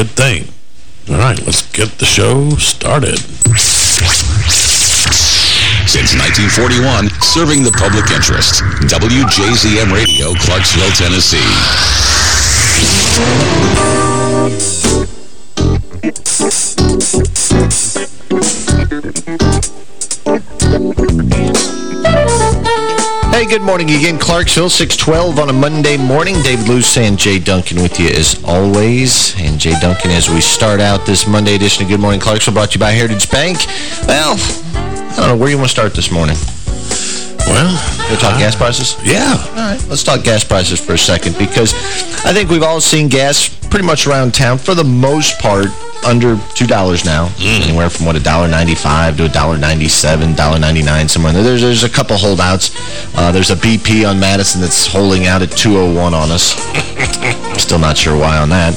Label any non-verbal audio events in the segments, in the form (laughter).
good thing. All right, let's get the show started. Since 1941, serving the public interest. WJZM Radio, Clarksville, Tennessee. Hey, good morning again, Clarksville, 612 on a Monday morning. David Luce and Jay Duncan with you as always. And Jay Duncan, as we start out this Monday edition of Good Morning Clarksville, brought to you by Heritage Bank. Well, I don't know, where you want to start this morning? Well, we'll talk uh, gas prices? Yeah. All right, let's talk gas prices for a second because I think we've all seen gas pretty much around town for the most part under $2 now. Mm. Anywhere from, what, $1.95 to $1.97, $1.99, somewhere in there. There's, there's a couple holdouts. Uh, there's a BP on Madison that's holding out at 201 on us. (laughs) Still not sure why on that.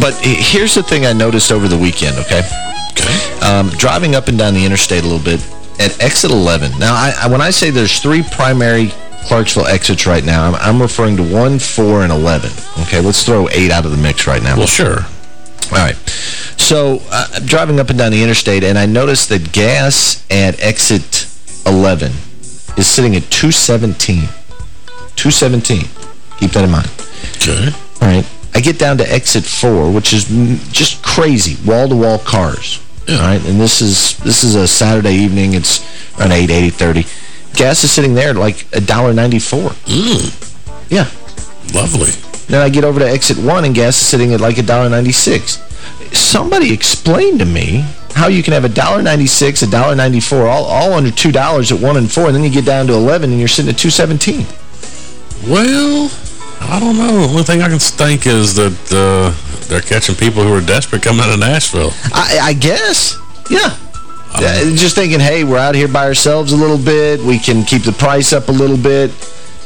But here's the thing I noticed over the weekend, okay? Okay. Um, driving up and down the interstate a little bit, at exit 11. Now, I, I, when I say there's three primary Clarksville exits right now, I'm, I'm, referring to 1, 4, and 11. Okay, let's throw 8 out of the mix right now. Well, sure. All right. So uh, I'm driving up and down the interstate, and I noticed that gas at exit 11 is sitting at 217. 217. Keep that in mind. Okay. All right. I get down to exit 4, which is just crazy. Wall-to-wall -wall cars. Yeah. All right. And this is this is a Saturday evening. It's around 8, 8.30. Gas is sitting there at like $1.94. Mm. Yeah. Lovely. Then I get over to exit 1 and gas is sitting at like $1.96 somebody explain to me how you can have $1.96, $1.94, all, all under $2 at 1 and 4, and then you get down to 11 and you're sitting at 217 Well, I don't know. The only thing I can think is that uh, they're catching people who are desperate coming out of Nashville. I, I guess. Yeah. Uh, just thinking, hey, we're out here by ourselves a little bit. We can keep the price up a little bit.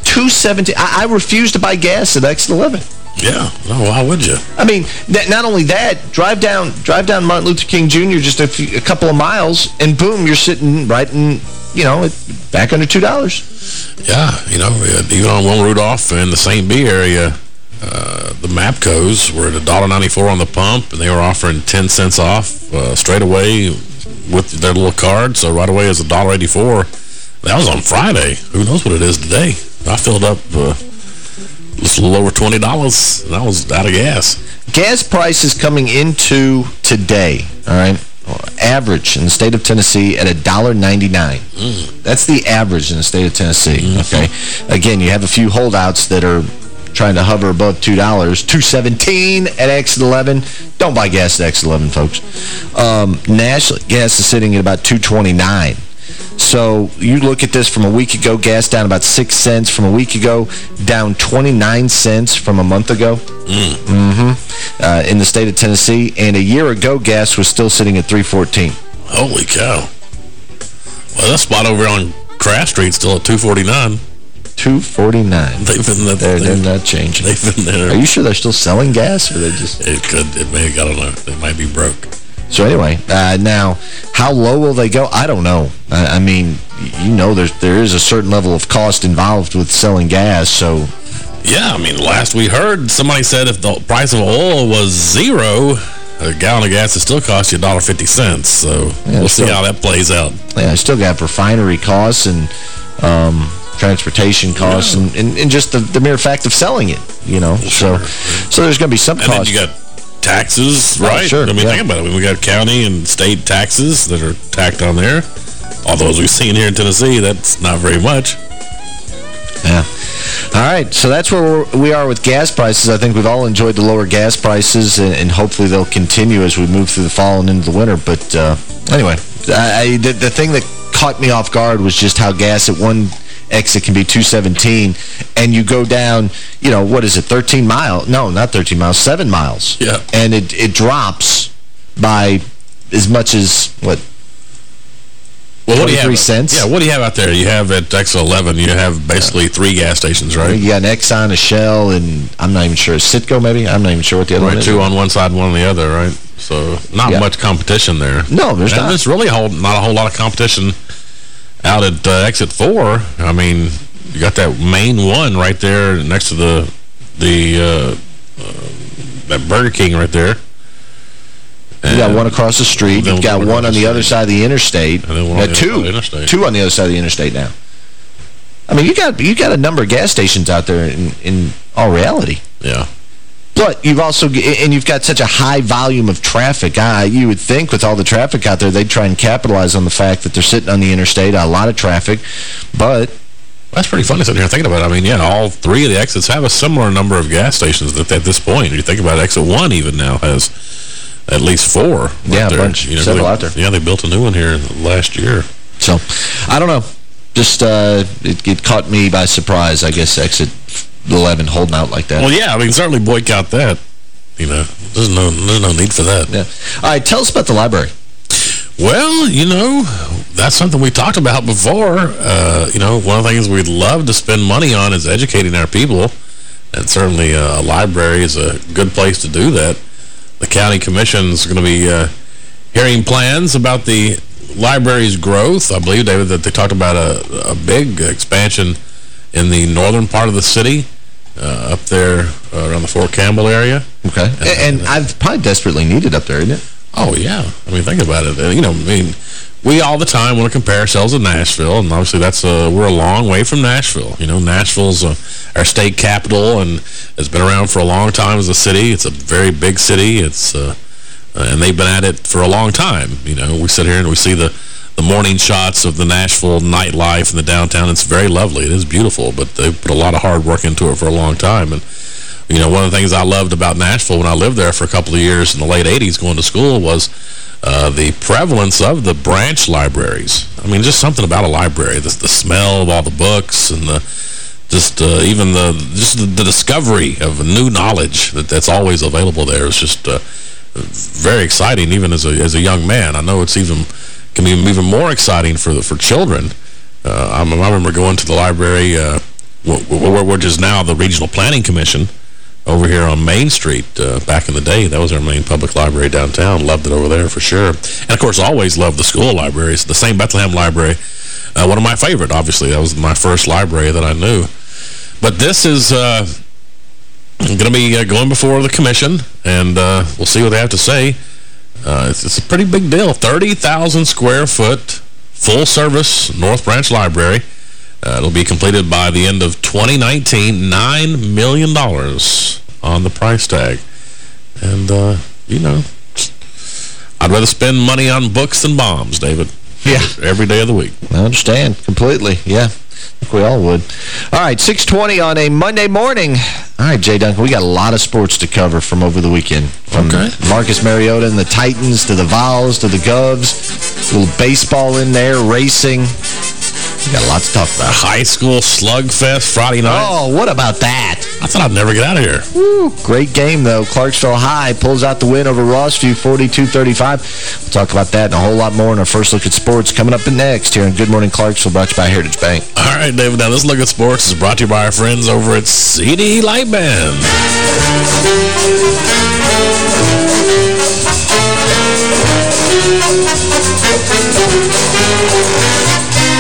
217 I, I refuse to buy gas at Exit 11. Yeah, no, why would you? I mean, not only that, drive down drive down Martin Luther King Jr. just a, few, a couple of miles, and boom, you're sitting right in, you know, back under $2. Yeah, you know, even on Wilma Rudolph in the St. B area, uh, the Mapcos were at $1.94 on the pump, and they were offering 10 cents off uh, straight away with their little card. So right away is $1.84. That was on Friday. Who knows what it is today? I filled up... Uh, just a little over $20, and I was out of gas. Gas prices coming into today, all right, average in the state of Tennessee at $1.99. Mm. That's the average in the state of Tennessee, mm -hmm. okay? Again, you have a few holdouts that are trying to hover above $2. 217 at X11. Don't buy gas at X11, folks. Um, nationally, gas is sitting at about 229 so you look at this from a week ago, gas down about 6 cents. From a week ago, down 29 cents from a month ago. Mm. Mm -hmm. uh, in the state of Tennessee. And a year ago, gas was still sitting at 314 Holy cow. Well, that spot over on Craft Street still at 249 249 They've been there. They're, they're not changing. They've been there. Are you sure they're still selling gas? Or they just... It could. It may. I don't know. They might be broke. So anyway, uh, now, how low will they go? I don't know. I, I mean, you know there's, there is a certain level of cost involved with selling gas, so... Yeah, I mean, last we heard, somebody said if the price of oil was zero, a gallon of gas would still cost you $1.50. So yeah, we'll still, see how that plays out. Yeah, I still got refinery costs and um, transportation costs yeah. and, and, and, just the, the mere fact of selling it, you know. Sure. So, so there's going to be some and cost. you got taxes, right? Oh, sure. I mean, yeah. think about it. I mean, we got county and state taxes that are tacked on there. Although, as we've seen here in Tennessee, that's not very much. Yeah. All right, so that's where we are with gas prices. I think we've all enjoyed the lower gas prices, and, and hopefully they'll continue as we move through the fall and into the winter. But uh, anyway, I, I, the, the thing that caught me off guard was just how gas at one exit can be 217, and you go down, you know, what is it, 13 miles? No, not 13 miles, 7 miles. Yeah. And it, it drops by as much as, what, well, what do you have? cents? Yeah, what do you have out there? You have at Exit 11, you have basically yeah. three gas stations, right? You got an Exxon, a Shell, and I'm not even sure, Citgo maybe? I'm not even sure what the other right, one is. two on one side, one on the other, right? So not yeah. much competition there. No, there's and not. There's really a whole, not a whole lot of competition out at uh, exit four, I mean, you got that main one right there next to the the uh, uh, that Burger King right there. You got one across the street. You've got one on the other side of the interstate. And then one on the two, other side of the interstate. two on the other side of the interstate now. I mean, you got you got a number of gas stations out there in, in all reality. Yeah. But you've also, and you've got such a high volume of traffic. Uh, you would think with all the traffic out there, they'd try and capitalize on the fact that they're sitting on the interstate, a lot of traffic. But That's pretty funny sitting here thinking about it. I mean, yeah, all three of the exits have a similar number of gas stations that at this point. You think about it, exit one even now has at least four. right Yeah, a there. bunch. You know, Several they- out there. Yeah, they built a new one here last year. So, I don't know. Just, uh, it, it caught me by surprise, I guess, exit 11 holding out like that. Well, yeah, I mean, certainly boycott that. You know, there's no there's no need for that. yeah. All right, tell us about the library. Well, you know, that's something we talked about before. Uh, you know, one of the things we'd love to spend money on is educating our people. And certainly uh, a library is a good place to do that. The county commission is going to be uh, hearing plans about the library's growth. I believe, David, that they talked about a, a big expansion in the northern part of the city, uh, up there uh, around the Fort Campbell area. Okay. And, and I've probably desperately needed up there, isn't it? Oh, yeah. I mean, think about it. Uh, you know, I mean, we all the time want to compare ourselves to Nashville, and obviously that's a, we're a long way from Nashville. You know, Nashville's uh, our state capital and has been around for a long time as a city. It's a very big city. It's uh, uh, and they've been at it for a long time. You know, we sit here and we see the the morning shots of the Nashville nightlife in the downtown. It's very lovely. It is beautiful, but they put a lot of hard work into it for a long time. And you know, one of the things I loved about Nashville when I lived there for a couple of years in the late 80s going to school was uh, the prevalence of the branch libraries. I mean, just something about a library, the, the smell of all the books and the just uh, even the just the, the discovery of new knowledge that, that's always available there is just uh, very exciting even as a, as a young man. I know it's even can be even more exciting for the, for children. Uh, I, remember going to the library, uh, which is now the Regional Planning Commission, over here on Main Street uh, back in the day. That was our main public library downtown. Loved it over there for sure. And, of course, always loved the school libraries. The St. Bethlehem Library, uh, one of my favorite, obviously. That was my first library that I knew. But this is uh, going to be uh, going before the commission, and uh, we'll see what they have to say. Uh, it's, it's a pretty big deal. 30,000 square foot, full-service North Branch Library. Uh, it'll be completed by the end of 2019. $9 million on the price tag. And, uh, you know, I'd rather spend money on books than bombs, David. Yeah. Every day of the week. I understand completely. Yeah. Think we all would. All right, 620 on a Monday morning. All right, Jay Duncan, we got a lot of sports to cover from over the weekend. From Okay. Marcus Mariota and the Titans to the Vols to the Govs. A little baseball in there, racing. We got a lot to talk about. High school slugfest Friday night. Oh, what about that? I thought I'd never get out of here. Woo, great game, though. Clarksville High pulls out the win over Rossview, 42-35. We'll talk about that and a whole lot more in our first look at sports coming up next here on Good Morning Clarksville, brought to you by Heritage Bank. All right, David. Now, this look at sports is brought to you by our friends over at CDE Lightband.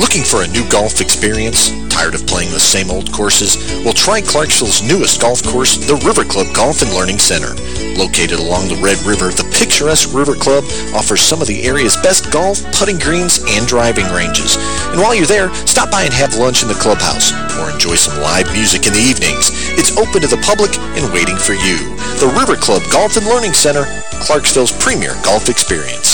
Looking for a new golf experience? Tired of playing the same old courses? Well, try Clarksville's newest golf course, the River Club Golf and Learning Center. Located along the Red River, the picturesque River Club offers some of the area's best golf, putting greens, and driving ranges. And while you're there, stop by and have lunch in the clubhouse or enjoy some live music in the evenings. It's open to the public and waiting for you. The River Club Golf and Learning Center, Clarksville's premier golf experience.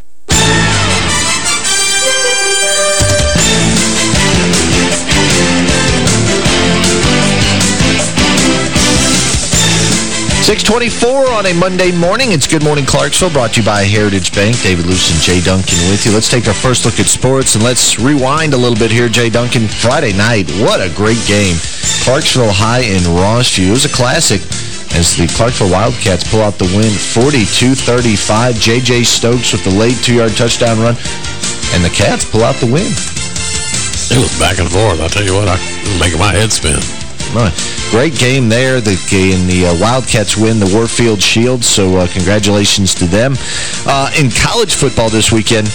624 on a Monday morning. It's Good Morning Clarksville, brought to you by Heritage Bank. David Luce and Jay Duncan with you. Let's take our first look at sports, and let's rewind a little bit here, Jay Duncan. Friday night, what a great game. Clarksville High in Rossview. It was a classic as the Clarksville Wildcats pull out the win 42-35. J.J. Stokes with the late two-yard touchdown run, and the Cats pull out the win. It was back and forth. I'll tell you what, I was making my head spin. Right. Great game there. The, and the uh, Wildcats win the Warfield Shield, so uh, congratulations to them. Uh, in college football this weekend,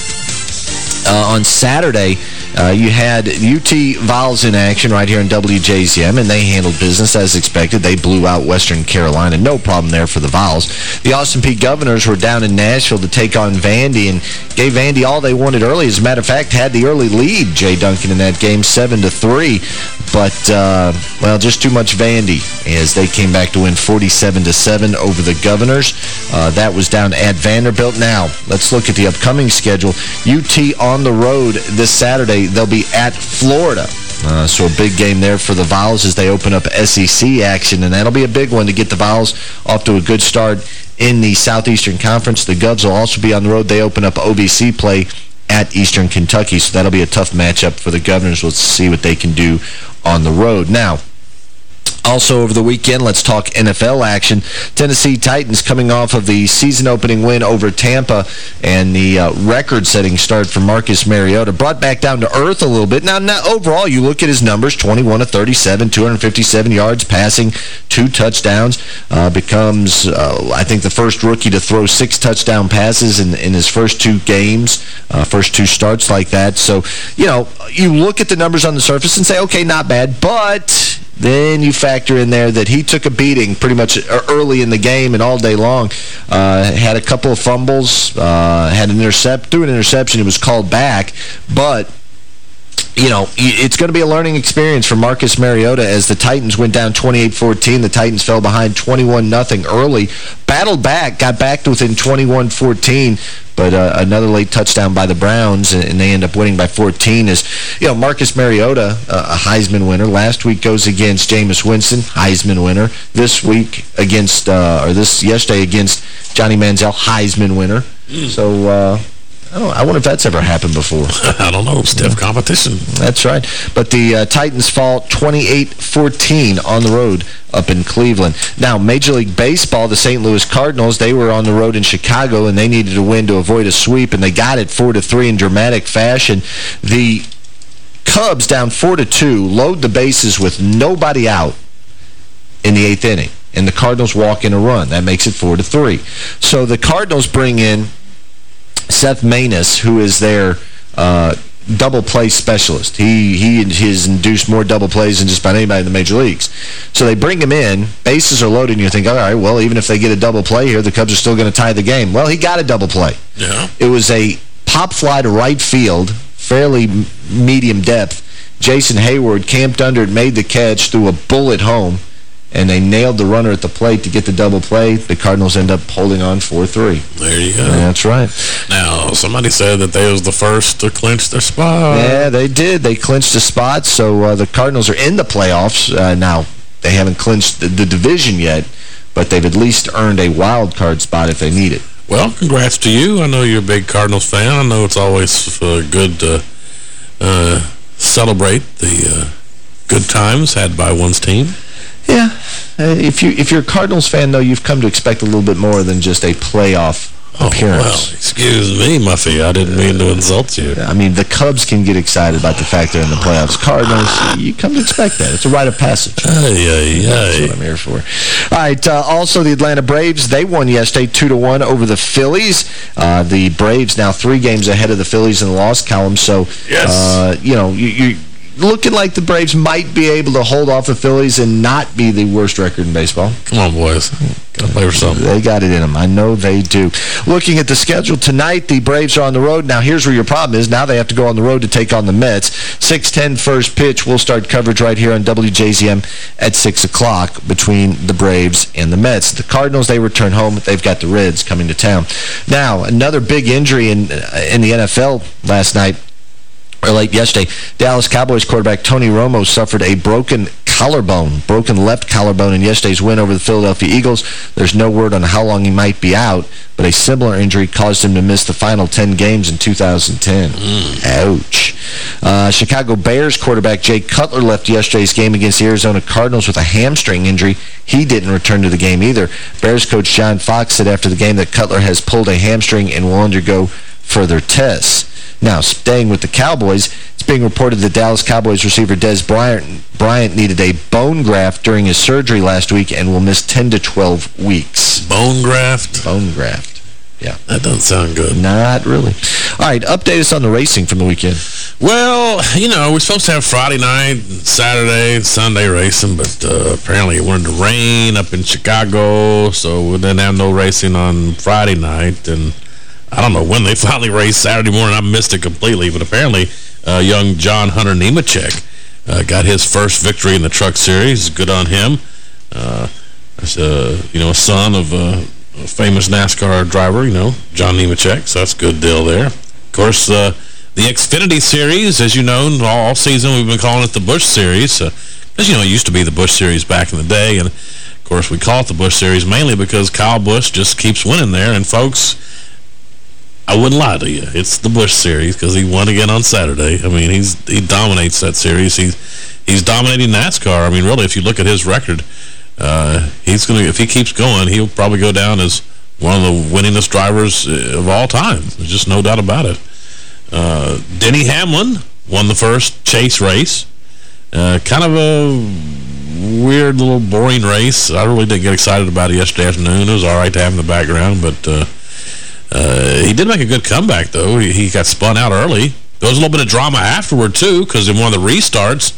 uh, on Saturday, uh, you had UT Vols in action right here in WJZM, and they handled business as expected. They blew out Western Carolina. No problem there for the Vols. The Austin Peay Governors were down in Nashville to take on Vandy and gave Vandy all they wanted early. As a matter of fact, had the early lead, Jay Duncan, in that game, 7 to three. But, uh, well, just too much Vandy as they came back to win 47 to seven over the Governors. Uh, that was down at Vanderbilt. Now, let's look at the upcoming schedule. UT on the road this Saturday. They'll be at Florida. Uh, so a big game there for the Vols as they open up SEC action, and that'll be a big one to get the Vols off to a good start in the Southeastern Conference. The Govs will also be on the road. They open up OVC play at Eastern Kentucky, so that'll be a tough matchup for the Governors. Let's see what they can do on the road. Now, also over the weekend, let's talk NFL action. Tennessee Titans coming off of the season-opening win over Tampa and the uh, record-setting start for Marcus Mariota. Brought back down to earth a little bit. Now, now, overall, you look at his numbers, 21 to 37, 257 yards passing, two touchdowns. Uh, becomes, uh, I think, the first rookie to throw six touchdown passes in, in his first two games, uh, first two starts like that. So, you know, you look at the numbers on the surface and say, okay, not bad, but then you factor in there that he took a beating pretty much early in the game and all day long. Uh, had a couple of fumbles, uh, had an intercept, threw an interception. It was called back, but you know, it's going to be a learning experience for Marcus Mariota as the Titans went down 28-14. The Titans fell behind 21-0 early, battled back, got back to within 21-14, but uh, another late touchdown by the Browns, and they end up winning by 14. Is you know Marcus Mariota, uh, a Heisman winner. Last week goes against Jameis Winston, Heisman winner. This week against, uh, or this yesterday against Johnny Manziel, Heisman winner. Mm. So, uh, I, don't, I wonder if that's ever happened before. (laughs) I don't know. Stiff yeah. competition. That's right. But the uh, Titans fall 28-14 on the road up in Cleveland. Now, Major League Baseball, the St. Louis Cardinals, they were on the road in Chicago, and they needed to win to avoid a sweep, and they got it 4-3 in dramatic fashion. The Cubs down 4-2 load the bases with nobody out in the eighth inning and the Cardinals walk in a run. That makes it 4 to three. So the Cardinals bring in Seth Maness, who is their uh, double play specialist. He he has induced more double plays than just about anybody in the major leagues. So they bring him in, bases are loaded, and you think, all right, well, even if they get a double play here, the Cubs are still going to tie the game. Well, he got a double play. Yeah. It was a pop fly to right field, fairly medium depth. Jason Heyward camped under it, made the catch, threw a bullet home and they nailed the runner at the plate to get the double play. The Cardinals end up holding on 4-3. There you go. That's right. Now, somebody said that they was the first to clinch their spot. Yeah, they did. They clinched the spot, so uh, the Cardinals are in the playoffs. Uh, now, they haven't clinched the, the, division yet, but they've at least earned a wild card spot if they need it. Well, congrats to you. I know you're a big Cardinals fan. I know it's always uh, good to uh, celebrate the uh, good times had by one's team. Uh, if, you, if you're a Cardinals fan, though, you've come to expect a little bit more than just a playoff oh, appearance. well, excuse me, Muffy. I didn't mean to insult you. I mean, the Cubs can get excited about the fact they're in the playoffs. Cardinals, you come to expect that. It's a rite of passage. Aye, aye, That's what I'm here for. All right, uh, also the Atlanta Braves, they won yesterday 2-1 over the Phillies. Uh, the Braves now three games ahead of the Phillies in the loss column. So, yes. Uh, you know, you, you looking like the Braves might be able to hold off the Phillies and not be the worst record in baseball. Come on, boys. Gotta play for something. They got it in them. I know they do. Looking at the schedule tonight, the Braves are on the road. Now, here's where your problem is. Now they have to go on the road to take on the Mets. 6:10 first pitch. We'll start coverage right here on WJZM at 6 o'clock between the Braves and the Mets. The Cardinals, they return home. They've got the Reds coming to town. Now, another big injury in, uh, in the NFL last night or late yesterday, Dallas Cowboys quarterback Tony Romo suffered a broken collarbone, broken left collarbone in yesterday's win over the Philadelphia Eagles. There's no word on how long he might be out, but a similar injury caused him to miss the final 10 games in 2010. Mm. Ouch. Uh, Chicago Bears quarterback Jay Cutler left yesterday's game against the Arizona Cardinals with a hamstring injury. He didn't return to the game either. Bears coach John Fox said after the game that Cutler has pulled a hamstring and will undergo further tests. Now, staying with the Cowboys, it's being reported that Dallas Cowboys receiver Dez Bryant, Bryant needed a bone graft during his surgery last week and will miss 10 to 12 weeks. Bone graft? Bone graft. Yeah. That doesn't sound good. Not really. All right, update us on the racing from the weekend. Well, you know, we're supposed to have Friday night, Saturday, Sunday racing, but uh, apparently it wanted to rain up in Chicago, so we didn't have no racing on Friday night, and I don't know when they finally raced Saturday morning. I missed it completely, but apparently uh, young John Hunter Nemechek uh, got his first victory in the Truck Series. Good on him. Uh, a, you know, a son of a, famous NASCAR driver, you know, John Nemechek, so that's a good deal there. Of course, uh, the Xfinity Series, as you know, all season we've been calling it the Busch Series. Because, you know, it used to be the Busch Series back in the day, and, of course, we call it the Busch Series mainly because Kyle Busch just keeps winning there, and folks I wouldn't lie to you. It's the Busch series because he won again on Saturday. I mean, he's he dominates that series. He's he's dominating NASCAR. I mean, really, if you look at his record, uh, he's gonna if he keeps going, he'll probably go down as one of the winningest drivers uh, of all time. There's just no doubt about it. Uh, Denny Hamlin won the first chase race. Uh, kind of a weird little boring race. I really didn't get excited about it yesterday afternoon. It was all right to have in the background, but uh, he did make a good comeback, though. He, he, got spun out early. There was a little bit of drama afterward, too, because in one of the restarts,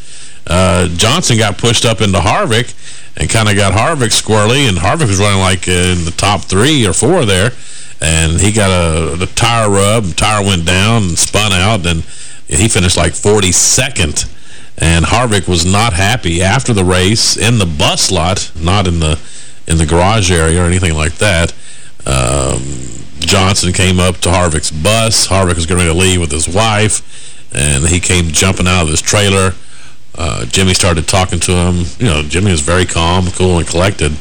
uh, Johnson got pushed up into Harvick and kind of got Harvick squirrely, and Harvick was running like in the top three or four there, and he got a the tire rub, and tire went down and spun out, and He finished like 42nd. And Harvick was not happy after the race in the bus lot, not in the in the garage area or anything like that. Um, Johnson came up to Harvick's bus. Harvick was getting ready to leave with his wife, and he came jumping out of his trailer. Uh, Jimmy started talking to him. You know, Jimmy was very calm, cool, and collected.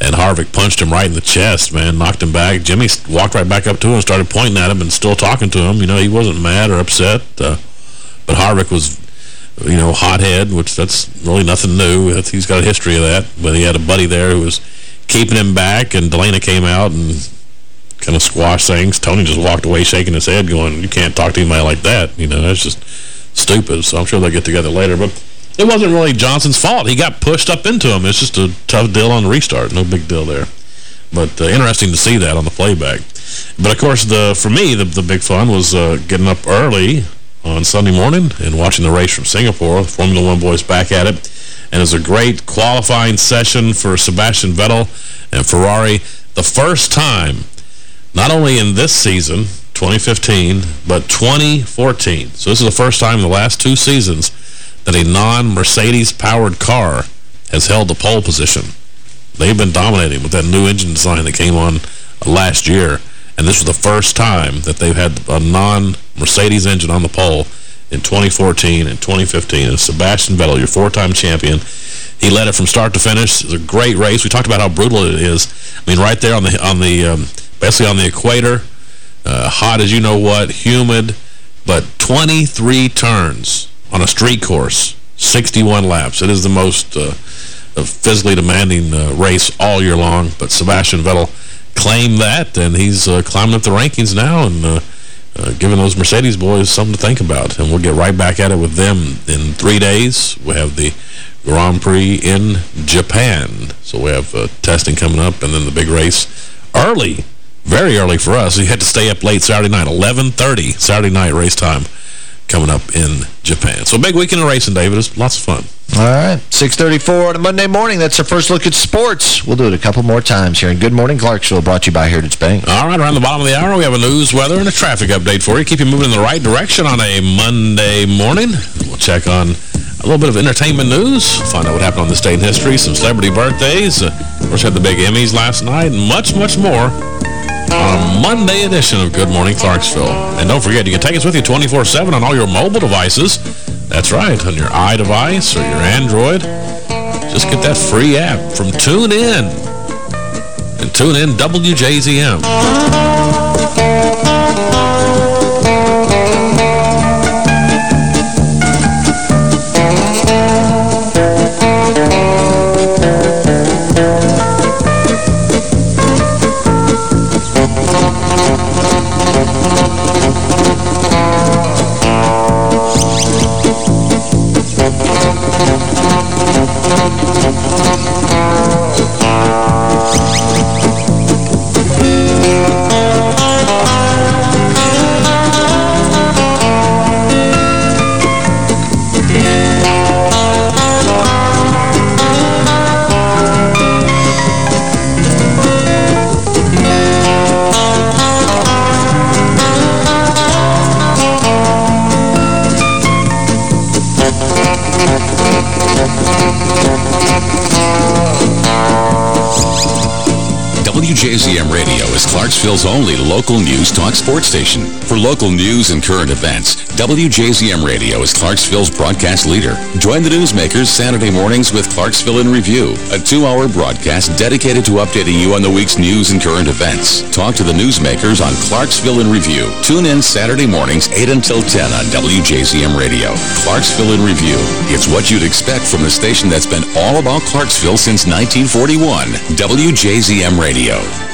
And Harvick punched him right in the chest, man, knocked him back. Jimmy walked right back up to him and started pointing at him and still talking to him. You know, he wasn't mad or upset. Uh, but Harvick was, you know, hothead, which that's really nothing new. He's got a history of that. But he had a buddy there who was keeping him back, and Delana came out and kind of squash things. Tony just walked away shaking his head going, you can't talk to anybody like that. You know, that's just stupid. So I'm sure they'll get together later. But it wasn't really Johnson's fault. He got pushed up into him. It's just a tough deal on the restart. No big deal there. But uh, interesting to see that on the playback. But, of course, the for me, the, the big fun was uh, getting up early on Sunday morning and watching the race from Singapore. The Formula One boys back at it. And it was a great qualifying session for Sebastian Vettel and Ferrari. The first time, not only in this season, 2015, but 2014. So this is the first time in the last two seasons that a non-Mercedes-powered car has held the pole position. They've been dominating with that new engine design that came on last year. And this was the first time that they've had a non-Mercedes engine on the pole in 2014 and 2015. And Sebastian Vettel, your four-time champion, he led it from start to finish. It was a great race. We talked about how brutal it is. I mean, right there on the on the um, basically on the equator, uh, hot as you know what, humid, but 23 turns on a street course, 61 laps. It is the most uh, physically demanding uh, race all year long. But Sebastian Vettel claimed that, and he's uh, climbing up the rankings now and uh, uh, giving those Mercedes boys something to think about. And we'll get right back at it with them in three days. We have the Grand Prix in Japan. So we have testing coming up and then the big race early, very early for us. We had to stay up late Saturday night, 11.30 Saturday night race time coming up in Japan. So big weekend of racing, David. It's lots of fun. All right. 634 on a Monday morning. That's our first look at sports. We'll do it a couple more times here. And Good Morning Clarksville brought to you by Heritage Bank. All right. Around the bottom of the hour, we have a news, weather, and a traffic update for you. Keep you moving in the right direction on a Monday morning. We'll check on a little bit of entertainment news, find out what happened on this day in history, some celebrity birthdays. Uh, of course, had the big Emmys last night, and much, much more on a Monday edition of Good Morning Clarksville. And don't forget, you can take us with you 24-7 on all your mobile devices. That's right, on your iDevice or your Android. Just get that free app from TuneIn. And TuneIn WJZM. WJZM Radio is Clarksville's only local news talk sports station. For local news and current events, WJZM Radio is Clarksville's broadcast leader. Join the newsmakers Saturday mornings with Clarksville in Review, a two-hour broadcast dedicated to updating you on the week's news and current events. Talk to the newsmakers on Clarksville in Review. Tune in Saturday mornings 8 until 10 on WJZM Radio. Clarksville in Review. It's what you'd expect from the station that's been all about Clarksville since 1941. WJZM Radio.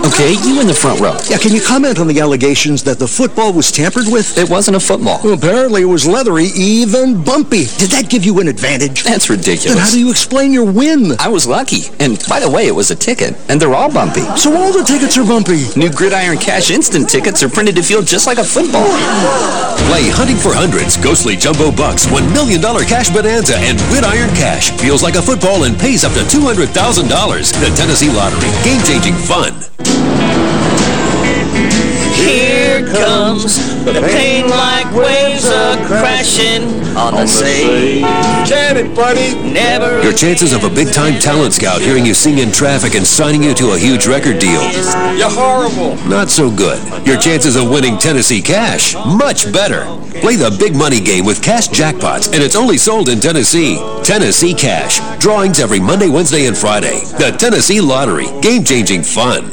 Okay, you in the front row. Yeah, can you comment on the allegations that the football was tampered with? It wasn't a football. Well, apparently it was leathery, even bumpy. Did that give you an advantage? That's ridiculous. Then how do you explain your win? I was lucky. And by the way, it was a ticket. And they're all bumpy. So all the tickets are bumpy? New Gridiron Cash Instant tickets are printed to feel just like a football. Play Hunting for Hundreds, Ghostly Jumbo Bucks, $1 million cash bonanza, and Gridiron Cash. Feels like a football and pays up to $200,000. The Tennessee Lottery. Game-changing fun. Here comes the pain like waves are crashing on the sea. Get it, buddy. Never. Your chances of a big-time talent scout hearing you sing in traffic and signing you to a huge record deal. You're horrible. Not so good. Your chances of winning Tennessee Cash, much better. Play the big money game with Cash Jackpots, and it's only sold in Tennessee. Tennessee Cash. Drawings every Monday, Wednesday, and Friday. The Tennessee Lottery. Game-changing fun.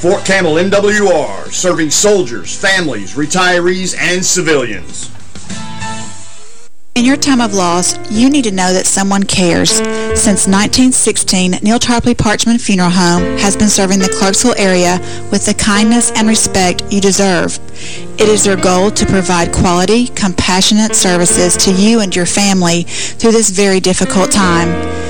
Fort Campbell MWR, serving soldiers, families, retirees, and civilians. In your time of loss, you need to know that someone cares. Since 1916, Neal Tarpley Parchman Funeral Home has been serving the Clarksville area with the kindness and respect you deserve. It is their goal to provide quality, compassionate services to you and your family through this very difficult time.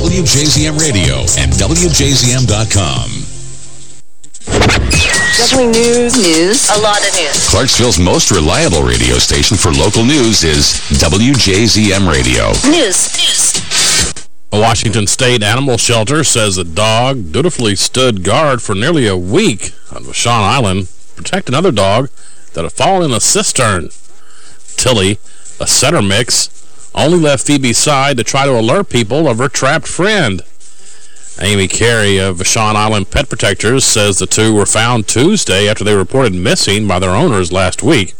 Radio and WJZM.com. Definitely news. News. A lot of news. Clarksville's most reliable radio station for local news is WJZM Radio. News. News. A Washington State animal shelter says a dog dutifully stood guard for nearly a week on Vashon Island to protect another dog that had fallen in a cistern. Tilly, a setter mix, only left Phoebe's side to try to alert people of her trapped friend. Amy Carey of Vashon Island Pet Protectors says the two were found Tuesday after they reported missing by their owners last week.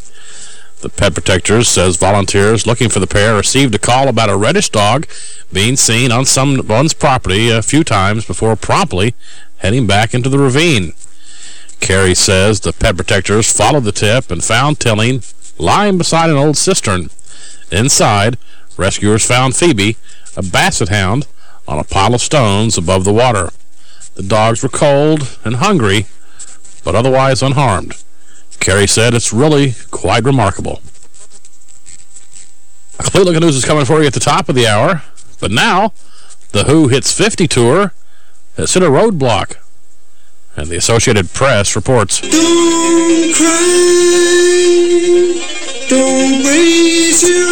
The Pet Protectors says volunteers looking for the pair received a call about a reddish dog being seen on someone's property a few times before promptly heading back into the ravine. Carey says the pet protectors followed the tip and found Tilly lying beside an old cistern. Inside, rescuers found Phoebe, a basset hound, on a pile of stones above the water. The dogs were cold and hungry, but otherwise unharmed. Carey said it's really quite remarkable. A complete look at news is coming for you at the top of the hour. But now, the Who Hits 50 tour has hit a roadblock. And the Associated Press reports. Don't cry, don't raise your.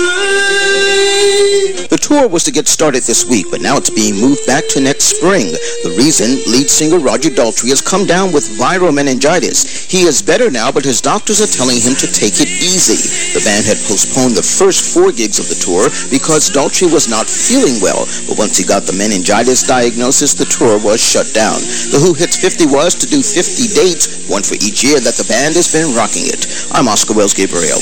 The tour was to get started this week, but now it's being moved back to next spring. The reason, lead singer Roger Daltrey has come down with viral meningitis. He is better now, but his doctors are telling him to take it easy. The band had postponed the first four gigs of the tour because Daltrey was not feeling well, but once he got the meningitis diagnosis, the tour was shut down. The Who Hits 50 was to do 50 dates, one for each year that the band has been rocking it. I'm Oscar Wells Gabriel.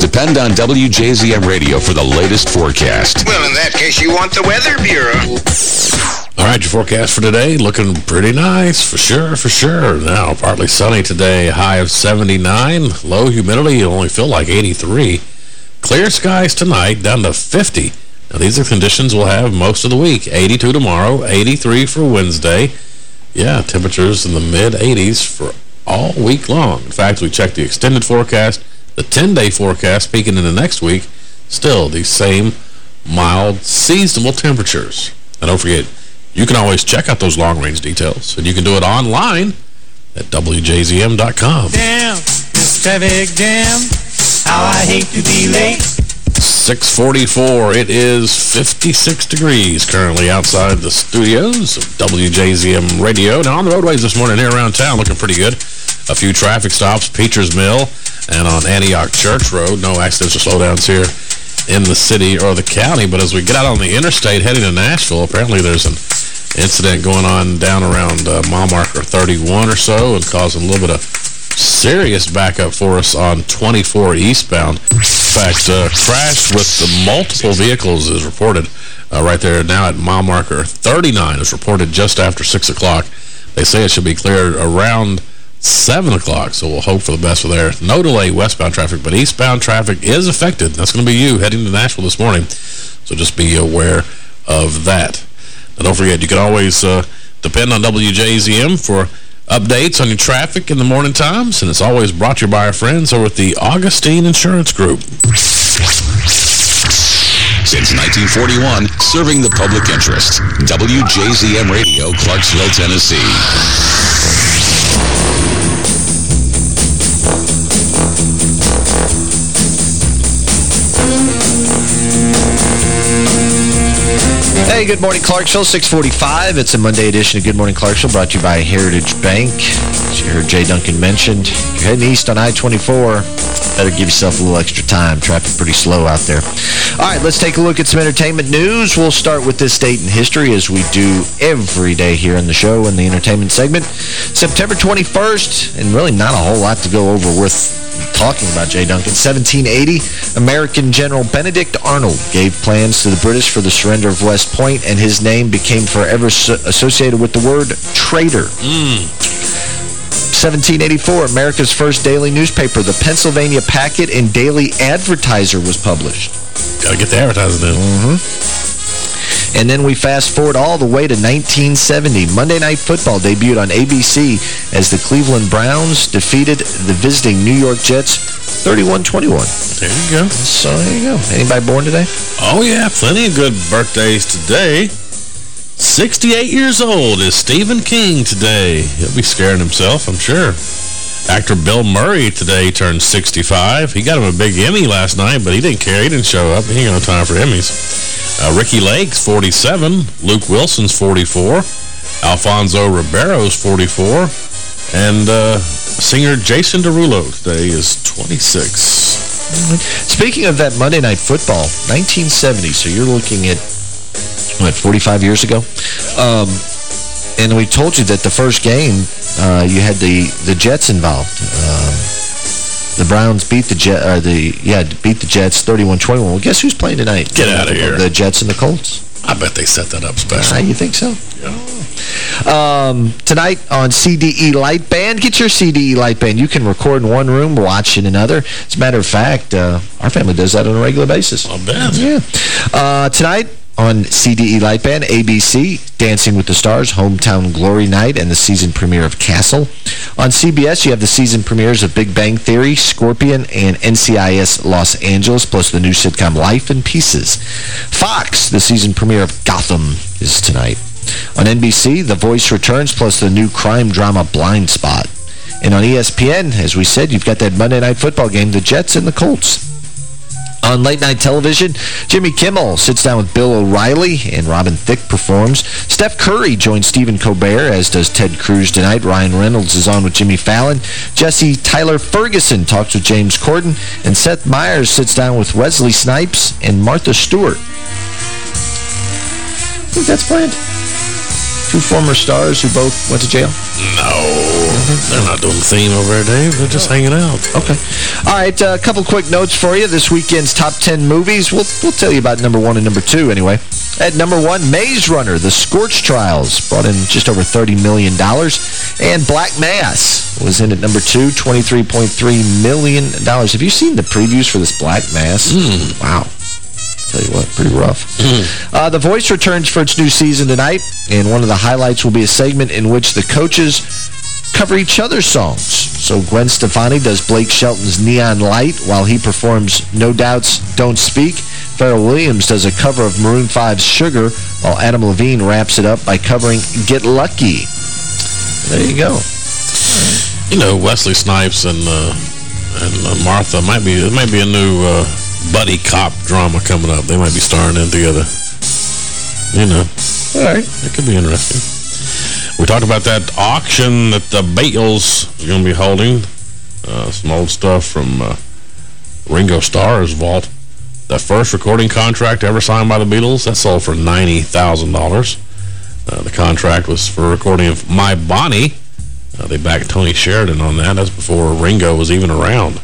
Depend on WJZM Radio for the latest forecast. Well, in that case, you want the Weather Bureau. All right, your forecast for today looking pretty nice, for sure, for sure. Now, partly sunny today, high of 79. Low humidity, you only feel like 83. Clear skies tonight, down to 50. Now, these are conditions we'll have most of the week. 82 tomorrow, 83 for Wednesday. Yeah, temperatures in the mid-80s for all week long. In fact, we checked the extended forecast, the 10-day forecast peeking into next week, still these same mild, seasonable temperatures. And don't forget, you can always check out those long-range details, and you can do it online at WJZM.com. Damn, this traffic jam. How I hate to be late. 644. It is 56 degrees currently outside the studios of WJZM Radio. Now, on the roadways this morning here around town, looking pretty good. A few traffic stops, Peachers Mill and on Antioch Church Road. No accidents or slowdowns here in the city or the county. But as we get out on the interstate heading to Nashville, apparently there's an incident going on down around uh, mile marker 31 or so and causing a little bit of serious backup for us on 24 eastbound. Fact, uh, crash with the multiple vehicles is reported uh, right there now at mile marker 39 is reported just after 6 o'clock. They say it should be cleared around 7 o'clock, so we'll hope for the best for there. No delay westbound traffic, but eastbound traffic is affected. That's going to be you heading to Nashville this morning, so just be aware of that. And don't forget, you can always uh, depend on WJZM for updates on your traffic in the morning times, and it's always brought to you by our friends over at the Augustine Insurance Group. Since 1941, serving the public interest. WJZM Radio, Clarksville, Tennessee. Hey, good morning, Clarksville. 645. It's a Monday edition of Good Morning Clarksville brought to you by Heritage Bank. As you heard Jay Duncan mentioned, you're heading east on I-24, better give yourself a little extra time. Traffic pretty slow out there. All right, let's take a look at some entertainment news. We'll start with this date in history as we do every day here in the show in the entertainment segment. September 21st, and really not a whole lot to go over with talking about Jay Duncan. 1780, American General Benedict Arnold gave plans to the British for the surrender of West Point, and his name became forever so associated with the word traitor. Mm. 1784, America's first daily newspaper, the Pennsylvania Packet and Daily Advertiser was published. Gotta get the advertising in. Mm-hmm. And then we fast forward all the way to 1970. Monday Night Football debuted on ABC as the Cleveland Browns defeated the visiting New York Jets 31-21. There you go. So there you go. Anybody born today? Oh, yeah, plenty of good birthdays today. 68 years old is Stephen King today. He'll be scaring himself, I'm sure. Actor Bill Murray today turned 65. He got him a big Emmy last night, but he didn't care. He didn't show up. He ain't got no time for Emmys. Uh, Ricki Lake's 47. Luke Wilson's 44. Alfonso Ribeiro's 44. And uh, singer Jason Derulo today is 26. Speaking of that Monday Night Football, 1970, so you're looking at, what, 45 years ago? Um, and we told you that the first game, uh, you had the, the Jets involved. Um, the Browns beat the Jet, or the, yeah, beat the Jets 31-21. Well, guess who's playing tonight? Get out of here. The Jets and the Colts. I bet they set that up special. You think so? Yeah. Um, tonight on CDE Lightband, get your CDE Lightband. You can record in one room, watch in another. As a matter of fact, uh, our family does that on a regular basis. I bet. Yeah. Uh, tonight on CDE Lightband, ABC, Dancing with the Stars, Hometown Glory Night, and the season premiere of Castle. On CBS, you have the season premieres of Big Bang Theory, Scorpion, and NCIS Los Angeles, plus the new sitcom Life in Pieces. Fox, the season premiere of Gotham, is tonight. On NBC, The Voice returns, plus the new crime drama Blindspot. And on ESPN, as we said, you've got that Monday Night Football game, the Jets and the Colts. On late night television, Jimmy Kimmel sits down with Bill O'Reilly and Robin Thicke performs. Steph Curry joins Stephen Colbert, as does Ted Cruz tonight. Ryan Reynolds is on with Jimmy Fallon. Jesse Tyler Ferguson talks with James Corden. And Seth Meyers sits down with Wesley Snipes and Martha Stewart. think that's planned? Two former stars who both went to jail? No. They're not doing the theme over there, Dave. They're just hanging out. Okay. All right, a uh, couple quick notes for you. This weekend's top 10 movies. We'll, we'll tell you about number one and number two anyway. At number one, Maze Runner, The Scorch Trials, brought in just over $30 million. And Black Mass was in at number two, $23.3 million. Have you seen the previews for this Black Mass? Mm. Wow. Tell you what, pretty rough. (clears throat) Uh, the Voice returns for its new season tonight, and one of the highlights will be a segment in which the coaches cover each other's songs. So Gwen Stefani does Blake Shelton's Neon Light while he performs No Doubt's Don't Speak. Pharrell Williams does a cover of Maroon 5's Sugar while Adam Levine wraps it up by covering Get Lucky. There you go. You know, Wesley Snipes and uh, and uh, Martha might be it might be a new uh, buddy cop drama coming up. They might be starring in together. You know. All right. It could be interesting. We talked about that auction that the Beatles is going to be holding. Uh, some old stuff from uh, Ringo Starr's vault. The first recording contract ever signed by the Beatles, that sold for $90,000. Uh, the contract was for recording of My Bonnie. Uh, they backed Tony Sheridan on that. That's before Ringo was even around.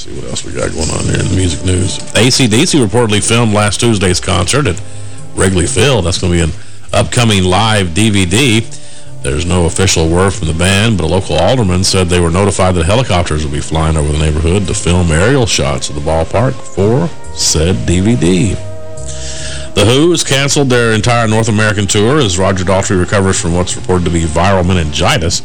See what else we got going on here in the music news. ACDC reportedly filmed last Tuesday's concert at Wrigley Field. That's going to be an upcoming live DVD. There's no official word from the band, but a local alderman said they were notified that helicopters would be flying over the neighborhood to film aerial shots of the ballpark for said DVD. The Who has canceled their entire North American tour as Roger Daltrey recovers from what's reported to be viral meningitis.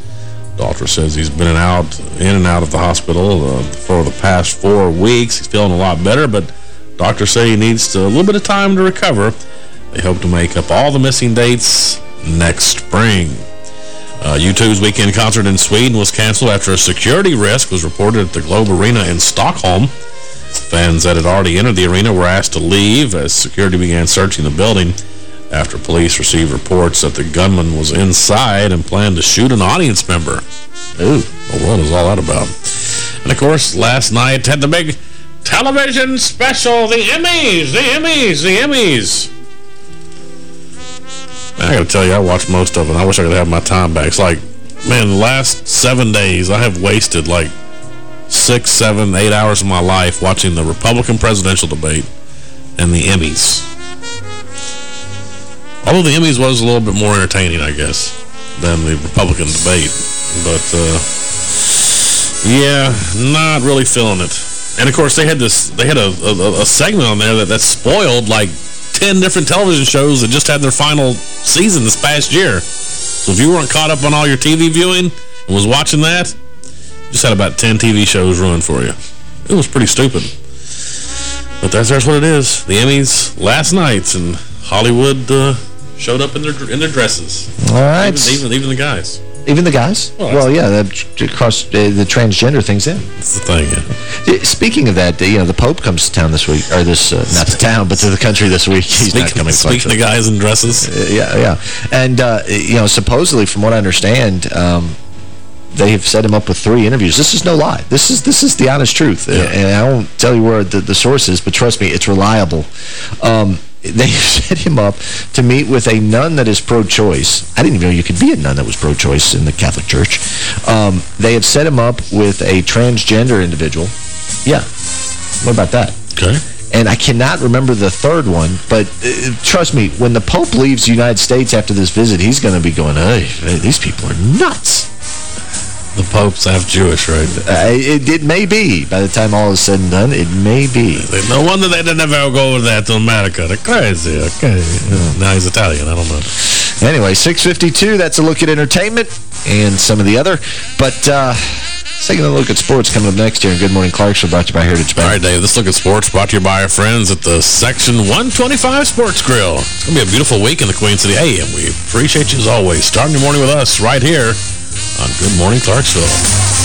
Daltrey says he's been in, out, in and out of the hospital uh, for the past four weeks. He's feeling a lot better, but doctors say he needs to, a little bit of time to recover. They hope to make up all the missing dates next spring. Uh, U2's weekend concert in Sweden was canceled after a security risk was reported at the Globe Arena in Stockholm. Fans that had already entered the arena were asked to leave as security began searching the building after police received reports that the gunman was inside and planned to shoot an audience member. Ooh, well, what is all that about? And, of course, last night had the big television special, the Emmys, the Emmys, the Emmys. Man, I gotta tell you, I watched most of it. I wish I could have my time back. It's like, man, the last seven days, I have wasted like six, seven, eight hours of my life watching the Republican presidential debate and the Emmys. Although the Emmys was a little bit more entertaining, I guess, than the Republican debate. But, uh, yeah, not really feeling it. And, of course, they had this, they had a, a, a segment on there that, that spoiled, like, 10 different television shows that just had their final season this past year. So if you weren't caught up on all your TV viewing and was watching that, just had about 10 TV shows ruined for you. It was pretty stupid. But that's, that's what it is. The Emmys last night, and Hollywood uh, showed up in their in their dresses. All right. Even, even, even the guys. Even the guys? Well, Well, yeah, the, across, uh, the transgender thing's in. That's the thing, yeah. Uh, Speaking of that, uh, you know, the Pope comes to town this week, or this, uh, not to town, but to the country this week. (laughs) He's not coming to speaking of guys in dresses. Uh, yeah, yeah. And, uh, you know, supposedly, from what I understand, um, they have set him up with three interviews. This is no lie. This is this is the honest truth. And I won't tell you where the, the source is, but trust me, it's reliable. Um, they (laughs) set him up to meet with a nun that is pro-choice. I didn't even know you could be a nun that was pro-choice in the Catholic Church. Um, they had set him up with a transgender individual. Yeah. What about that? Okay. And I cannot remember the third one, but uh, trust me, when the Pope leaves the United States after this visit, he's going to be going, hey, these people are nuts. The Pope's half Jewish, right? Uh, it, it may be. By the time all is said and done, it may be. No wonder they didn't ever go over there to America. They're crazy, okay. Now he's Italian, I don't know. Anyway, 652, that's a look at entertainment and some of the other. But, uh, taking a look at sports coming up next here in Good Morning Clarksville, brought to you by Heritage Bank. All right, Dave, this look at sports brought to you by our friends at the Section 125 Sports Grill. It's going to be a beautiful week in the Queen City. Hey, and we appreciate you as always. Starting your morning with us right here on Good Morning Clarksville.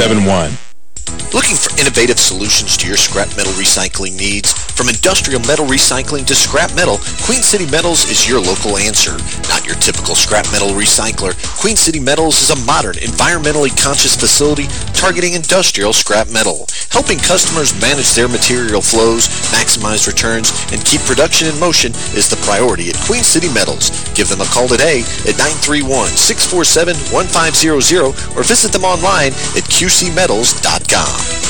71. Looking innovative solutions to your scrap metal recycling needs? From industrial metal recycling to scrap metal, Queen City Metals is your local answer. Not your typical scrap metal recycler, Queen City Metals is a modern, environmentally conscious facility targeting industrial scrap metal. Helping customers manage their material flows, maximize returns, and keep production in motion is the priority at Queen City Metals. Give them a call today at 931-647-1500 or visit them online at qcmetals.com.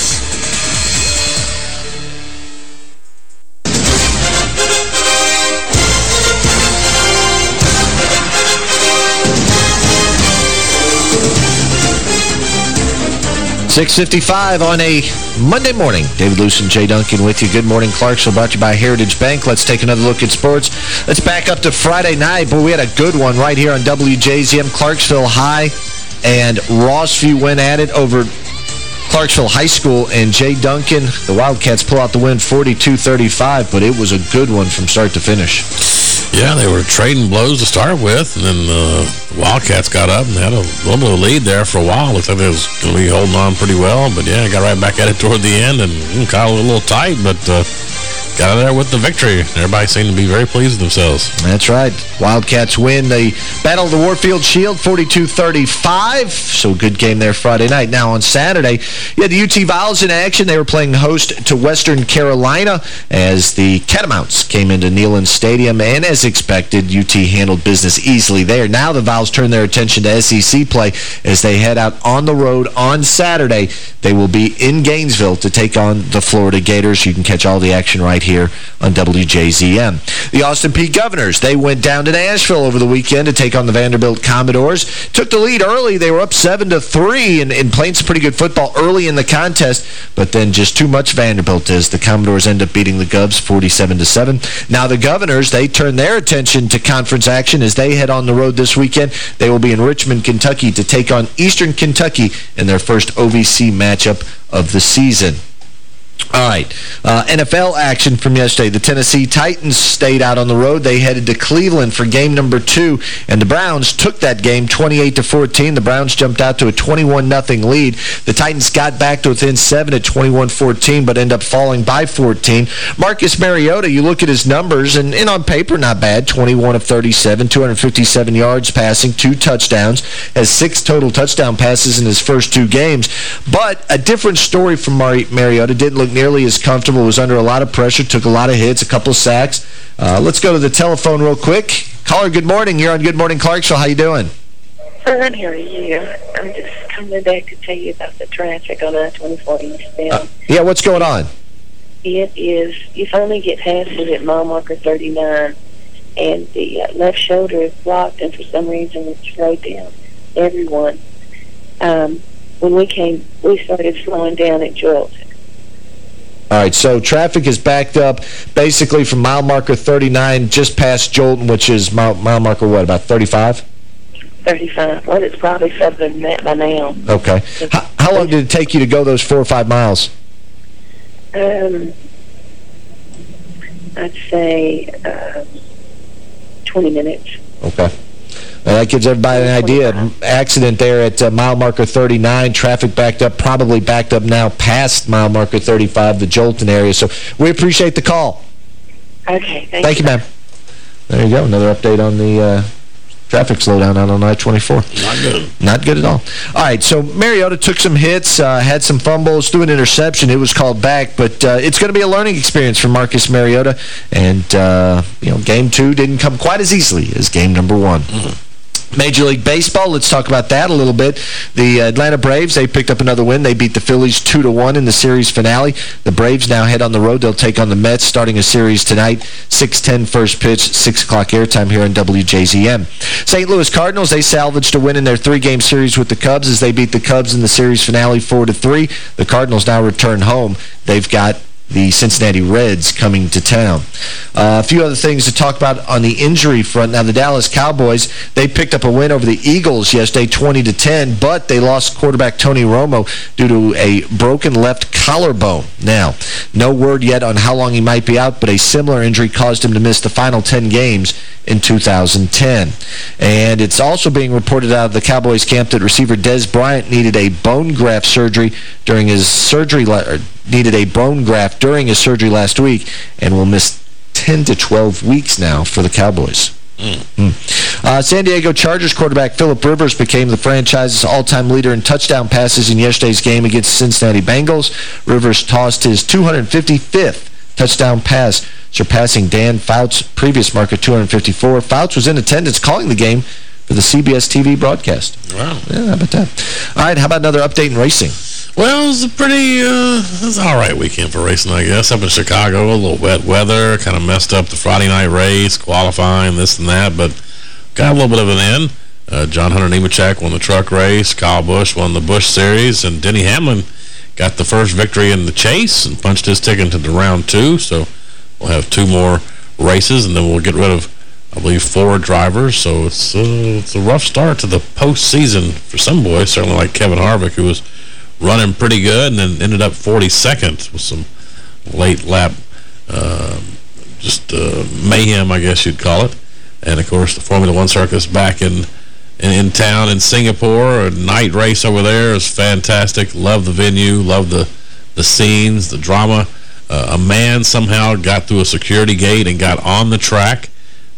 Six fifty-five on a Monday morning. David Luce and Jay Duncan with you. Good morning, Clarksville. Brought to you by Heritage Bank. Let's take another look at sports. Let's back up to Friday night. Boy, we had a good one right here on WJZM. Clarksville High and Rossview went at it over Clarksville High School, and Jay Duncan, the Wildcats pull out the win 42-35, but it was a good one from start to finish. Yeah, they were trading blows to start with, and then uh, the Wildcats got up and had a little bit of lead there for a while. Looked like they was going to be holding on pretty well, but yeah, got right back at it toward the end, and kind of a little tight, but uh, got out there with the victory. Everybody seemed to be very pleased with themselves. That's right. Wildcats win the Battle of the Warfield Shield 42-35. So good game there Friday night. Now on Saturday, you had the UT Vols in action. They were playing host to Western Carolina as the Catamounts came into Neyland Stadium. And as expected, UT handled business easily there. Now the Vols turn their attention to SEC play as they head out on the road on Saturday. They will be in Gainesville to take on the Florida Gators. You can catch all the action right here on WJZM. The Austin Peay Governors, they went down to Nashville over the weekend to take on the Vanderbilt Commodores. Took the lead early. They were up 7 to three and, and playing some pretty good football early in the contest, but then just too much Vanderbilt as the Commodores end up beating the Govs 47 to 7. Now the Governors, they turn their attention to conference action as they head on the road this weekend. They will be in Richmond, Kentucky to take on Eastern Kentucky in their first OVC matchup of the season. All right. Uh, NFL action from yesterday. The Tennessee Titans stayed out on the road. They headed to Cleveland for game number two, and the Browns took that game 28-14. The Browns jumped out to a 21-0 lead. The Titans got back to within 7 at 21-14, but end up falling by 14. Marcus Mariota, you look at his numbers, and, and on paper, not bad. 21 of 37, 257 yards passing, two touchdowns, has six total touchdown passes in his first two games. But a different story from Mari Mariota. Didn't look nearly as comfortable, was under a lot of pressure, took a lot of hits, a couple of sacks. Uh, let's go to the telephone real quick. Caller, good morning. You're on Good Morning Clarksville. How you doing? Fine, how are you? I'm just coming back to tell you about the traffic on I-24 eastbound. Uh, yeah, what's going on? It is, you finally get past it at mile marker 39, and the uh, left shoulder is blocked, and for some reason it's slowed down everyone. Um, when we came, we started slowing down at Jolt. All right, so traffic is backed up basically from mile marker 39 just past Joelton, which is mile, mile marker, what, about 35? 35. Well, it's probably further than that by now. Okay. How, how long did it take you to go those four or five miles? Um, I'd say uh, 20 minutes. Okay. Well, that gives everybody an idea. Accident there at uh, mile marker 39. Traffic backed up, probably backed up now past mile marker 35, the Joelton area. So we appreciate the call. Okay, thank, Thank you, ma'am. There you go. Another update on the uh, traffic slowdown out on I-24. Not good. Not good at all. All right, so Mariota took some hits, uh, had some fumbles, threw an interception. It was called back, but uh, it's going to be a learning experience for Marcus Mariota. And, uh, you know, game two didn't come quite as easily as game number one. Major League Baseball, let's talk about that a little bit. The Atlanta Braves, they picked up another win. They beat the Phillies 2-1 to one in the series finale. The Braves now head on the road. They'll take on the Mets starting a series tonight. 6-10 first pitch, 6 o'clock airtime here on WJZM. St. Louis Cardinals, they salvaged a win in their three-game series with the Cubs as they beat the Cubs in the series finale 4-3. The Cardinals now return home. They've got the Cincinnati Reds coming to town. Uh, a few other things to talk about on the injury front. Now, the Dallas Cowboys, they picked up a win over the Eagles yesterday, 20 to 10, but they lost quarterback Tony Romo due to a broken left collarbone. Now, no word yet on how long he might be out, but a similar injury caused him to miss the final 10 games in 2010. And it's also being reported out of the Cowboys camp that receiver Dez Bryant needed a bone graft surgery during his surgery needed a bone graft during his surgery last week and will miss 10 to 12 weeks now for the Cowboys. Mm. Uh, San Diego Chargers quarterback Philip Rivers became the franchise's all-time leader in touchdown passes in yesterday's game against Cincinnati Bengals. Rivers tossed his 255th touchdown pass, surpassing Dan Fouts' previous mark of 254. Fouts was in attendance calling the game for the CBS TV broadcast. Wow. Yeah, how about that? All right, how about another update in racing? Well, it was a pretty, uh, it was all right weekend for racing, I guess. Up in Chicago, a little wet weather, kind of messed up the Friday night race, qualifying, this and that, but got a little bit of an end. Uh, John Hunter Nemechek won the truck race, Kyle Busch won the Busch Series, and Denny Hamlin got the first victory in the chase and punched his ticket into the round two, so we'll have two more races, and then we'll get rid of I believe, four drivers. So it's, uh, it's a rough start to the postseason for some boys, certainly like Kevin Harvick, who was running pretty good and then ended up 42nd with some late lap uh, just uh, mayhem, I guess you'd call it. And, of course, the Formula One circus back in, in, in town in Singapore. A night race over there is fantastic. Love the venue. Love the, the scenes, the drama Uh, a man somehow got through a security gate and got on the track.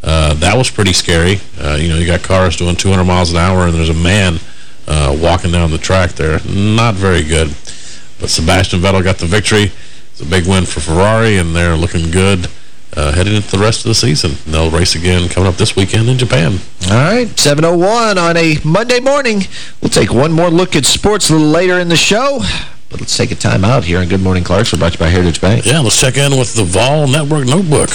Uh, that was pretty scary. Uh, you know, you got cars doing 200 miles an hour, and there's a man uh, walking down the track there. Not very good. But Sebastian Vettel got the victory. It's a big win for Ferrari, and they're looking good uh, heading into the rest of the season. They'll race again coming up this weekend in Japan. All right, 7.01 on a Monday morning. We'll take one more look at sports a little later in the show. But let's take a time out here on Good Morning Clarksville, brought to you by Heritage Bank. Yeah, let's check in with the Vol Network Notebook.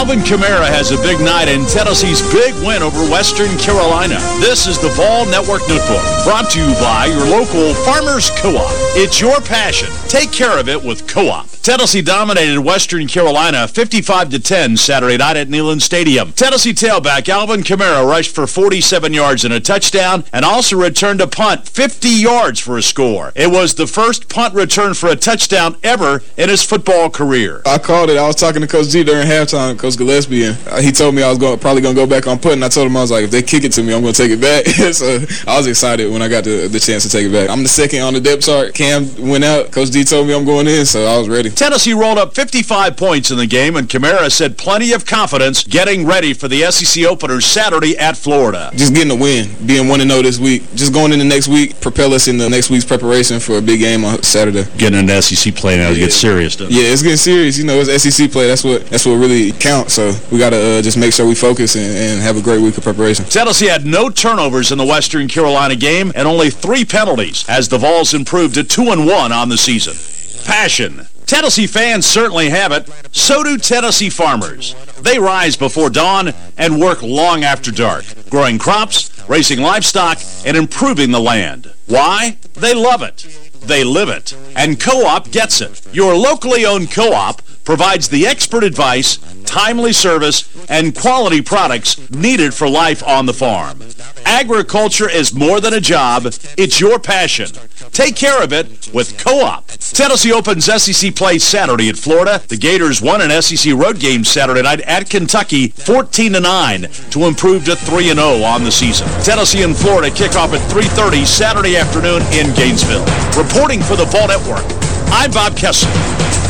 Alvin Kamara has a big night in Tennessee's big win over Western Carolina. This is the Vol Network Notebook, brought to you by your local Farmers Co-op. It's your passion. Take care of it with Co-op. Tennessee dominated Western Carolina 55-10 Saturday night at Neyland Stadium. Tennessee tailback Alvin Kamara rushed for 47 yards and a touchdown and also returned a punt 50 yards for a score. It was the first punt return for a touchdown ever in his football career. I called it. I was talking to Coach G during halftime, Coach Gillespie, and uh, he told me I was going probably going to go back on putting. I told him I was like, if they kick it to me, I'm going to take it back. (laughs) so I was excited when I got the, the chance to take it back. I'm the second on the depth chart. Cam went out. Coach D told me I'm going in, so I was ready. Tennessee rolled up 55 points in the game, and Kamara said plenty of confidence getting ready for the SEC opener Saturday at Florida. Just getting a win, being 1-0 this week. Just going into next week, propel us in the next week's preparation for a big game on Saturday. Getting into SEC play now, yeah. it gets serious, doesn't Yeah, it's getting serious. You know, it's SEC play. That's what that's what really counts. So we got to uh, just make sure we focus and, and have a great week of preparation. Tennessee had no turnovers in the Western Carolina game and only three penalties as the Vols improved to 2-1 on the season. Passion. Tennessee fans certainly have it. So do Tennessee farmers. They rise before dawn and work long after dark, growing crops, raising livestock, and improving the land. Why? They love it. They live it. And Co-op gets it. Your locally owned co-op provides the expert advice, timely service, and quality products needed for life on the farm. Agriculture is more than a job, it's your passion. Take care of it with Co-op. Tennessee opens SEC play Saturday at Florida. The Gators won an SEC road game Saturday night at Kentucky 14-9 to improve to 3-0 on the season. Tennessee and Florida kick off at 3.30 Saturday afternoon in Gainesville. Reporting for the Vol Network, I'm Bob Kesling.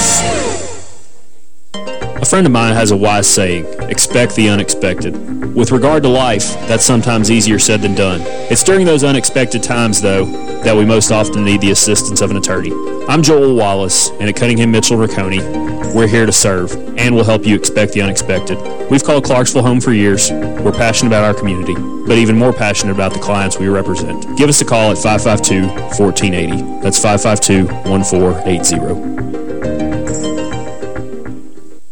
friend of mine has a wise saying, expect the unexpected. With regard to life, that's sometimes easier said than done. It's during those unexpected times, though, that we most often need the assistance of an attorney. I'm Joel Wallace, and at Cunningham Mitchell Rocconi, we're here to serve, and we'll help you expect the unexpected. We've called Clarksville home for years. We're passionate about our community, but even more passionate about the clients we represent. Give us a call at 552-1480. That's 552-1480.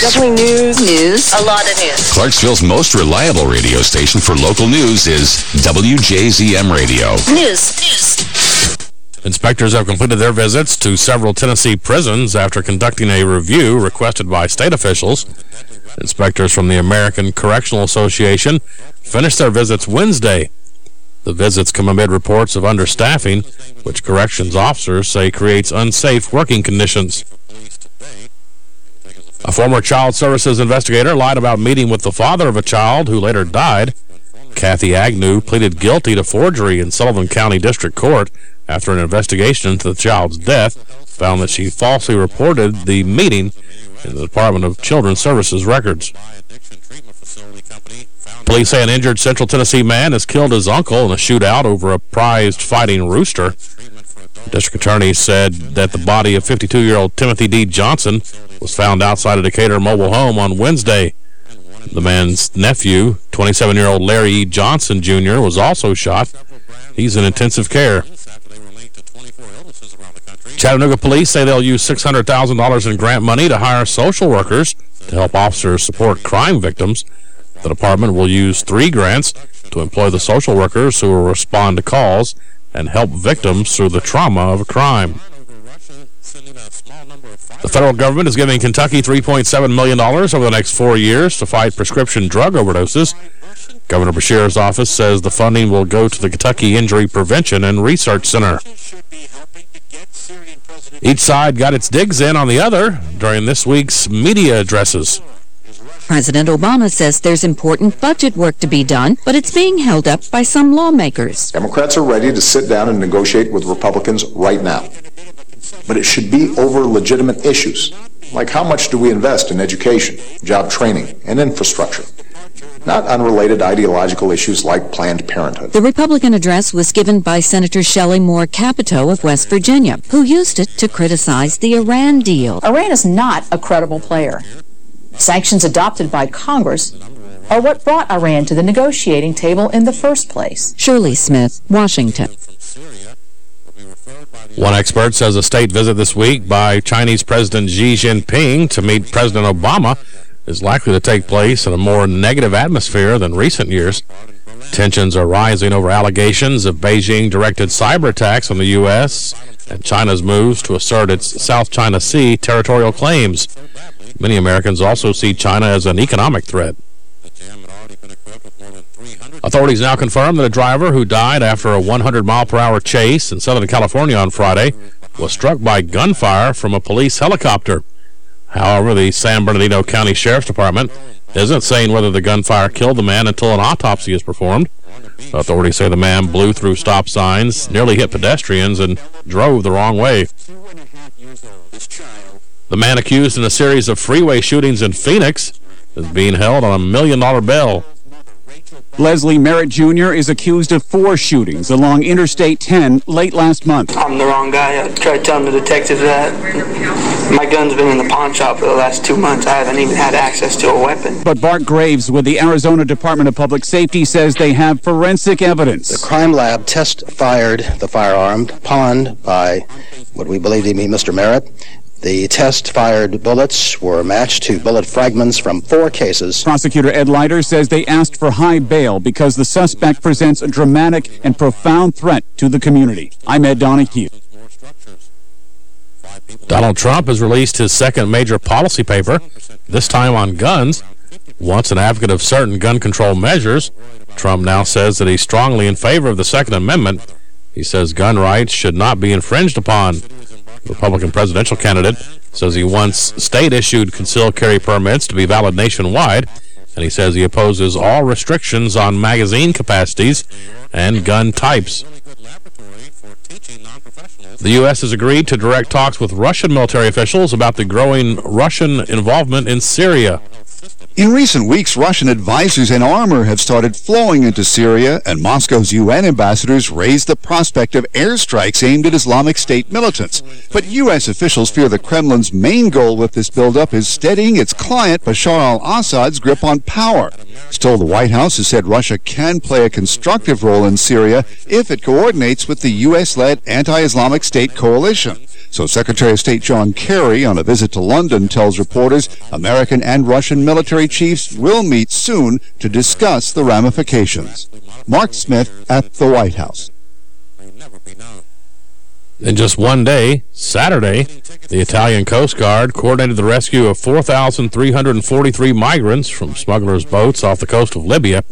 Definitely news. News. A lot of news. Clarksville's most reliable radio station for local news is WJZM Radio. News. News. Inspectors have completed their visits to several Tennessee prisons after conducting a review requested by state officials. Inspectors from the American Correctional Association finished their visits Wednesday. The visits come amid reports of understaffing, which corrections officers say creates unsafe working conditions. A former child services investigator lied about meeting with the father of a child who later died. Kathy Agnew pleaded guilty to forgery in Sullivan County District Court after an investigation into the child's death found that she falsely reported the meeting in the Department of Children's Services records. Police say an injured Central Tennessee man has killed his uncle in a shootout over a prized fighting rooster. District attorney said that the body of 52-year-old Timothy D. Johnson was found outside a Decatur mobile home on Wednesday. The man's nephew, 27-year-old Larry E. Johnson, Jr., was also shot. He's in intensive care. Chattanooga police say they'll use $600,000 in grant money to hire social workers to help officers support crime victims. The department will use three grants to employ the social workers who will respond to calls and help victims through the trauma of a crime. The federal government is giving Kentucky $3.7 million over the next four years to fight prescription drug overdoses. Governor Beshear's office says the funding will go to the Kentucky Injury Prevention and Research Center. Each side got its digs in on the other during this week's media addresses. President Obama says there's important budget work to be done, but it's being held up by some lawmakers. Democrats are ready to sit down and negotiate with Republicans right now. But it should be over legitimate issues, like how much do we invest in education, job training, and infrastructure, not unrelated ideological issues like Planned Parenthood. The Republican address was given by Senator Shelley Moore Capito of West Virginia, who used it to criticize the Iran deal. Iran is not a credible player. Sanctions adopted by Congress are what brought Iran to the negotiating table in the first place. Shirley Smith, Washington. One expert says a state visit this week by Chinese President Xi Jinping to meet President Obama is likely to take place in a more negative atmosphere than recent years. Tensions are rising over allegations of Beijing-directed cyber attacks on the U.S. and China's moves to assert its South China Sea territorial claims. Many Americans also see China as an economic threat. Authorities now confirm that a driver who died after a 100-mile-per-hour chase in Southern California on Friday was struck by gunfire from a police helicopter. However, the San Bernardino County Sheriff's Department isn't saying whether the gunfire killed the man until an autopsy is performed. Authorities say the man blew through stop signs, nearly hit pedestrians, and drove the wrong way. The man accused in a series of freeway shootings in Phoenix is being held on a million-dollar bail. Leslie Merritt Jr. is accused of four shootings along Interstate 10 late last month. I'm the wrong guy. I tried telling the detectives that. My gun's been in the pawn shop for the last two months. I haven't even had access to a weapon. But Bart Graves with the Arizona Department of Public Safety says they have forensic evidence. The crime lab test fired the firearm pawned by what we believe to be Mr. Merritt. The test-fired bullets were matched to bullet fragments from four cases. Prosecutor Ed Leiter says they asked for high bail because the suspect presents a dramatic and profound threat to the community. I'm Ed Donahue. Donald Trump has released his second major policy paper, this time on guns. Once an advocate of certain gun control measures, Trump now says that he's strongly in favor of the Second Amendment. He says gun rights should not be infringed upon. Republican presidential candidate says he wants state-issued concealed carry permits to be valid nationwide, and he says he opposes all restrictions on magazine capacities and gun types. The U.S. has agreed to direct talks with Russian military officials about the growing Russian involvement in Syria. In recent weeks, Russian advisors and armor have started flowing into Syria, and Moscow's UN ambassadors raised the prospect of airstrikes aimed at Islamic State militants. But U.S. officials fear the Kremlin's main goal with this buildup is steadying its client Bashar al-Assad's grip on power. Still, the White House has said Russia can play a constructive role in Syria if it coordinates with the U.S.-led anti-Islamic State coalition. So Secretary of State John Kerry, on a visit to London, tells reporters American and Russian military chiefs will meet soon to discuss the ramifications. Mark Smith at the White House. In just one day, Saturday, the Italian Coast Guard coordinated the rescue of 4,343 migrants from smugglers' boats off the coast of Libya.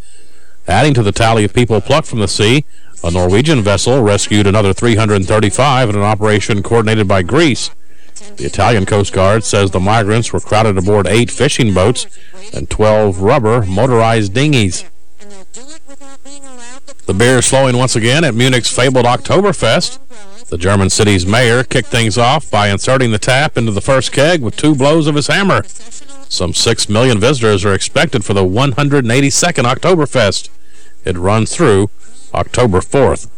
Adding to the tally of people plucked from the sea, a Norwegian vessel rescued another 335 in an operation coordinated by Greece. The Italian Coast Guard says the migrants were crowded aboard eight fishing boats and 12 rubber motorized dinghies. The beer is flowing once again at Munich's fabled Oktoberfest. The German city's mayor kicked things off by inserting the tap into the first keg with two blows of his hammer. Some 6 million visitors are expected for the 182nd Oktoberfest. It runs through October 4th.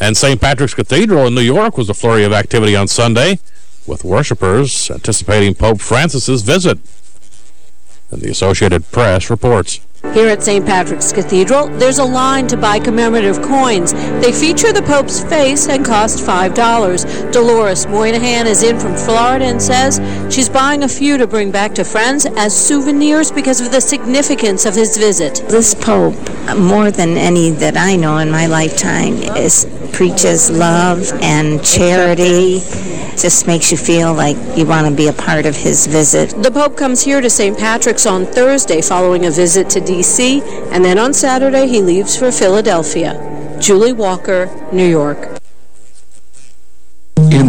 And St. Patrick's Cathedral in New York was a flurry of activity on Sunday, with worshippers anticipating Pope Francis's visit. And the Associated Press reports. Here at St. Patrick's Cathedral, there's a line to buy commemorative coins. They feature the Pope's face and cost $5. Dolores Moynihan is in from Florida and says she's buying a few to bring back to friends as souvenirs because of the significance of his visit. This Pope, more than any that I know in my lifetime, is preaches love and charity. Just makes you feel like you want to be a part of his visit. The Pope comes here to St. Patrick's on Thursday following a visit to D.C., and then on Saturday he leaves for Philadelphia. Julie Walker, New York.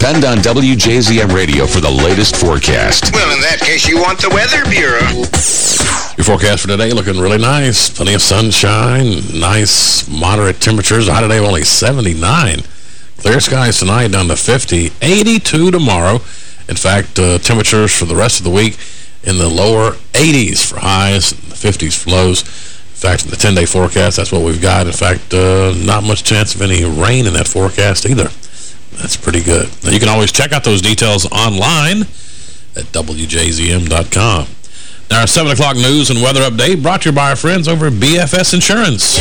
Depend on WJZM Radio for the latest forecast. Well, in that case, you want the Weather Bureau. Your forecast for today looking really nice. Plenty of sunshine, nice moderate temperatures. High today only 79. Clear skies tonight down to 50. 82 tomorrow. In fact, uh, temperatures for the rest of the week in the lower 80s for highs, the 50s for lows. In fact, in the 10-day forecast, that's what we've got. In fact, uh, not much chance of any rain in that forecast either. That's pretty good. Now, you can always check out those details online at WJZM.com. Now, our 7 o'clock news and weather update brought to you by our friends over at BFS Insurance.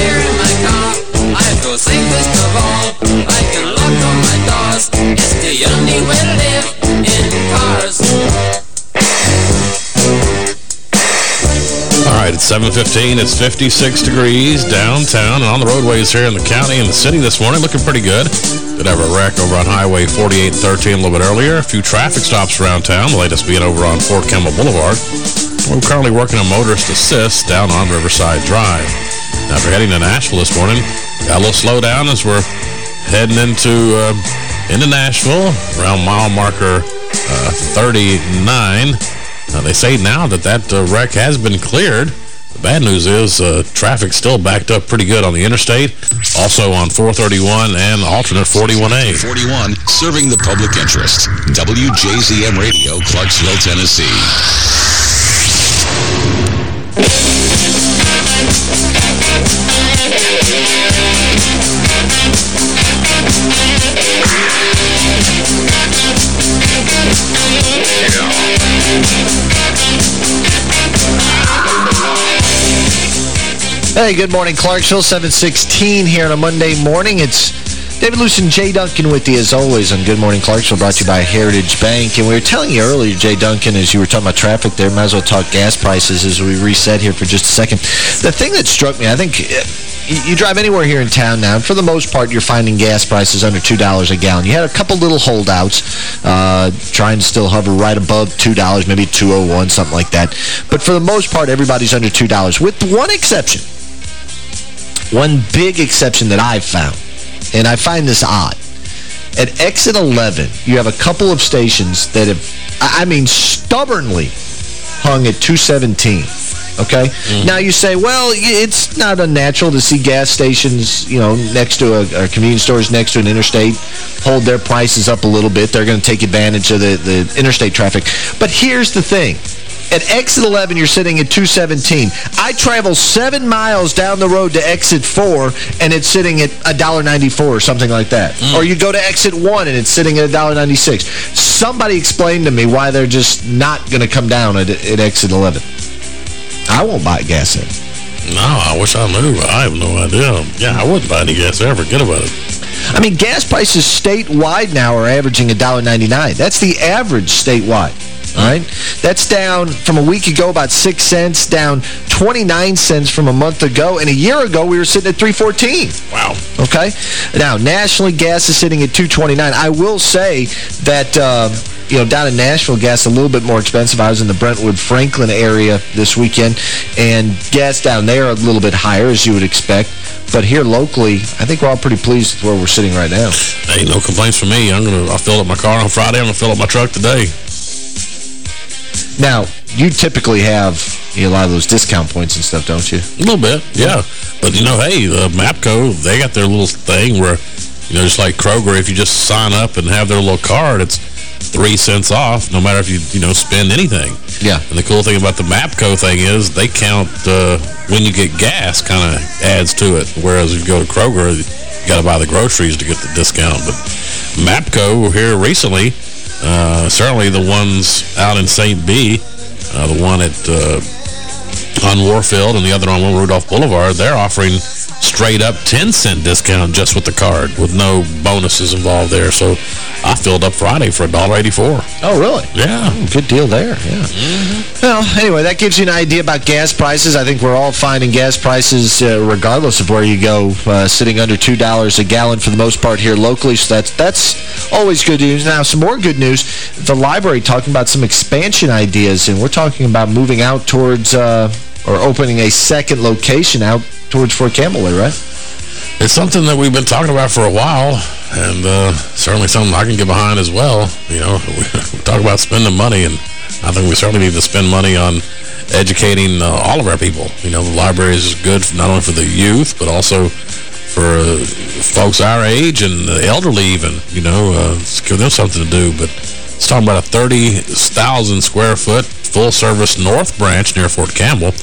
All right, it's 7.15. It's 56 degrees downtown and on the roadways here in the county and the city this morning. Looking pretty good. Did have a wreck over on Highway 4813 a little bit earlier. A few traffic stops around town. The latest being over on Fort Campbell Boulevard. We're currently working on motorist assist down on Riverside Drive. You're heading to Nashville this morning, got a little slowdown as we're heading into uh, into Nashville around mile marker uh, 39. Now, they say now that that uh, wreck has been cleared. Bad news is uh, still backed up pretty good on the interstate, also on 431 and alternate 41A. 41, serving the public interest. WJZM Radio, Clarksville, Tennessee. Hey, good morning, Clarksville. 716 here on a Monday morning. It's David Luce and Jay Duncan with you, as always, on Good Morning Clarksville, brought to you by Heritage Bank. And we were telling you earlier, Jay Duncan, as you were talking about traffic there, might as well talk gas prices as we reset here for just a second. The thing that struck me, I think you drive anywhere here in town now, and for the most part, you're finding gas prices under $2 a gallon. You had a couple little holdouts uh, trying to still hover right above $2, maybe 201 something like that. But for the most part, everybody's under $2, with one exception. One big exception that I've found, and I find this odd. At exit 11, you have a couple of stations that have, I mean, stubbornly hung at 217 okay? Mm -hmm. Now you say, well, it's not unnatural to see gas stations, you know, next to a, or convenience stores next to an interstate hold their prices up a little bit. They're going to take advantage of the, the interstate traffic. But here's the thing. At exit 11, you're sitting at 217. I travel seven miles down the road to exit 4, and it's sitting at $1.94 or something like that. Mm. Or you go to exit 1, and it's sitting at $1.96. Somebody explain to me why they're just not going to come down at, at exit 11. I won't buy gas in. No, I wish I knew. I have no idea. Yeah, I wouldn't buy any gas ever. Forget about it. I mean, gas prices statewide now are averaging $1.99. That's the average statewide. All right? That's down from a week ago about 6 cents, down 29 cents from a month ago. And a year ago, we were sitting at 314. Wow. Okay? Now, nationally, gas is sitting at 229. I will say that... Uh, you know, down in Nashville, gas a little bit more expensive. I was in the Brentwood-Franklin area this weekend, and gas down there a little bit higher, as you would expect. But here locally, I think we're all pretty pleased with where we're sitting right now. Hey, no complaints from me. I'm gonna, I filled up my car on Friday. I'm going to fill up my truck today. Now, you typically have you know, a lot of those discount points and stuff, don't you? A little bit, yeah. But, you know, hey, the MAPCO, they got their little thing where, you know, just like Kroger, if you just sign up and have their little card, it's three cents off no matter if you, you know, spend anything. Yeah. And the cool thing about the MAPCO thing is they count uh, when you get gas kind of adds to it. Whereas if you go to Kroger, you got to buy the groceries to get the discount. But MAPCO here recently, uh, certainly the ones out in St. B, uh, the one at uh, on Warfield and the other on Rudolph Boulevard, they're offering straight up 10 cent discount just with the card with no bonuses involved there. So I filled up Friday for $1.84. Oh, really? Yeah. Oh, good deal there, yeah. Mm -hmm. Well, anyway, that gives you an idea about gas prices. I think we're all finding gas prices, uh, regardless of where you go, uh, sitting under $2 a gallon for the most part here locally. So that's, that's always good news. Now, some more good news. The library talking about some expansion ideas, and we're talking about moving out towards... Uh, or opening a second location out towards Fort Campbell Way, right? It's something that we've been talking about for a while, and uh, certainly something I can get behind as well. You know, (laughs) we talk about spending money, and I think we certainly need to spend money on educating uh, all of our people. You know, the library is good not only for the youth, but also for uh, folks our age and the elderly even, you know, uh, give them something to do. But it's talking about a 30,000 square foot full-service north branch near Fort Campbell.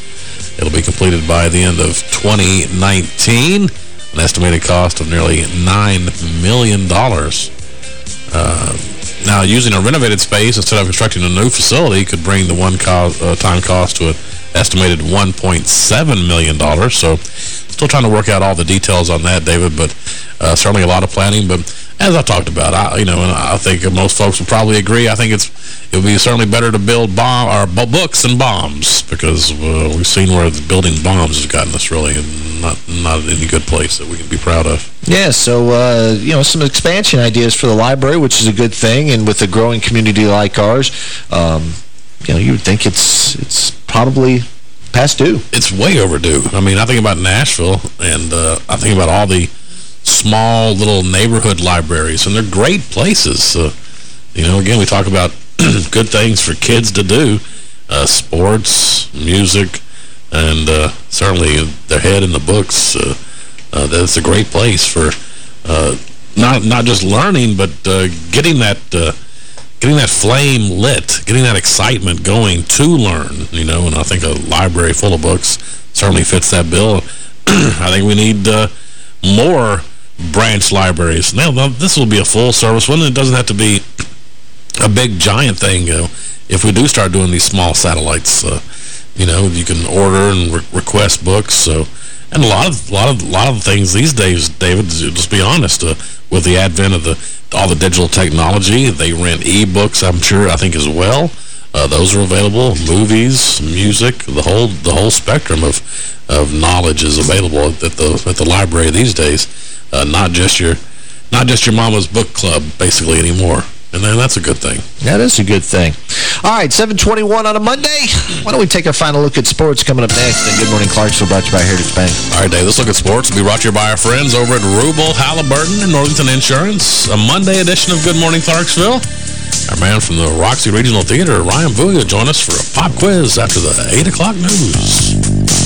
It'll be completed by the end of 2019. An estimated cost of nearly $9 million. Uh, now, using a renovated space instead of constructing a new facility could bring the one-time co uh, cost to estimated $1.7 million. So, still trying to work out all the details on that, David, but uh, certainly a lot of planning. But as I talked about, I, you know, and I think most folks would probably agree. I think it's it would be certainly better to build bomb or books and bombs because uh, we've seen where building bombs has gotten us really not not any good place that we can be proud of. Yeah, so, uh, you know, some expansion ideas for the library, which is a good thing, and with a growing community like ours, um, you know, you would think it's it's probably past due. It's way overdue. I mean, I think about Nashville, and uh, I think about all the small little neighborhood libraries, and they're great places. Uh, you know, again, we talk about (clears throat) good things for kids to do, uh, sports, music, and uh, certainly their head in the books. Uh, uh, that's a great place for uh, not not just learning, but getting that getting that flame lit, getting that excitement going to learn. You know, and I think a library full of books certainly fits that bill. (clears throat) I think we need more branch libraries. Now, this will be a full-service one. It doesn't have to be a big, giant thing. You know, if we do start doing these small satellites, uh, you know, you can order and re request books. So And a lot of lot of lot of things these days, David, just be honest, uh, with the advent of the all the digital technology, they rent e-books, I'm sure, I think as well. Uh, those are available. Movies, music, the whole the whole spectrum of of knowledge is available at the at the library these days. Uh, not just your not just your mama's book club, basically anymore. And then that's a good thing. That is a good thing. All right, 721 on a Monday. Why don't we take a final look at sports coming up next? And Good Morning Clarksville brought to you by Heritage Bank. All right, Dave, let's look at sports. We'll be brought to you by our friends over at Rubel Halliburton and Northington Insurance. A Monday edition of Good Morning Clarksville. Our man from the Roxy Regional Theater, Ryan will join us for a pop quiz after the 8 o'clock news.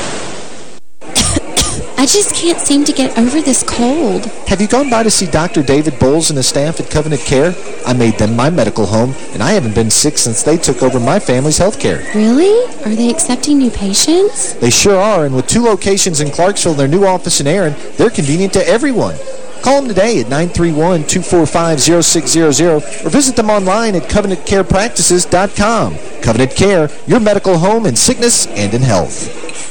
I just can't seem to get over this cold. Have you gone by to see Dr. David Bowles and his staff at Covenant Care? I made them my medical home, and I haven't been sick since they took over my family's health care. Really? Are they accepting new patients? They sure are, and with two locations in Clarksville their new office in Erin, they're convenient to everyone. Call them today at 931-245-0600 or visit them online at covenantcarepractices.com. Covenant Care, your medical home in sickness and in health.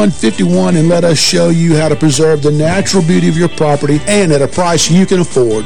278-7151 and let us show you how to preserve the natural beauty of your property and at a price you can afford.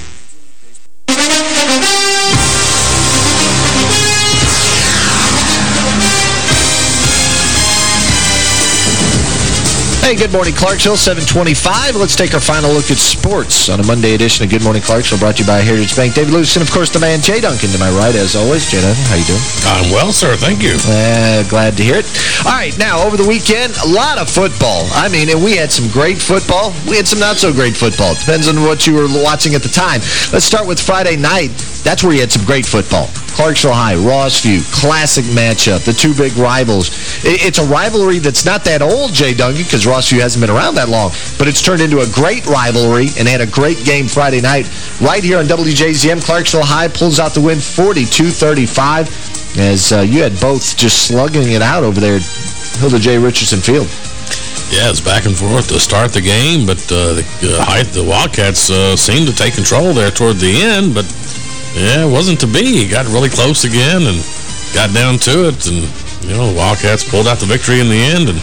Thiruvananthapuram Hey, good morning, Clarksville, 725. Let's take our final look at sports on a Monday edition of Good Morning Clarksville, brought to you by Heritage Bank. David Lewis and, of course, the man Jay Duncan to my right, as always. Jay Duncan, how you doing? I'm well, sir. Thank you. Uh, glad to hear it. All right, now, over the weekend, a lot of football. I mean, and we had some great football. We had some not-so-great football. Depends on what you were watching at the time. Let's start with Friday night. That's where you had some great football. Clarksville High, Rossview, classic matchup, the two big rivals. It's a rivalry that's not that old, Jay Duncan, because Rossview hasn't been around that long, but it's turned into a great rivalry and had a great game Friday night. Right here on WJZM, Clarksville High pulls out the win 42-35 as uh, you had both just slugging it out over there at Hilda J. Richardson Field. Yeah, it's back and forth to start the game, but uh, the, uh, the Wildcats uh, seemed to take control there toward the end, but yeah, it wasn't to be. Got really close again and got down to it. And, you know, the Wildcats pulled out the victory in the end. And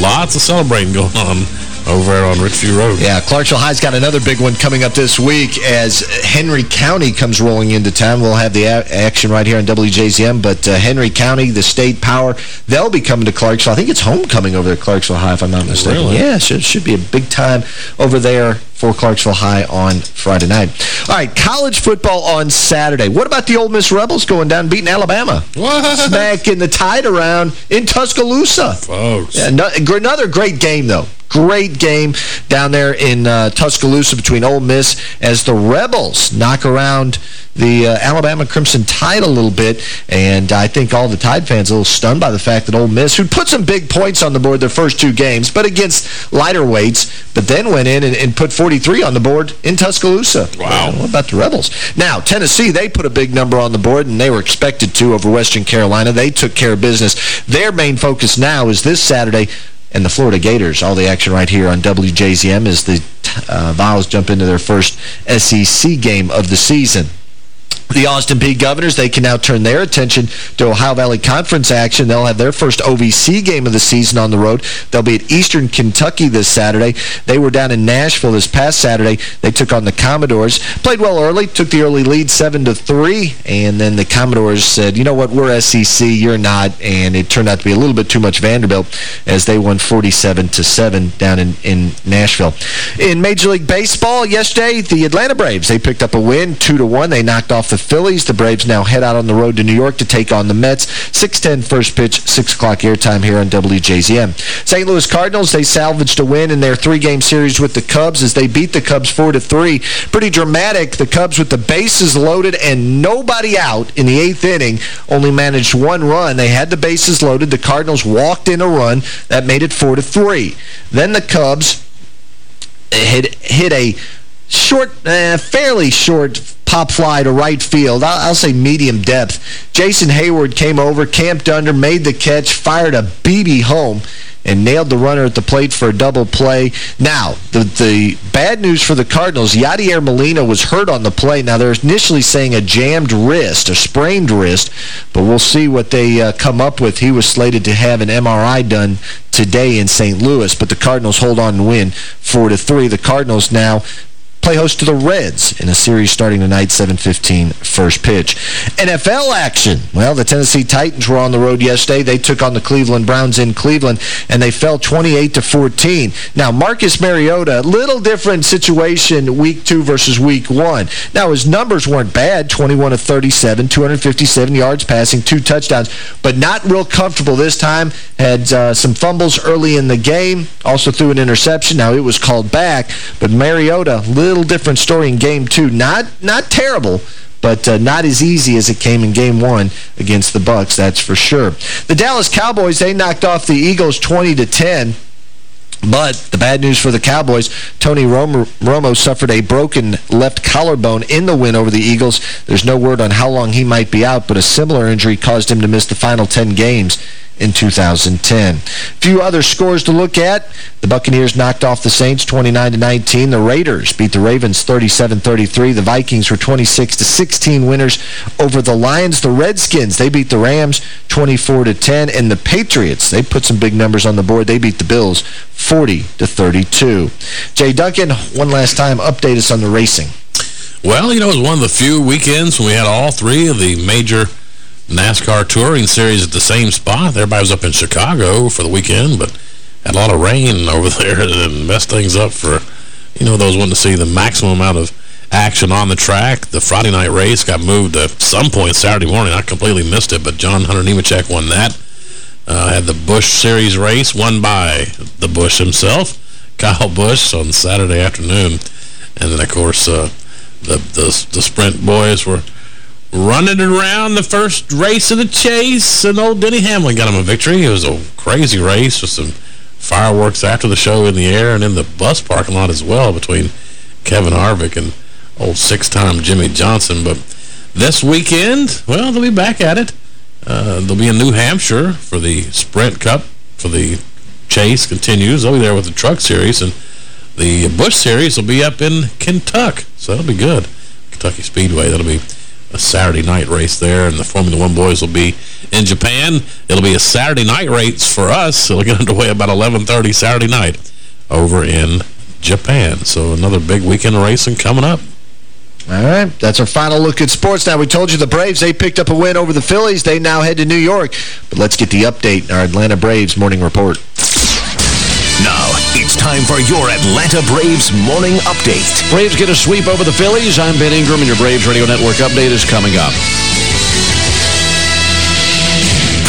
lots of celebrating going on over there on Richview Road. Yeah, Clarksville High's got another big one coming up this week as Henry County comes rolling into town. We'll have the action right here on WJZM, but uh, Henry County, the state power, they'll be coming to Clarksville. I think it's homecoming over at Clarksville High, if I'm not mistaken. Really? Yeah, it should be a big time over there for Clarksville High on Friday night. All right, college football on Saturday. What about the Ole Miss Rebels going down beating Alabama? What? Smacking the tide around in Tuscaloosa. Folks. Yeah, no, another great game, though. Great game down there in uh, Tuscaloosa between Ole Miss as the Rebels knock around the uh, Alabama Crimson Tide a little bit. And I think all the Tide fans are a little stunned by the fact that Ole Miss, who put some big points on the board their first two games, but against lighter weights, but then went in and, and put 43 on the board in Tuscaloosa. Wow. what about the Rebels? Now, Tennessee, they put a big number on the board, and they were expected to over Western Carolina. They took care of business. Their main focus now is this Saturday and the Florida Gators. All the action right here on WJZM as the uh, Vols jump into their first SEC game of the season. The Austin Peay Governors, they can now turn their attention to Ohio Valley Conference action. They'll have their first OVC game of the season on the road. They'll be at Eastern Kentucky this Saturday. They were down in Nashville this past Saturday. They took on the Commodores. Played well early, took the early lead 7 to three, and then the Commodores said, you know what, we're SEC, you're not, and it turned out to be a little bit too much Vanderbilt as they won 47 to seven down in, in Nashville. In Major League Baseball yesterday, the Atlanta Braves, they picked up a win, 2 to one. They knocked off the Phillies. The Braves now head out on the road to New York to take on the Mets. 6-10 first pitch, 6 o'clock airtime here on WJZM. St. Louis Cardinals, they salvaged a win in their three-game series with the Cubs as they beat the Cubs 4-3. Pretty dramatic. The Cubs with the bases loaded and nobody out in the eighth inning only managed one run. They had the bases loaded. The Cardinals walked in a run. That made it 4-3. Then the Cubs hit, hit a short, uh, fairly short pop fly to right field. I'll, I'll, say medium depth. Jason Heyward came over, camped under, made the catch, fired a BB home, and nailed the runner at the plate for a double play. Now, the, the bad news for the Cardinals, Yadier Molina was hurt on the play. Now, they're initially saying a jammed wrist, a sprained wrist, but we'll see what they uh, come up with. He was slated to have an MRI done today in St. Louis, but the Cardinals hold on and win 4-3. The Cardinals now play host to the Reds in a series starting tonight, 7.15 first pitch. NFL action. Well, the Tennessee Titans were on the road yesterday. They took on the Cleveland Browns in Cleveland, and they fell 28 to 14. Now, Marcus Mariota, little different situation week two versus week one. Now, his numbers weren't bad, 21 of 37, 257 yards passing, two touchdowns, but not real comfortable this time. Had uh, some fumbles early in the game, also threw an interception. Now, it was called back, but Mariota, little little different story in game two. Not not terrible, but uh, not as easy as it came in game one against the Bucks, that's for sure. The Dallas Cowboys, they knocked off the Eagles 20 to 10. But the bad news for the Cowboys, Tony Romo, Romo, suffered a broken left collarbone in the win over the Eagles. There's no word on how long he might be out, but a similar injury caused him to miss the final 10 games in 2010. A few other scores to look at. The Buccaneers knocked off the Saints 29-19. The Raiders beat the Ravens 37-33. The Vikings were 26-16 winners over the Lions. The Redskins, they beat the Rams 24-10. And the Patriots, they put some big numbers on the board. They beat the Bills 40-32. Jay Duncan, one last time, update us on the racing. Well, you know, it was one of the few weekends when we had all three of the major NASCAR Touring Series at the same spot. Everybody was up in Chicago for the weekend, but had a lot of rain (laughs) over there and messed things up for, you know, those wanting to see the maximum amount of action on the track. The Friday night race got moved to some point Saturday morning. I completely missed it, but John Hunter Nemechek won that. Uh, had the Busch Series race won by the Busch himself, (laughs) Kyle Busch, on Saturday afternoon. And then, of course, uh, the, the, the sprint boys were running around the first race of the chase, and old Denny Hamlin got him a victory. It was a crazy race with some fireworks after the show in the air and in the bus parking lot as well between Kevin Harvick and old six-time Jimmie Johnson. But this weekend, well, they'll be back at it. Uh, they'll be in New Hampshire for the Sprint Cup, for the chase continues. They'll be there with the Truck Series, and the Busch Series will be up in Kentucky, so that'll be good. Kentucky Speedway, that'll be a Saturday night race there, and the Formula One boys will be in Japan. It'll be a Saturday night race for us. It'll get underway about 11.30 Saturday night over in Japan. So another big weekend racing coming up. All right, that's our final look at sports. Now, we told you the Braves, they picked up a win over the Phillies. They now head to New York. But let's get the update in our Atlanta Braves morning report. Now, it's time for your Atlanta Braves morning update. Braves get a sweep over the Phillies. I'm Ben Ingram, and your Braves Radio Network update is coming up.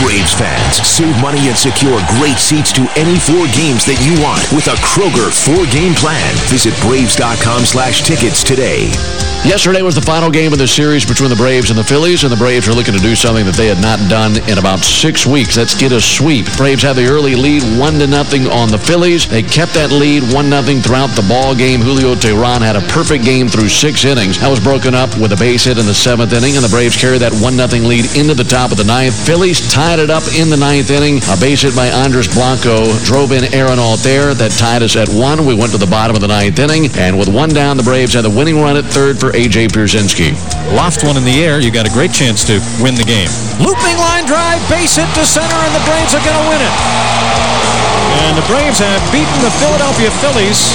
Braves fans, save money and secure great seats to any four games that you want with a Kroger four-game plan. Visit Braves.com slash tickets today. Yesterday was the final game of the series between the Braves and the Phillies, and the Braves are looking to do something that they had not done in about six weeks. That's get a sweep. Braves had the early lead, one to nothing on the Phillies. They kept that lead, one nothing throughout the ball game. Julio Teheran had a perfect game through six innings. That was broken up with a base hit in the seventh inning, and the Braves carried that one nothing lead into the top of the ninth. Phillies tied it up in the ninth inning. A base hit by Andres Blanco drove in Aaron Altherr That tied us at one. We went to the bottom of the ninth inning, and with one down, the Braves had the winning run at third for A.J. Pierzynski. Loft one in the air, you got a great chance to win the game. Looping line drive, base hit to center, and the Braves are going to win it. And the Braves have beaten the Philadelphia Phillies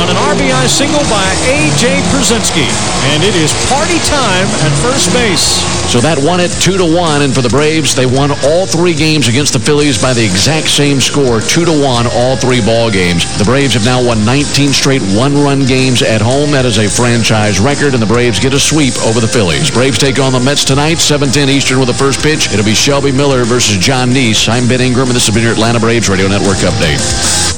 on an RBI single by A.J. Pierzynski. And it is party time at first base. So that won it 2 to one, and for the Braves, they won all three games against the Phillies by the exact same score, 2 to one, all three ball games. The Braves have now won 19 straight one-run games at home. That is a franchise record, and the Braves get a sweep over the Phillies. Braves take on the Mets tonight, 7-10 Eastern with the first pitch. It'll be Shelby Miller versus Jon Niese. I'm Ben Ingram, and this has been your Atlanta Braves Radio Network update.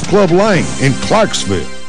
Club Lane in Clarksville.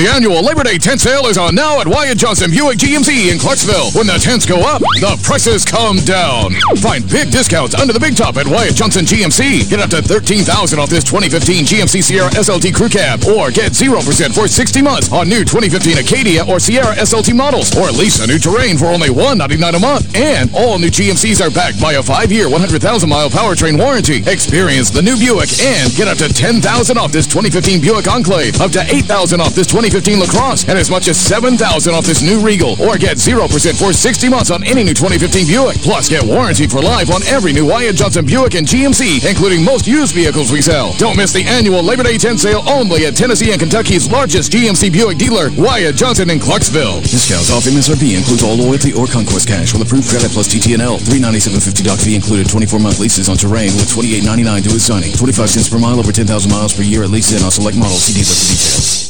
The annual Labor Day tent sale is on now at Wyatt Johnson Buick GMC in Clarksville. When the tents go up, the prices come down. Find big discounts under the big top at Wyatt Johnson GMC. Get up to 13,000 off this 2015 GMC Sierra SLT Crew Cab or get 0% for 60 months on new 2015 Acadia or Sierra SLT models or lease a new Terrain for only 199 a month. And all new GMCs are backed by a 5-year, 100,000-mile powertrain warranty. Experience the new Buick and get up to 10,000 off this 2015 Buick Enclave, up to 8,000 off this 2015 LaCrosse, and as much as 7,000 off this new Regal. Or get 0% for 60 months on any new 2015 Buick. Plus, get warranty for life on every new Wyatt Johnson Buick and GMC, including most used vehicles we sell. Don't miss the annual Labor Day tent sale only at Tennessee and Kentucky's largest GMC Buick dealer, Wyatt Johnson in Clarksville. Discounts off MSRP includes all loyalty or conquest cash with approved credit plus TTNL. 397.50 doc fee included 24-month leases on terrain with 28.99 to its signing. 25 cents per mile over 10,000 miles per year at lease and on select models. See dealer for details.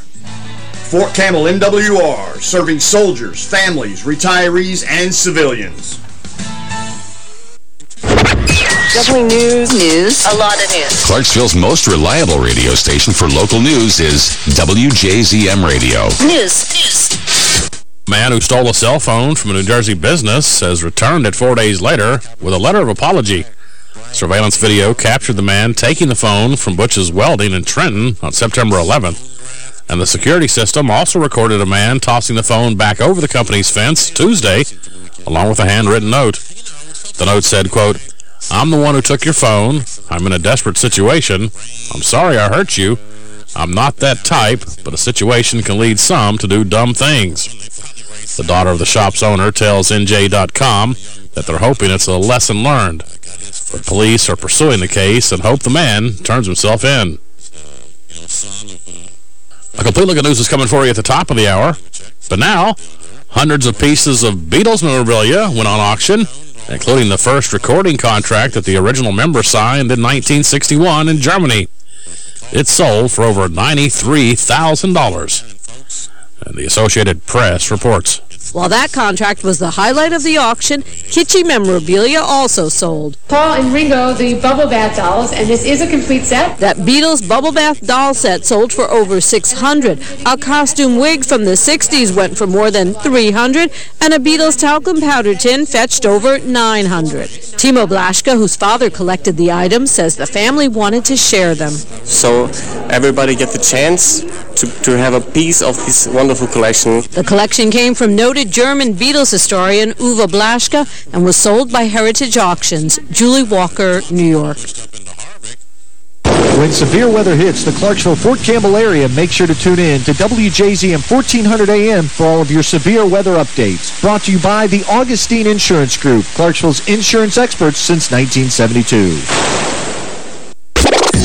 Fort Campbell MWR, serving soldiers, families, retirees, and civilians. Definitely news. News. A lot of news. Clarksville's most reliable radio station for local news is WJZM Radio. News. News. man who stole a cell phone from a New Jersey business has returned it four days later with a letter of apology. Surveillance video captured the man taking the phone from Butch's Welding in Trenton on September 11th. And the security system also recorded a man tossing the phone back over the company's fence Tuesday, along with a handwritten note. The note said, quote, I'm the one who took your phone. I'm in a desperate situation. I'm sorry I hurt you. I'm not that type, but a situation can lead some to do dumb things. The daughter of the shop's owner tells NJ.com that they're hoping it's a lesson learned. But police are pursuing the case and hope the man turns himself in. A complete look at news is coming for you at the top of the hour. But now, hundreds of pieces of Beatles memorabilia went on auction, including the first recording contract that the original member signed in 1961 in Germany. It sold for over $93,000. And the Associated Press reports. While that contract was the highlight of the auction, kitschy memorabilia also sold. Paul and Ringo, the Bubble Bath dolls, and this is a complete set. That Beatles Bubble Bath doll set sold for over 600 A costume wig from the 60s went for more than 300 and a Beatles talcum powder tin fetched over 900 Timo Blaschka, whose father collected the items, says the family wanted to share them. So everybody get the chance to, to have a piece of this wonderful collection. The collection came from noted German Beatles historian Uwe Blaschka and was sold by Heritage Auctions, Julie Walker, New York. When severe weather hits the Clarksville-Fort Campbell area, make sure to tune in to WJZM 1400 AM for all of your severe weather updates. Brought to you by the Augustine Insurance Group, Clarksville's insurance experts since 1972.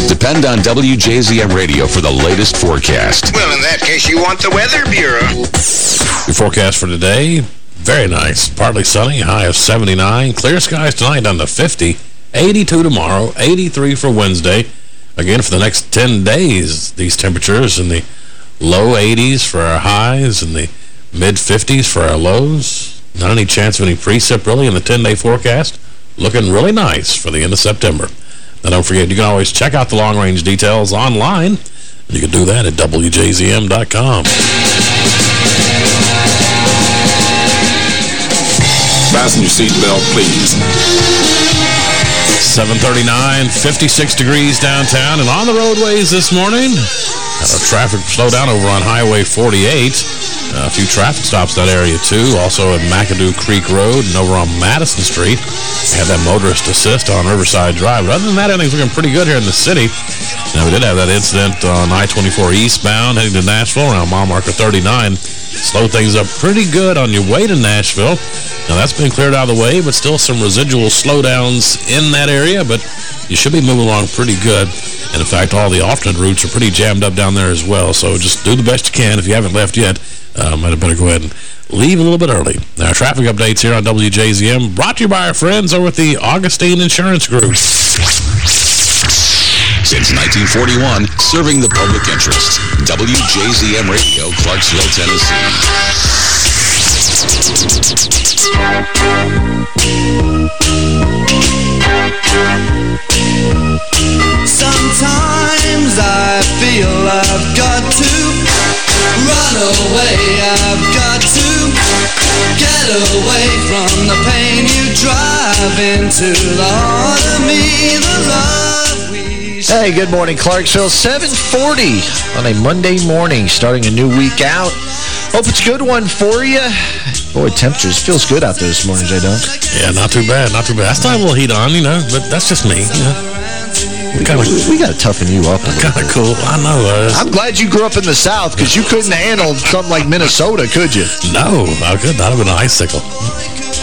Depend on WJZM Radio for the latest forecast. Well, in that case, you want the Weather Bureau. Your forecast for today, very nice. Partly sunny, high of 79. Clear skies tonight down to 50. 82 tomorrow, 83 for Wednesday. Again, for the next 10 days, these temperatures in the low 80s for our highs and the mid-50s for our lows. Not any chance of any precip, really, in the 10-day forecast. Looking really nice for the end of September. Now, don't forget, you can always check out the long-range details online. You can do that at WJZM.com. Fasten your seatbelt, please. 739, 56 degrees downtown and on the roadways this morning. Had our traffic slow down over on Highway 48. A few traffic stops that area, too. Also at McAdoo Creek Road and over on Madison Street. Had that motorist assist on Riverside Drive. But other than that, everything's looking pretty good here in the city. Now, we did have that incident on I-24 eastbound heading to Nashville around mile marker 39. Slowed things up pretty good on your way to Nashville. Now, that's been cleared out of the way, but still some residual slowdowns in that area, but you should be moving along pretty good. And, in fact, all the alternate routes are pretty jammed up down there as well, so just do the best you can if you haven't left yet. Uh, might have better go ahead and leave a little bit early. Our traffic updates here on WJZM, brought to you by our friends over at the Augustine Insurance Group. Since 1941, serving the public interest. WJZM Radio, Clarksville, Tennessee. Sometimes I feel I've got to run away. I've got to get away from the pain you drive into the heart of me. The love we Hey, good morning, Clarksville. 740 on a Monday morning, starting a new week out. Hope it's a good one for you. Boy, temperatures feels good out there this morning, Jay Dunk. Yeah, not too bad, not too bad. I still have a little heat on, you know, but that's just me, you know. We, kinda, we, we got to toughen you up. Kind of cool. I know. Uh, I'm glad you grew up in the South because you couldn't handle something like Minnesota, could you? No, I could. not would have been an icicle.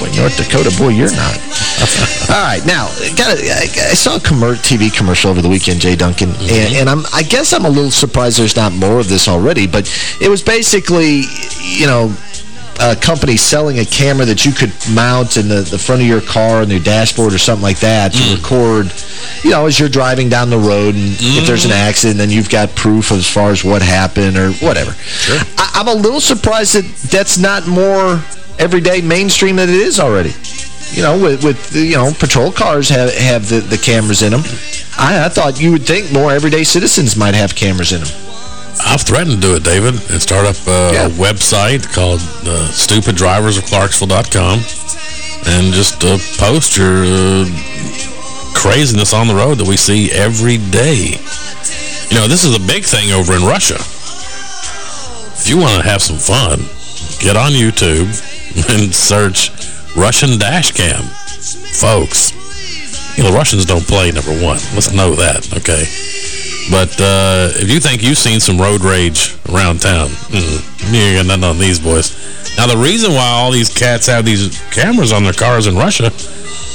Boy, North Dakota, boy, you're not. (laughs) All right, now, got I saw a commer TV commercial over the weekend, Jay Duncan, Mm-hmm. and, and I'm, I guess I'm a little surprised there's not more of this already, but it was basically, you know, a company selling a camera that you could mount in the, the front of your car on your dashboard or something like that to Mm. record, you know, as you're driving down the road and if there's an Mm-hmm. accident, then you've got proof as far as what happened or whatever. Sure. I, I'm a little surprised that that's not more everyday mainstream than it is already. You know, with, with you know, patrol cars have, have the, the cameras in them. I, I thought you would think more everyday citizens might have cameras in them. I've threatened to do it, David, and start up uh, a website called uh, stupiddriversofclarksville.com and just uh, post your uh, craziness on the road that we see every day. You know, this is a big thing over in Russia. If you want to have some fun, get on YouTube (laughs) and search Russian dash cam. Folks, you know, Russians don't play number one. Let's know that, okay? But uh, if you think you've seen some road rage around town, mm, you ain't got nothing on these boys. Now, the reason why all these cats have these cameras on their cars in Russia,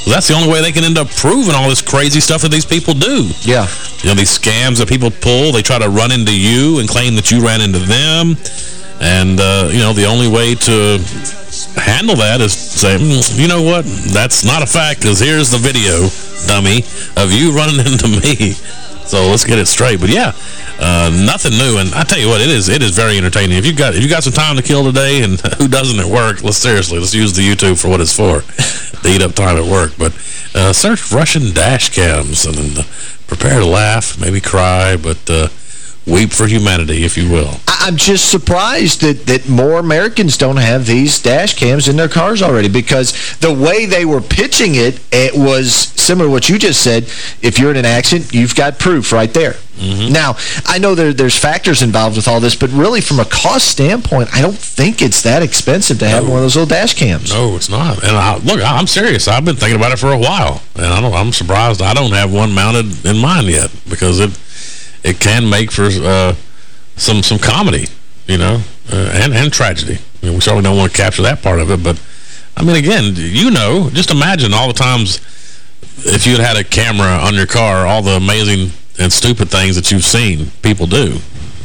well, that's the only way they can end up proving all this crazy stuff that these people do. Yeah. You know, these scams that people pull, they try to run into you and claim that you ran into them. And, uh, you know, the only way to handle that is say, mm, you know what, that's not a fact because here's the video, dummy, of you running (laughs) into me. So let's get it straight. But yeah, uh, nothing new. And I tell you what, it is it is very entertaining. If you got if you got some time to kill today, and (laughs) who doesn't at work? Let's seriously let's use the YouTube for what it's for, (laughs) to eat up time at work. But uh, search Russian dash cams and uh, prepare to laugh, maybe cry, but uh, weep for humanity, if you will. I- I'm just surprised that, that more Americans don't have these dash cams in their cars already because the way they were pitching it, it was similar to what you just said. If you're in an accident, you've got proof right there. Mm-hmm. Now, I know there, there's factors involved with all this, but really from a cost standpoint, I don't think it's that expensive to have one of those little dash cams. No, it's not. And I, look, I'm serious. I've been thinking about it for a while, and I don't, I'm surprised I don't have one mounted in mine yet because it it can make for uh, some some comedy, you know, uh, and and tragedy. I mean, we certainly don't want to capture that part of it, but I mean, again, you know, just imagine all the times if you had had a camera on your car, all the amazing and stupid things that you've seen people do.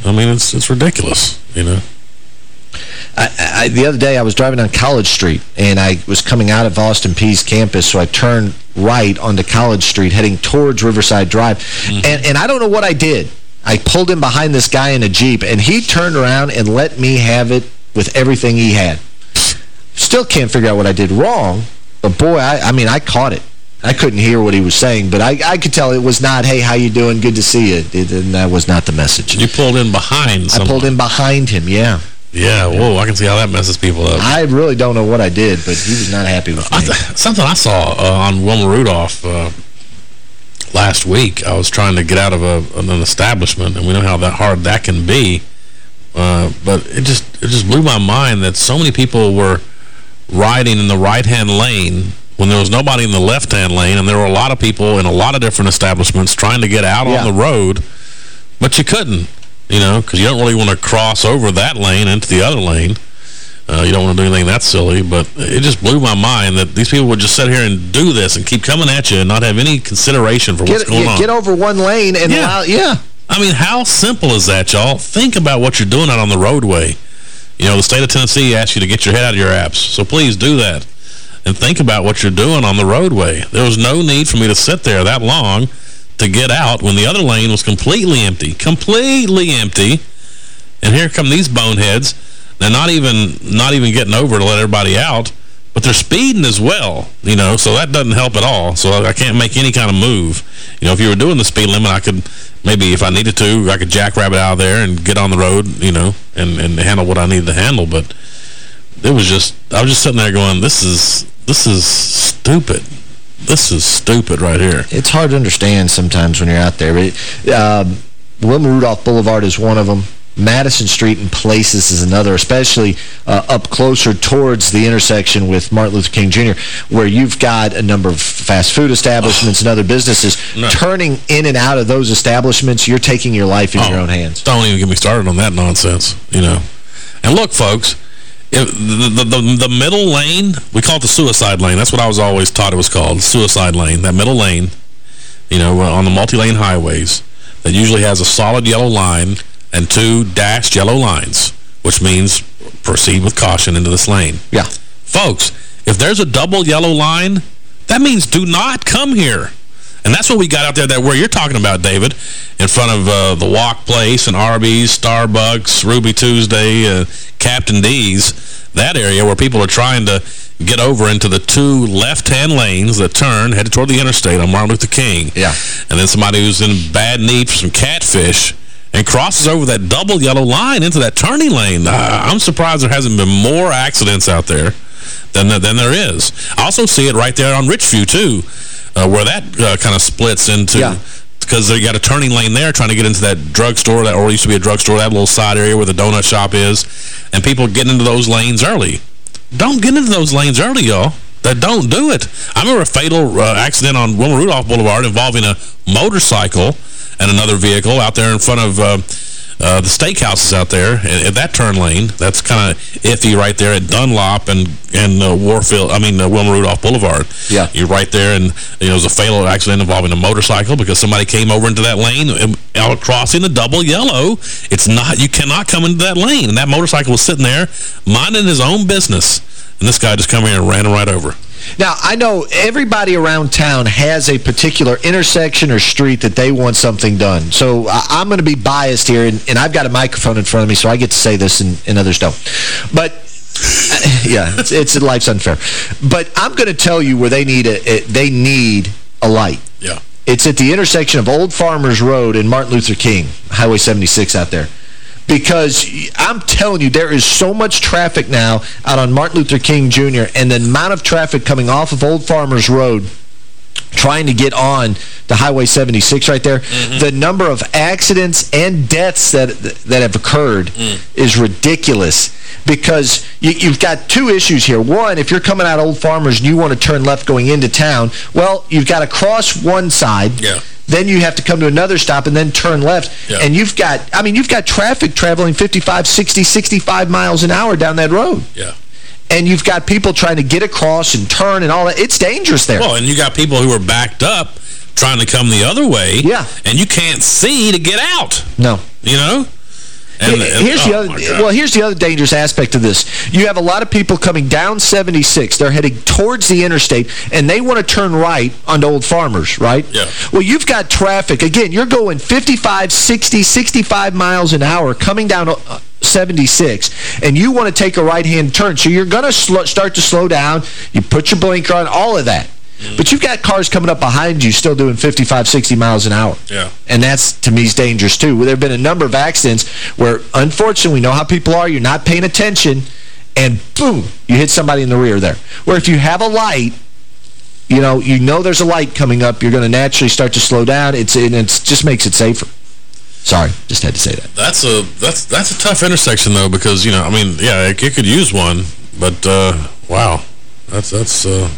I mean, it's it's ridiculous, you know. I, I, the other day, I was driving on College Street, and I was coming out of Austin Peay's campus, so I turned right onto College Street, heading towards Riverside Drive. Mm-hmm. And, and I don't know what I did. I pulled in behind this guy in a Jeep, and he turned around and let me have it with everything he had. Still can't figure out what I did wrong, but boy, I, I mean, I caught it. I couldn't hear what he was saying, but I, I could tell it was not, hey, how you doing? Good to see you. It, and that was not the message. You pulled in behind I pulled in behind him, yeah. Yeah, whoa, I can see how that messes people up. I really don't know what I did, but he was not happy with me. Something I saw uh, on Wilma Rudolph uh, last week, I was trying to get out of a, an establishment, and we know how that hard that can be. Uh, but it just it just blew my mind that so many people were riding in the right-hand lane when there was nobody in the left-hand lane, and there were a lot of people in a lot of different establishments trying to get out Yeah. on the road, but you couldn't, you know, because you don't really want to cross over that lane into the other lane. Uh, you don't want to do anything that silly, but it just blew my mind that these people would just sit here and do this and keep coming at you and not have any consideration for what's going on. get over one lane and Yeah. allow, yeah. I mean, how simple is that, y'all? Think about what you're doing out on the roadway. You know, the state of Tennessee asks you to get your head out of your apps, so please do that. And think about what you're doing on the roadway. There was no need for me to sit there that long to get out when the other lane was completely empty. Completely empty. And here come these boneheads. They're not even not even getting over to let everybody out, but they're speeding as well, you know, so that doesn't help at all. So I can't make any kind of move. You know, if you were doing the speed limit, I could maybe if I needed to, I could jackrabbit out of there and get on the road, you know, and, and handle what I needed to handle, but it was just, I was just sitting there going, this is, this is stupid. This is stupid right here. It's hard to understand sometimes when you're out there. But, um, Wilma Rudolph Boulevard is one of them. Madison Street in places is another, especially uh, up closer towards the intersection with Martin Luther King Jr., where you've got a number of fast food establishments and other businesses. (sighs) No. Turning in and out of those establishments, you're taking your life in your own hands. Don't even get me started on that nonsense, you know. And look, folks, the, the, the, the middle lane, we call it the suicide lane. That's what I was always taught it was called, suicide lane. That middle lane, you know, on the multi-lane highways, that usually has a solid yellow line and two dashed yellow lines, which means proceed with caution into this lane. Yeah. Folks, if there's a double yellow line, that means do not come here. And that's what we got out there that where you're talking about, David, in front of uh, the Walk Place and Arby's, Starbucks, Ruby Tuesday, uh, Captain D's, that area where people are trying to get over into the two left-hand lanes that turn, headed toward the interstate on Martin Luther King. Yeah. And then somebody who's in bad need for some catfish and crosses over that double yellow line into that turning lane. Uh, I'm surprised there hasn't been more accidents out there than, than there is. I also see it right there on Richview, too uh, where that uh, kind of splits into... Yeah. Because they got a turning lane there trying to get into that drugstore, that or used to be a drugstore, that little side area where the donut shop is, and people getting into those lanes early. Don't get into those lanes early, y'all. That don't do it. I remember a fatal uh, accident on Wilma Rudolph Boulevard involving a motorcycle and another vehicle out there in front of uh, uh, the steakhouses out there at, at that turn lane. That's kind of iffy right there at Dunlop and and uh, Warfield. I mean uh, Wilma Rudolph Boulevard. Yeah, you're right there, and you know it was a fatal accident involving a motorcycle because somebody came over into that lane out crossing the double yellow. It's not you cannot come into that lane, and that motorcycle was sitting there minding his own business, and this guy just come here and ran him right over. Now, I know everybody around town has a particular intersection or street that they want something done. So I am going to be biased here, and, and, I've got a microphone in front of me, so I get to say this and, and others don't. But, (laughs) yeah, it's, it's life's unfair. But I'm going to tell you where they need a, a, they need a light. Yeah. It's at the intersection of Old Farmers Road and Martin Luther King, Highway 76 out there because I'm telling you, there is so much traffic now out on Martin Luther King Jr. and the amount of traffic coming off of Old Farmers Road trying to get on the Highway 76 right there, mm -hmm. the number of accidents and deaths that that have occurred mm. is ridiculous because you, have got two issues here. One, if you're coming out of Old Farmers and you want to turn left going into town, well, you've got to cross one side. Yeah then you have to come to another stop and then turn left. Yeah. And you've got, I mean, you've got traffic traveling 55, 60, 65 miles an hour down that road. Yeah. And you've got people trying to get across and turn and all that. It's dangerous there. Well, and you got people who are backed up trying to come the other way. Yeah. And you can't see to get out. No. You know? And, here's oh, the other well here's the other dangerous aspect of this you have a lot of people coming down 76 they're heading towards the interstate and they want to turn right onto old farmers right yeah well you've got traffic again you're going 55 60 65 miles an hour coming down uh, 76 and you want to take a right-hand turn so you're going to start to slow down you put your blinker on all of that Mm. But you've got cars coming up behind you still doing 55, 60 miles an hour. Yeah. And that's, to me, is dangerous, too. There have been a number of accidents where, unfortunately, we know how people are. You're not paying attention, and boom, you hit somebody in the rear there. Where if you have a light, you know, you know there's a light coming up, you're going to naturally start to slow down. It's and it just makes it safer. Sorry, just had to say that. That's a that's that's a tough intersection though because you know I mean yeah it, it could use one but uh, wow that's that's uh,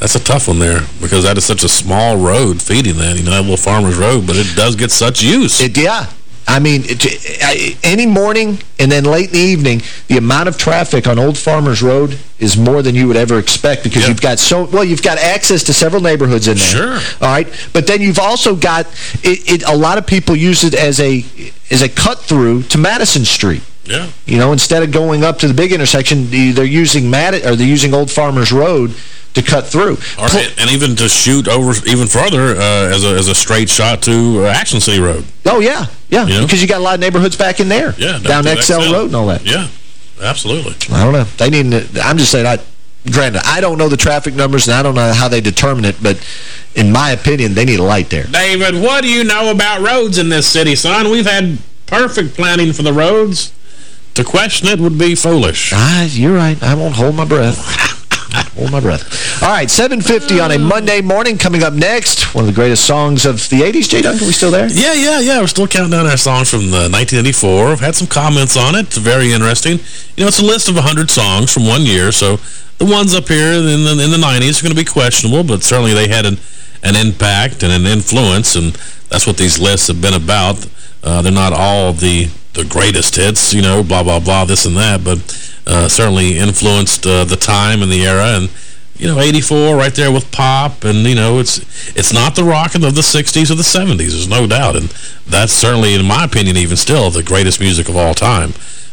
that's a tough one there because that is such a small road feeding that, you know, that little farmer's road, but it does get such use. It, yeah. I mean, it, any morning and then late in the evening, the amount of traffic on Old Farmers Road is more than you would ever expect because you've got so, well, you've got access to several neighborhoods in there. Sure. All right. But then you've also got, it, it a lot of people use it as a, as a cut through to Madison Street. Yeah. You know, instead of going up to the big intersection, they're using Mad or they're using Old Farmers Road to cut through. Or, and even to shoot over even further uh, as, a, as a straight shot to uh, Action City Road. Oh, yeah. Yeah, you know? because you got a lot of neighborhoods back in there. Yeah. Down, down XL, XL Road and all that. Yeah, absolutely. I don't know. They need to, I'm just saying, I, granted, I don't know the traffic numbers and I don't know how they determine it, but in my opinion, they need a light there. David, what do you know about roads in this city, son? We've had perfect planning for the roads. To question it would be foolish. Ah, you're right. I won't hold my breath. (laughs) Hold my breath. All right, 7.50 on a Monday morning. Coming up next, one of the greatest songs of the 80s. Jay Duncan, we still there? Yeah, yeah, yeah. We're still counting down our songs from the 1984. I've had some comments on it. It's very interesting. You know, it's a list of 100 songs from one year, so the ones up here in the, in the 90s are going to be questionable, but certainly they had an, an impact and an influence, and that's what these lists have been about. Uh, they're not all the the greatest hits, you know, blah, blah, blah, this and that, but uh, certainly influenced uh, the time and the era. And, you know, 84 right there with pop. And, you know, it's it's not the rockin' of the 60s or the 70s, there's no doubt. And that's certainly, in my opinion, even still, the greatest music of all time.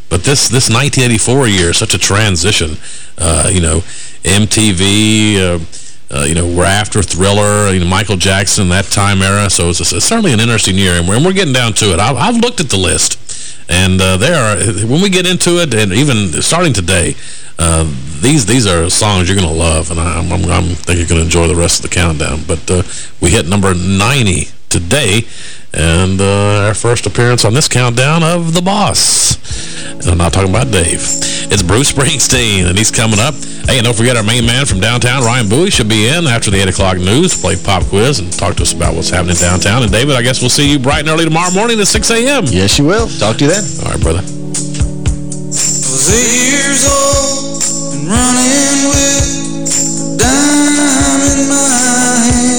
But this this 1984 year such a transition. Uh, you know, MTV, uh, you know, we're after Thriller, you know, Michael Jackson, that time era. So it's, it's certainly an interesting year, and we're, and we're getting down to it. I've, I've looked at the list, and uh, there are, when we get into it, and even starting today, uh, these these are songs you're going to love, and I, am I'm, I'm think you're going to enjoy the rest of the countdown. But uh, we hit number 90 today, and uh, our first appearance on this countdown of The Boss. And I'm not talking about Dave. It's Bruce (laughs) Springsteen, and he's coming up. Hey, and don't forget our main man from downtown, Ryan Bowie, should be in after the 8 o'clock news, play pop quiz, and talk to us about what's happening downtown. And David, I guess we'll see you bright and early tomorrow morning at 6 a.m. Yes, you will. Talk to you then. All right, brother. I was eight years old and running with a dime in my hand.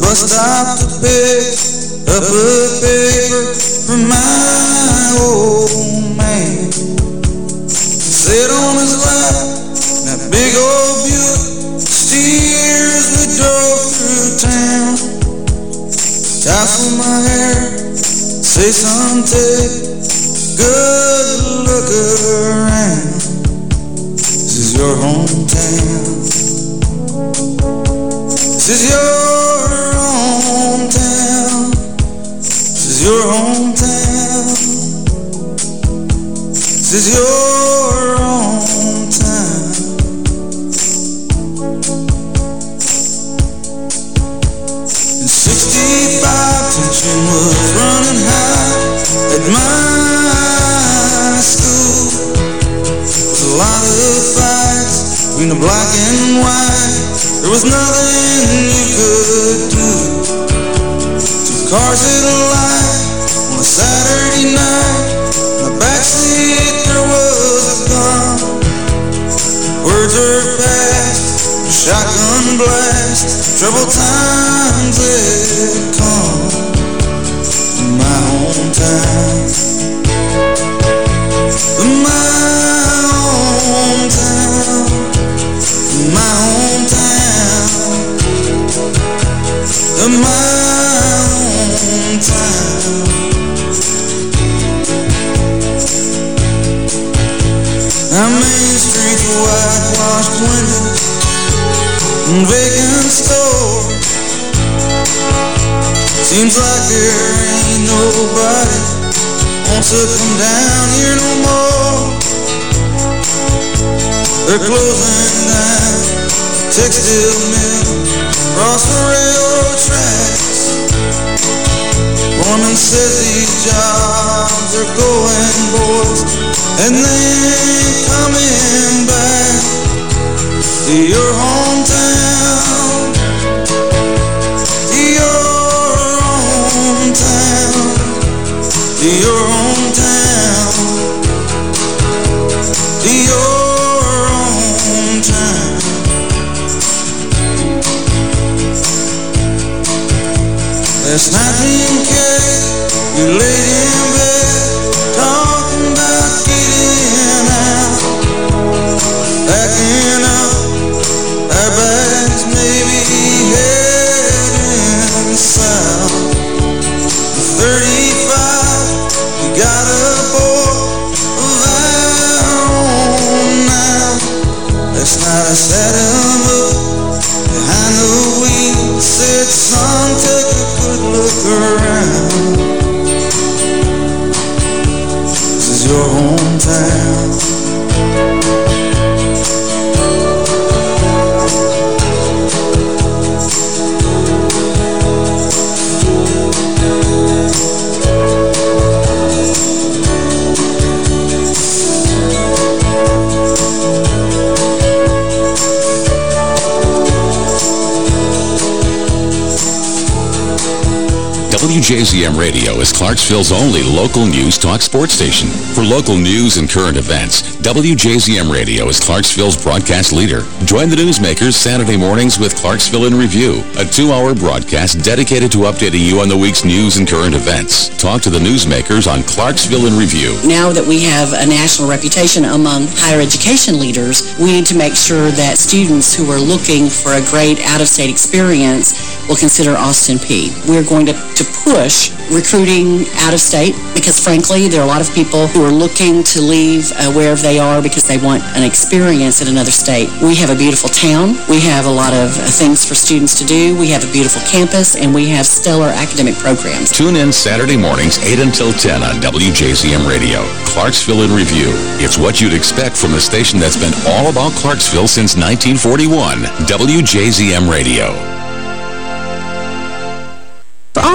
Bus stop to pick up a paper from my old man. Sit on his lap, that big old Buick steers we drove through town. Tassel my hair, say something good look around. This is your hometown. This is your is your own time. In 65, tension was running high at my school. With a lot of fights between the black and white. There was nothing you could do. Two cars at a light on a Saturday night. Blast. Troubled times had come and vacant stores. Seems like there ain't nobody wants to come down here no more. They're closing down textile mill across the railroad tracks. Foreman says these jobs are going, boys, and they ain't coming back your hometown. WJZM Radio is Clarksville's only local news talk sports station. For local news and current events, WJZM Radio is Clarksville's broadcast leader. Join the newsmakers Saturday mornings with Clarksville in Review, a two-hour broadcast dedicated to updating you on the week's news and current events. Talk to the newsmakers on Clarksville in Review. Now that we have a national reputation among higher education leaders, we need to make sure that students who are looking for a great out-of-state experience will consider Austin P. We're going to, to push recruiting out of state because frankly there are a lot of people who are looking to leave uh, wherever they are because they want an experience in another state. We have a beautiful town. We have a lot of uh, things for students to do. We have a beautiful campus and we have stellar academic programs. Tune in Saturday mornings 8 until 10 on WJZM Radio. Clarksville in Review. It's what you'd expect from a station that's been all about Clarksville since 1941. WJZM Radio.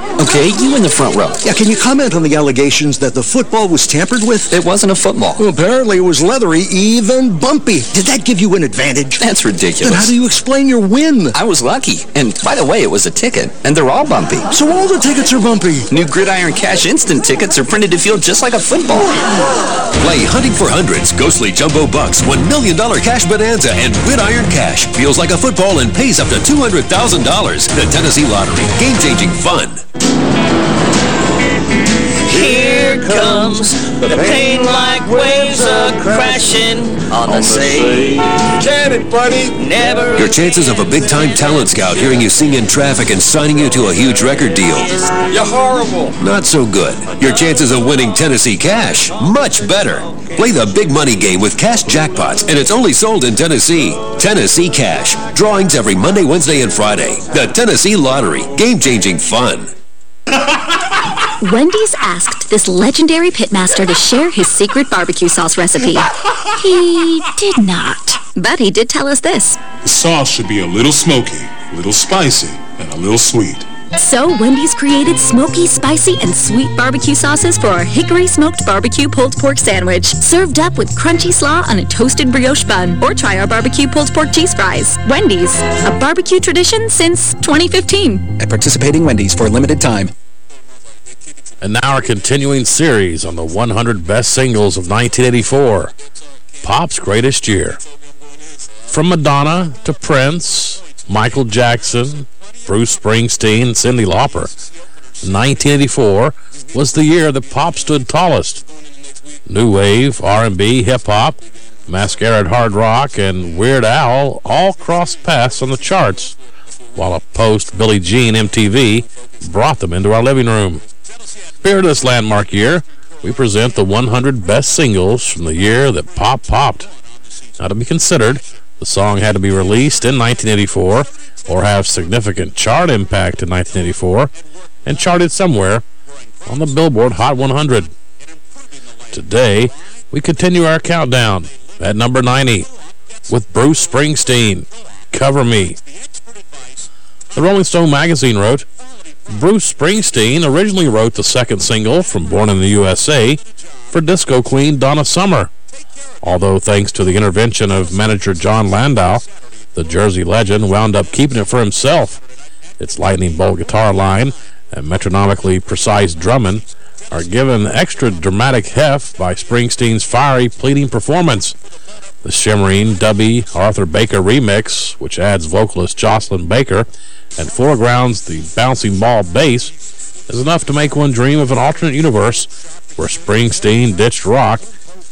Okay, you in the front row. Yeah, can you comment on the allegations that the football was tampered with? It wasn't a football. Well, apparently it was leathery, even bumpy. Did that give you an advantage? That's ridiculous. Then how do you explain your win? I was lucky. And by the way, it was a ticket, and they're all bumpy. So all the tickets are bumpy? New Gridiron Cash Instant tickets are printed to feel just like a football. Play Hunting for Hundreds, Ghostly Jumbo Bucks, $1 million cash bonanza, and Gridiron Cash. Feels like a football and pays up to $200,000. The Tennessee Lottery. Game-changing fun. Here comes the pain like waves are crashing on the sea. Get it, buddy. Never. Your chances of a big-time talent scout hearing you sing in traffic and signing you to a huge record deal. You're horrible. Not so good. Your chances of winning Tennessee Cash, much better. Play the big money game with Cash Jackpots, and it's only sold in Tennessee. Tennessee Cash. Drawings every Monday, Wednesday, and Friday. The Tennessee Lottery. Game-changing fun. Wendy's asked this legendary pitmaster to share his secret barbecue sauce recipe. He did not. But he did tell us this. The sauce should be a little smoky, a little spicy, and a little sweet. So Wendy's created smoky, spicy, and sweet barbecue sauces for our hickory smoked barbecue pulled pork sandwich, served up with crunchy slaw on a toasted brioche bun. Or try our barbecue pulled pork cheese fries. Wendy's, a barbecue tradition since 2015. At participating Wendy's for a limited time. And now our continuing series on the 100 best singles of 1984. Pop's greatest year. From Madonna to Prince, Michael Jackson, Bruce Springsteen, Cyndi Lauper. 1984 was the year that pop stood tallest. New wave, R&B, hip-hop, masquerade hard rock, and Weird Al all crossed paths on the charts, while a post-Billie Jean MTV brought them into our living room. Here this landmark year, we present the 100 best singles from the year that pop popped. Now to be considered, the song had to be released in 1984 or have significant chart impact in 1984 and charted somewhere on the Billboard Hot 100. Today, we continue our countdown at number 90 with Bruce Springsteen, Cover Me. The Rolling Stone magazine wrote, Bruce Springsteen originally wrote the second single from Born in the USA for disco queen Donna Summer. Although thanks to the intervention of manager John Landau, the Jersey legend wound up keeping it for himself. Its lightning bolt guitar line and metronomically precise drumming are given extra dramatic heft by Springsteen's fiery, pleading performance. The shimmering, dubby Arthur Baker remix, which adds vocalist Jocelyn Baker and foregrounds the bouncing ball bass is enough to make one dream of an alternate universe where Springsteen ditched rock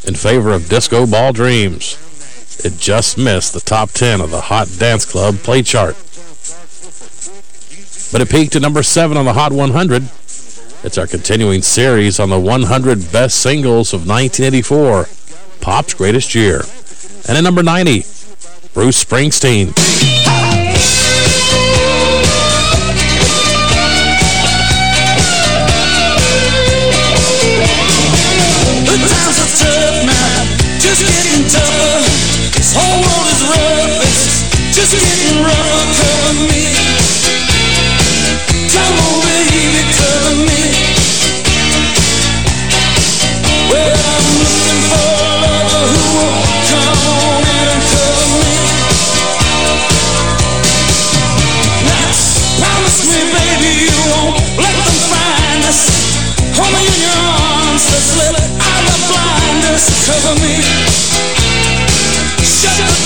in favor of disco ball dreams. It just missed the top 10 of the Hot Dance Club play chart. But it peaked at number 7 on the Hot 100. It's our continuing series on the 100 best singles of 1984, Pop's greatest year. And at number 90, Bruce Springsteen. Whole world is rough, it's just getting rougher. Cover me. Baby, cover me. Well, I'm looking for a lover who will come on and cover me. Now, promise me, baby, you won't let them find us. Hold me in your arms, just let out blindness cover me. Shut the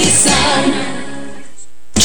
sun.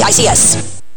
ACICS.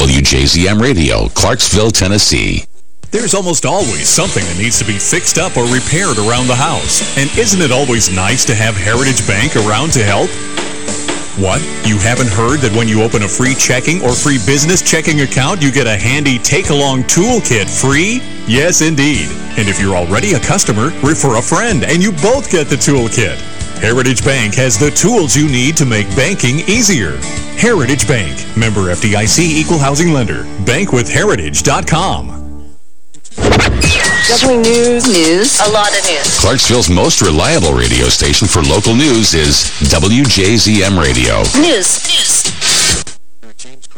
WJZM Radio, Clarksville, Tennessee. There's almost always something that needs to be fixed up or repaired around the house. And isn't it always nice to have Heritage Bank around to help? What? You haven't heard that when you open a free checking or free business checking account, you get a handy take-along toolkit free? Yes, indeed. And if you're already a customer, refer a friend and you both get the toolkit. Heritage Bank has the tools you need to make banking easier. Heritage Bank, member FDIC equal housing lender. Bankwithheritage.com. Definitely news. News. A lot of news. Clarksville's most reliable radio station for local news is WJZM Radio. News. News.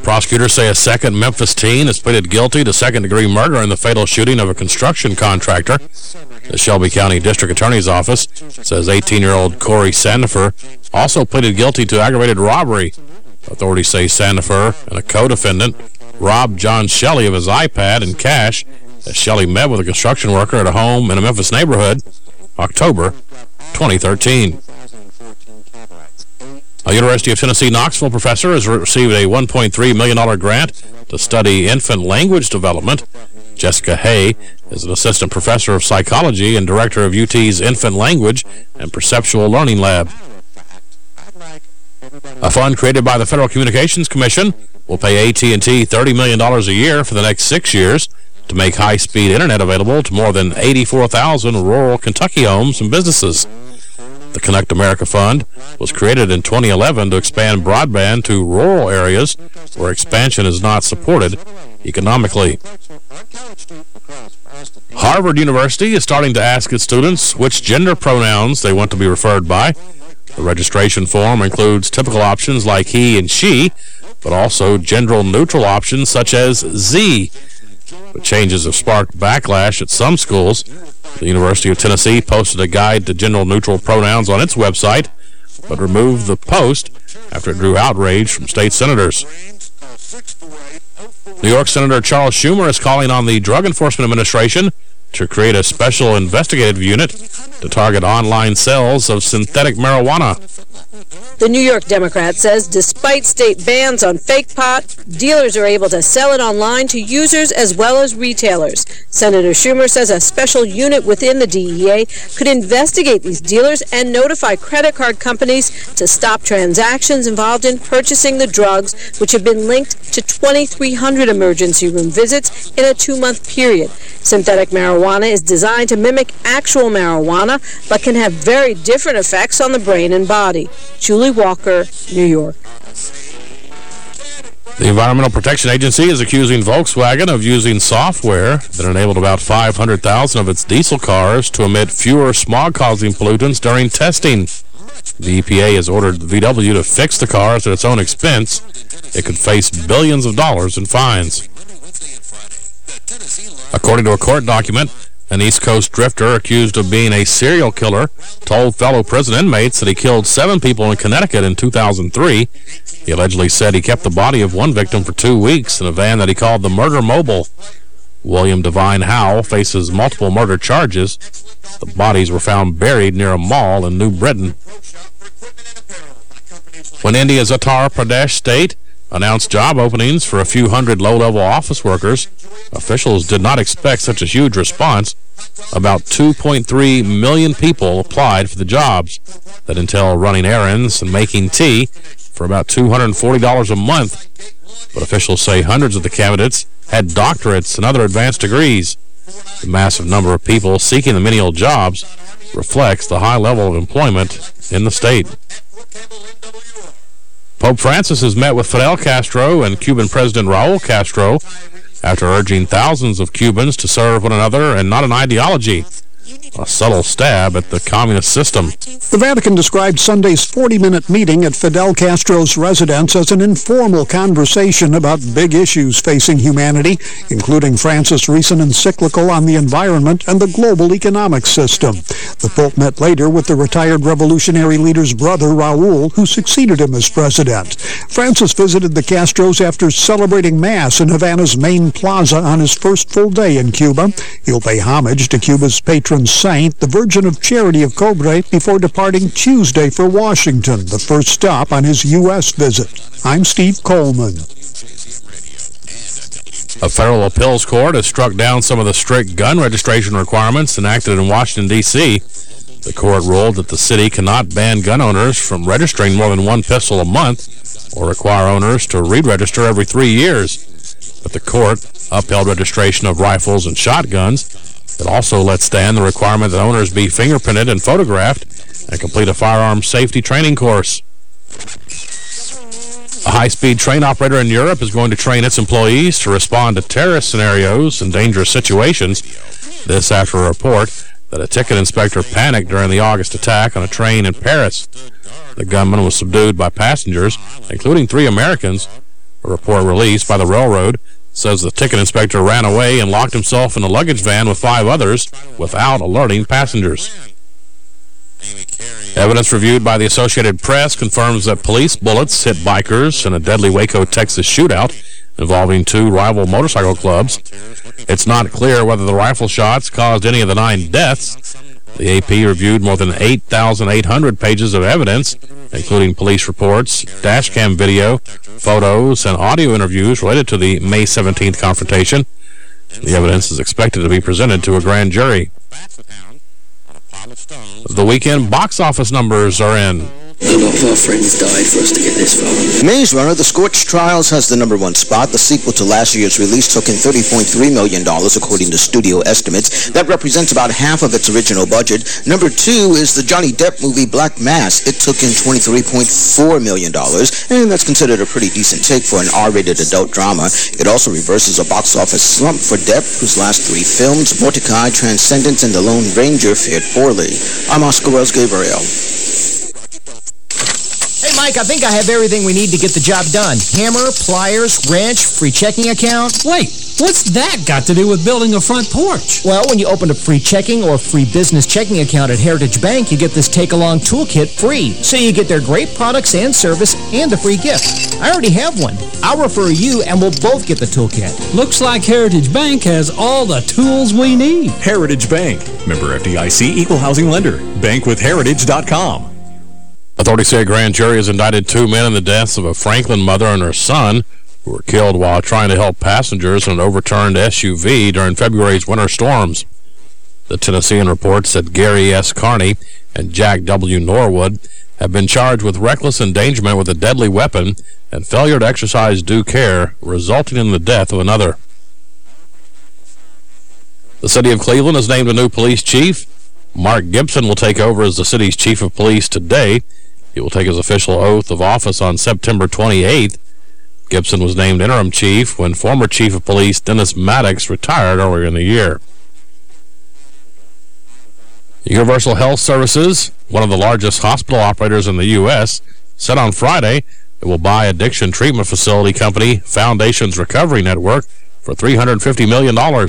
Prosecutors say a second Memphis teen is pleaded guilty to second-degree murder in the fatal shooting of a construction contractor. The Shelby County District Attorney's Office says 18-year-old Corey Sandifer also pleaded guilty to aggravated robbery. Authorities say Sandifer and a co-defendant robbed John Shelley of his iPad and cash as Shelley met with a construction worker at a home in a Memphis neighborhood October 2013. A University of Tennessee Knoxville professor has received a $1.3 million grant to study infant language development. Jessica Hay is an assistant professor of psychology and director of UT's Infant Language and Perceptual Learning Lab. A fund created by the Federal Communications Commission will pay AT&T $30 million a year for the next six years to make high-speed internet available to more than 84,000 rural Kentucky homes and businesses. The Connect America Fund was created in 2011 to expand broadband to rural areas where expansion is not supported economically. Harvard University is starting to ask its students which gender pronouns they want to be referred by. The registration form includes typical options like he and she, but also gender-neutral options such as Z. The changes have sparked backlash at some schools. The University of Tennessee posted a guide to general neutral pronouns on its website, but removed the post after it drew outrage from state senators. New York Senator Charles Schumer is calling on the Drug Enforcement Administration to create a special investigative unit to target online sales of synthetic marijuana. The New York Democrat says despite state bans on fake pot, dealers are able to sell it online to users as well as retailers. Senator Schumer says a special unit within the DEA could investigate these dealers and notify credit card companies to stop transactions involved in purchasing the drugs, which have been linked to 2,300 emergency room visits in a two-month period. Synthetic marijuana is designed to mimic actual marijuana, but can have very different effects on the brain and body. Julie Walker, New York. The Environmental Protection Agency is accusing Volkswagen of using software that enabled about 500,000 of its diesel cars to emit fewer smog-causing pollutants during testing. The EPA has ordered VW to fix the cars at its own expense. It could face billions of dollars in fines. According to a court document, An East Coast drifter accused of being a serial killer told fellow prison inmates that he killed seven people in Connecticut in 2003. He allegedly said he kept the body of one victim for two weeks in a van that he called the Murder Mobile. William Devine Howell faces multiple murder charges. The bodies were found buried near a mall in New Britain. When India's Uttar Pradesh state announced job openings for a few hundred low-level office workers, officials did not expect such a huge response. About 2.3 million people applied for the jobs that entail running errands and making tea for about $240 a month. But officials say hundreds of the candidates had doctorates and other advanced degrees. The massive number of people seeking the menial jobs reflects the high level of employment in the state. Pope Francis has met with Fidel Castro and Cuban President Raul Castro after urging thousands of Cubans to serve one another and not an ideology. A subtle stab at the communist system. The Vatican described Sunday's 40-minute meeting at Fidel Castro's residence as an informal conversation about big issues facing humanity, including Francis' recent encyclical on the environment and the global economic system. The Pope met later with the retired revolutionary leader's brother, Raul, who succeeded him as president. Francis visited the Castros after celebrating Mass in Havana's main plaza on his first full day in Cuba. He'll pay homage to Cuba's patron saint, the Virgin of Charity of Cobre, before departing Tuesday for Washington, the first stop on his U.S. visit. I'm Steve Coleman. A federal appeals court has struck down some of the strict gun registration requirements enacted in Washington, D.C. The court ruled that the city cannot ban gun owners from registering more than one pistol a month or require owners to re-register every three years. But the court upheld registration of rifles and shotguns. It also lets stand the requirement that owners be fingerprinted and photographed and complete a firearms safety training course. A high-speed train operator in Europe is going to train its employees to respond to terrorist scenarios and dangerous situations. This after a report that a ticket inspector panicked during the August attack on a train in Paris. The gunman was subdued by passengers, including three Americans. A report released by the railroad says the ticket inspector ran away and locked himself in a luggage van with five others without alerting passengers. Evidence reviewed by the Associated Press confirms that police bullets hit bikers in a deadly Waco, Texas shootout involving two rival motorcycle clubs. It's not clear whether the rifle shots caused any of the nine deaths. The AP reviewed more than 8,800 pages of evidence, including police reports, dashcam video, photos, and audio interviews related to the May 17th confrontation. The evidence is expected to be presented to a grand jury. The weekend box office numbers are in. A lot of our friends died for us to get this far. Maze Runner, The Scorched Trials has the number one spot. The sequel to last year's release took in $30.3 million, according to studio estimates. That represents about half of its original budget. Number two is the Johnny Depp movie Black Mass. It took in $23.4 million, and that's considered a pretty decent take for an R-rated adult drama. It also reverses a box office slump for Depp, whose last three films, Mortdecai, Transcendence, and The Lone Ranger, fared poorly. I'm Oscar Wells Gabriel. Hey, Mike, I think I have everything we need to get the job done. Hammer, pliers, wrench, free checking account. Wait, what's that got to do with building a front porch? Well, when you open a free checking or free business checking account at Heritage Bank, you get this take-along toolkit free. So you get their great products and service and a free gift. I already have one. I'll refer you, and we'll both get the toolkit. Looks like Heritage Bank has all the tools we need. Heritage Bank. Member FDIC Equal Housing Lender. Bankwithheritage.com. Authorities say a grand jury has indicted two men in the deaths of a Franklin mother and her son who were killed while trying to help passengers in an overturned SUV during February's winter storms. The Tennessean reports that Gary S. Carney and Jack W. Norwood have been charged with reckless endangerment with a deadly weapon and failure to exercise due care, resulting in the death of another. The city of Cleveland has named a new police chief. Mark Gibson will take over as the city's chief of police today. He will take his official oath of office on September 28th. Gibson was named interim chief when former chief of police Dennis Maddox retired earlier in the year. Universal Health Services, one of the largest hospital operators in the U.S., said on Friday it will buy addiction treatment facility company Foundations Recovery Network for $350 million.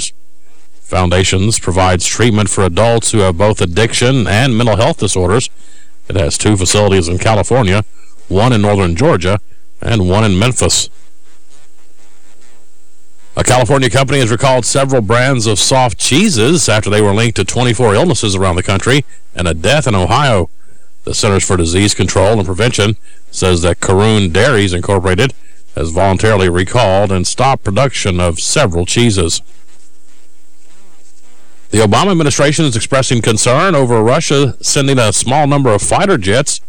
Foundations provides treatment for adults who have both addiction and mental health disorders. It has two facilities in California, one in northern Georgia and one in Memphis. A California company has recalled several brands of soft cheeses after they were linked to 24 illnesses around the country and a death in Ohio. The Centers for Disease Control and Prevention says that Karoun Dairies Incorporated has voluntarily recalled and stopped production of several cheeses. The Obama administration is expressing concern over Russia sending a small number of fighter jets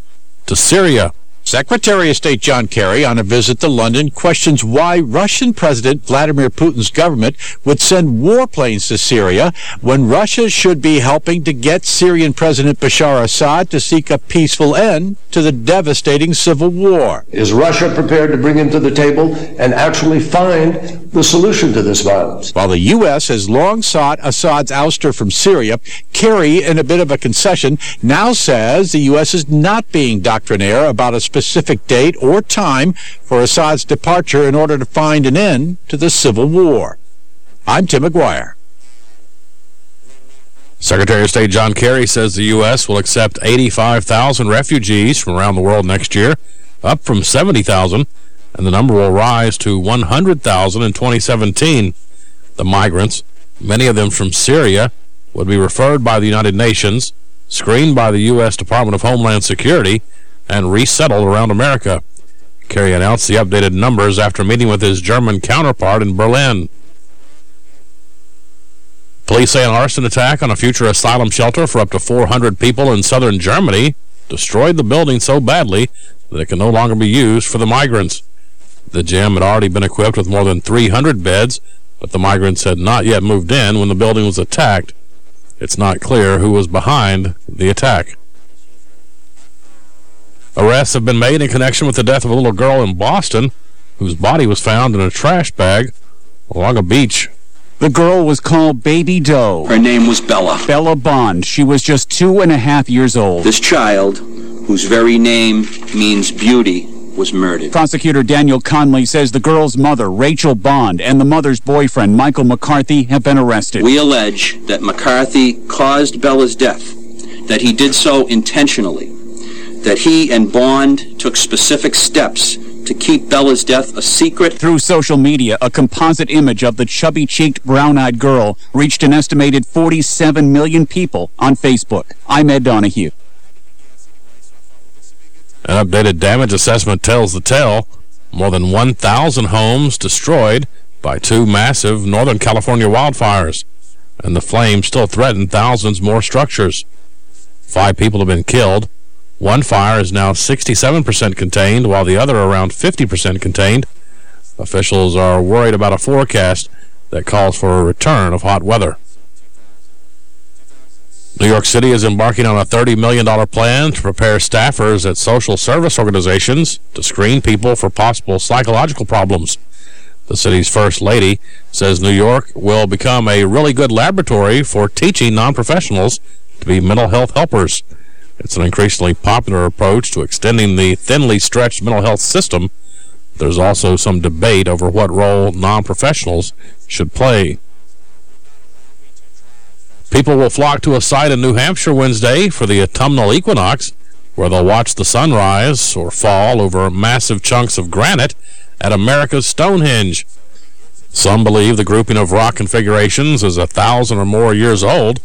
to Syria. Secretary of State John Kerry, on a visit to London, questions why Russian President Vladimir Putin's government would send warplanes to Syria when Russia should be helping to get Syrian President Bashar Assad to seek a peaceful end to the devastating civil war. Is Russia prepared to bring him to the table and actually find the solution to this violence? While the U.S. has long sought Assad's ouster from Syria, Kerry, in a bit of a concession, now says the U.S. is not being doctrinaire about a specific date or time for Assad's departure in order to find an end to the civil war. I'm Tim McGuire. Secretary of State John Kerry says the U.S. will accept 85,000 refugees from around the world next year, up from 70,000, and the number will rise to 100,000 in 2017. The migrants, many of them from Syria, would be referred by the United Nations, screened by the U.S. Department of Homeland Security, and resettled around America. Kerry announced the updated numbers after meeting with his German counterpart in Berlin. Police say an arson attack on a future asylum shelter for up to 400 people in southern Germany destroyed the building so badly that it can no longer be used for the migrants. The gym had already been equipped with more than 300 beds, but the migrants had not yet moved in when the building was attacked. It's not clear who was behind the attack. Arrests have been made in connection with the death of a little girl in Boston whose body was found in a trash bag along a beach. The girl was called Baby Doe. Her name was Bella. Bella Bond. She was just two and a half years old. This child, whose very name means beauty, was murdered. Prosecutor Daniel Conley says the girl's mother, Rachel Bond, and the mother's boyfriend, Michael McCarthy, have been arrested. We allege that McCarthy caused Bella's death, that he did so intentionally, that he and Bond took specific steps to keep Bella's death a secret. Through social media, a composite image of the chubby-cheeked, brown-eyed girl reached an estimated 47 million people on Facebook. I'm Ed Donahue. An updated damage assessment tells the tale. More than 1,000 homes destroyed by two massive Northern California wildfires, and the flames still threaten thousands more structures. Five people have been killed. One fire is now 67% contained, while the other around 50% contained. Officials are worried about a forecast that calls for a return of hot weather. New York City is embarking on a $30 million plan to prepare staffers at social service organizations to screen people for possible psychological problems. The city's first lady says New York will become a really good laboratory for teaching non-professionals to be mental health helpers. It's an increasingly popular approach to extending the thinly stretched mental health system. There's also some debate over what role non-professionals should play. People will flock to a site in New Hampshire Wednesday for the autumnal equinox, where they'll watch the sun rise or fall over massive chunks of granite at America's Stonehenge. Some believe the grouping of rock configurations is a thousand or more years old,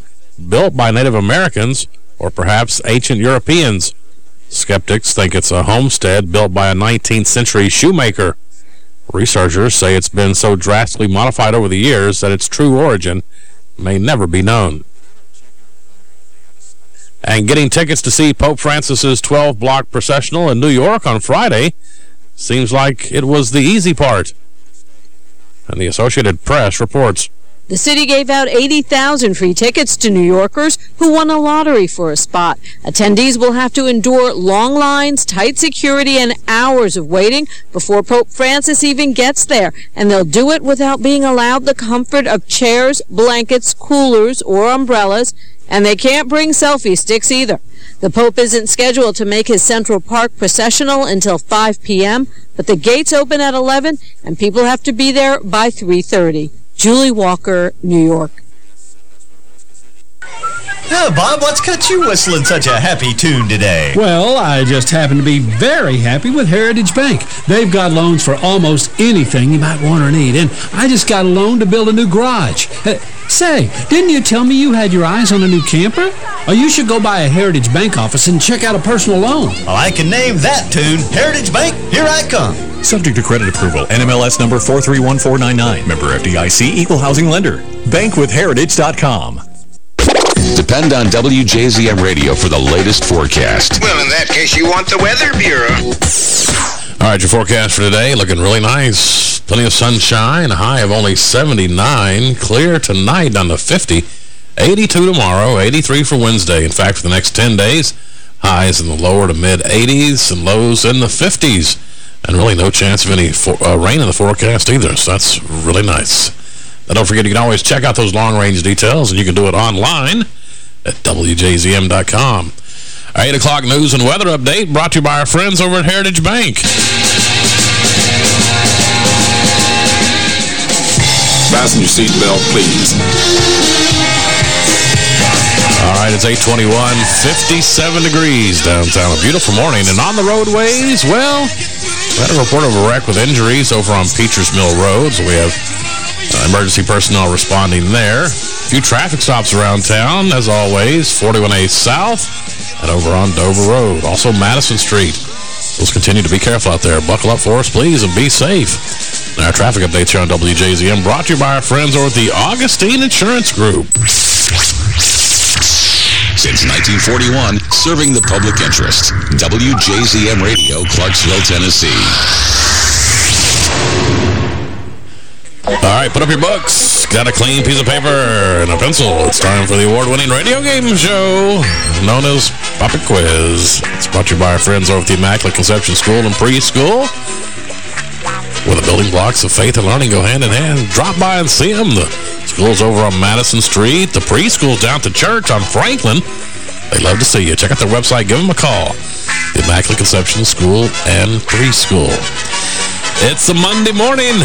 built by Native Americans or perhaps ancient Europeans. Skeptics think it's a homestead built by a 19th century shoemaker. Researchers say it's been so drastically modified over the years that its true origin may never be known. And getting tickets to see Pope Francis's 12-block processional in New York on Friday seems like it was the easy part. And the Associated Press reports. The city gave out 80,000 free tickets to New Yorkers who won a lottery for a spot. Attendees will have to endure long lines, tight security, and hours of waiting before Pope Francis even gets there, and they'll do it without being allowed the comfort of chairs, blankets, coolers, or umbrellas, and they can't bring selfie sticks either. The Pope isn't scheduled to make his Central Park processional until 5 p.m., but the gates open at 11, and people have to be there by 3.30. Julie Walker, New York. Oh, Bob, what's got you whistling such a happy tune today? Well, I just happen to be very happy with Heritage Bank. They've got loans for almost anything you might want or need, and I just got a loan to build a new garage. Uh, say, didn't you tell me you had your eyes on a new camper? Or you should go by a Heritage Bank office and check out a personal loan. Well, I can name that tune. Heritage Bank, here I come. Subject to credit approval. NMLS number 431499. Member FDIC. Equal housing lender. Bankwithheritage.com. Depend on WJZM Radio for the latest forecast. Well, in that case, you want the Weather Bureau. All right, your forecast for today looking really nice. Plenty of sunshine, a high of only 79. Clear tonight down to 50. 82 tomorrow, 83 for Wednesday. In fact, for the next 10 days, highs in the lower to mid-80s and lows in the 50s. And really no chance of any for, uh, rain in the forecast either, so that's really nice. Now, don't forget, you can always check out those long-range details, and you can do it online at WJZM.com. Our 8 o'clock news and weather update brought to you by our friends over at Heritage Bank. Fasten your seatbelt, please. All right, it's 821, 57 degrees downtown. A beautiful morning. And on the roadways, well, we had a report of a wreck with injuries over on Peachers Mill Road. So we have uh, emergency personnel responding there. A few traffic stops around town, as always. 41A South and over on Dover Road. Also Madison Street. Let's continue to be careful out there. Buckle up for us, please, and be safe. Our traffic updates here on WJZM brought to you by our friends over at the Augustine Insurance Group. Since 1941, serving the public interest. WJZM Radio, Clarksville, Tennessee. All right, put up your books. Got a clean piece of paper and a pencil. It's time for the award-winning radio game show known as Pop Quiz. It's brought to you by our friends over at the Immaculate Conception School and Preschool. Where the building blocks of faith and learning go hand in hand. Drop by and see them. The school's over on Madison Street. The preschool's down to church on Franklin. They'd love to see you. Check out their website. Give them a call. The Immaculate Conception School and Preschool. It's a Monday morning.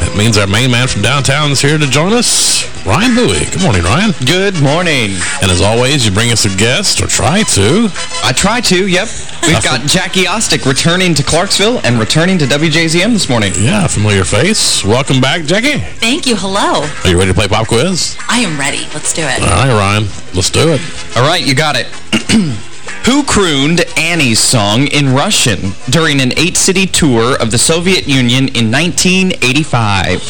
That means our main man from downtown is here to join us, Ryan Bowie. Good morning, Ryan. Good morning. And as always, you bring us a guest, or try to. I try to, yep. We've got Jackie Ostick returning to Clarksville and returning to WJZM this morning. Yeah, familiar face. Welcome back, Jackie. Thank you. Hello. Are you ready to play pop quiz? I am ready. Let's do it. All right, Ryan. Let's do it. All right, you got it. (clears throat) Who crooned Annie's song in Russian during an eight-city tour of the Soviet Union in 1985?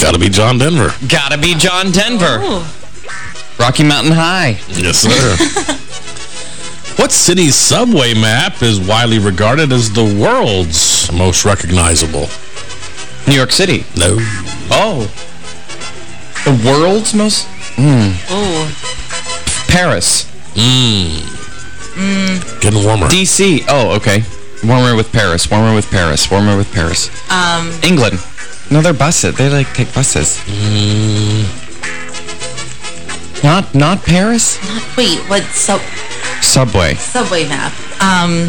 Gotta be John Denver. Gotta be John Denver. Oh. Rocky Mountain High. Yes, sir. (laughs) what city's subway map is widely regarded as the world's most recognizable? New York City. No. Oh. The world's most... Mm. Oh. Paris. Mmm. Mm. Getting warmer. D.C. Oh, okay. Warmer with Paris. Warmer with Paris. Warmer with Paris. Um. England. No, they're buses. They, like, take buses. Mm. Not, not Paris? Not, wait, what? So, Subway. subway map. Um.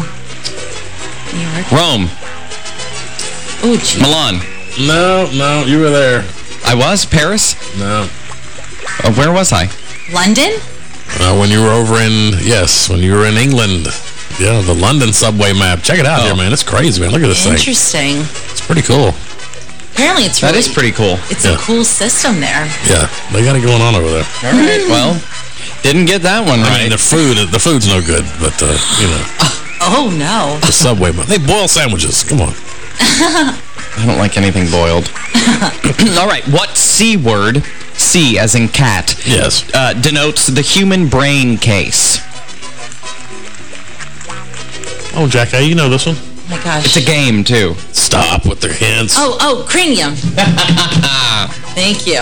New York. Rome. Oh, gee. Milan. No, no, you were there. I was? Paris? No. Uh, where was I? London? Uh, when you were over in, yes, when you were in England. Yeah, the London subway map. Check it out Oh. here, man. It's crazy, man. Look at this thing. Interesting. It's pretty cool. Apparently it's That really... is pretty cool. It's Yeah. a cool system there. Yeah, they got it going on over there. All right, well, didn't get that one I right. mean, the food, the food's no good, but, uh, you know, (laughs) Oh, no. the subway map. They boil sandwiches. Come on. (laughs) I don't like anything boiled. (laughs) (coughs) All right, what C word, C as in cat, Yes. uh, denotes the human brain case? Oh, Jack, hey, you know this one. Oh, my gosh. It's a game, too. Stop with their hints. Oh, oh, cranium. (laughs) Thank you.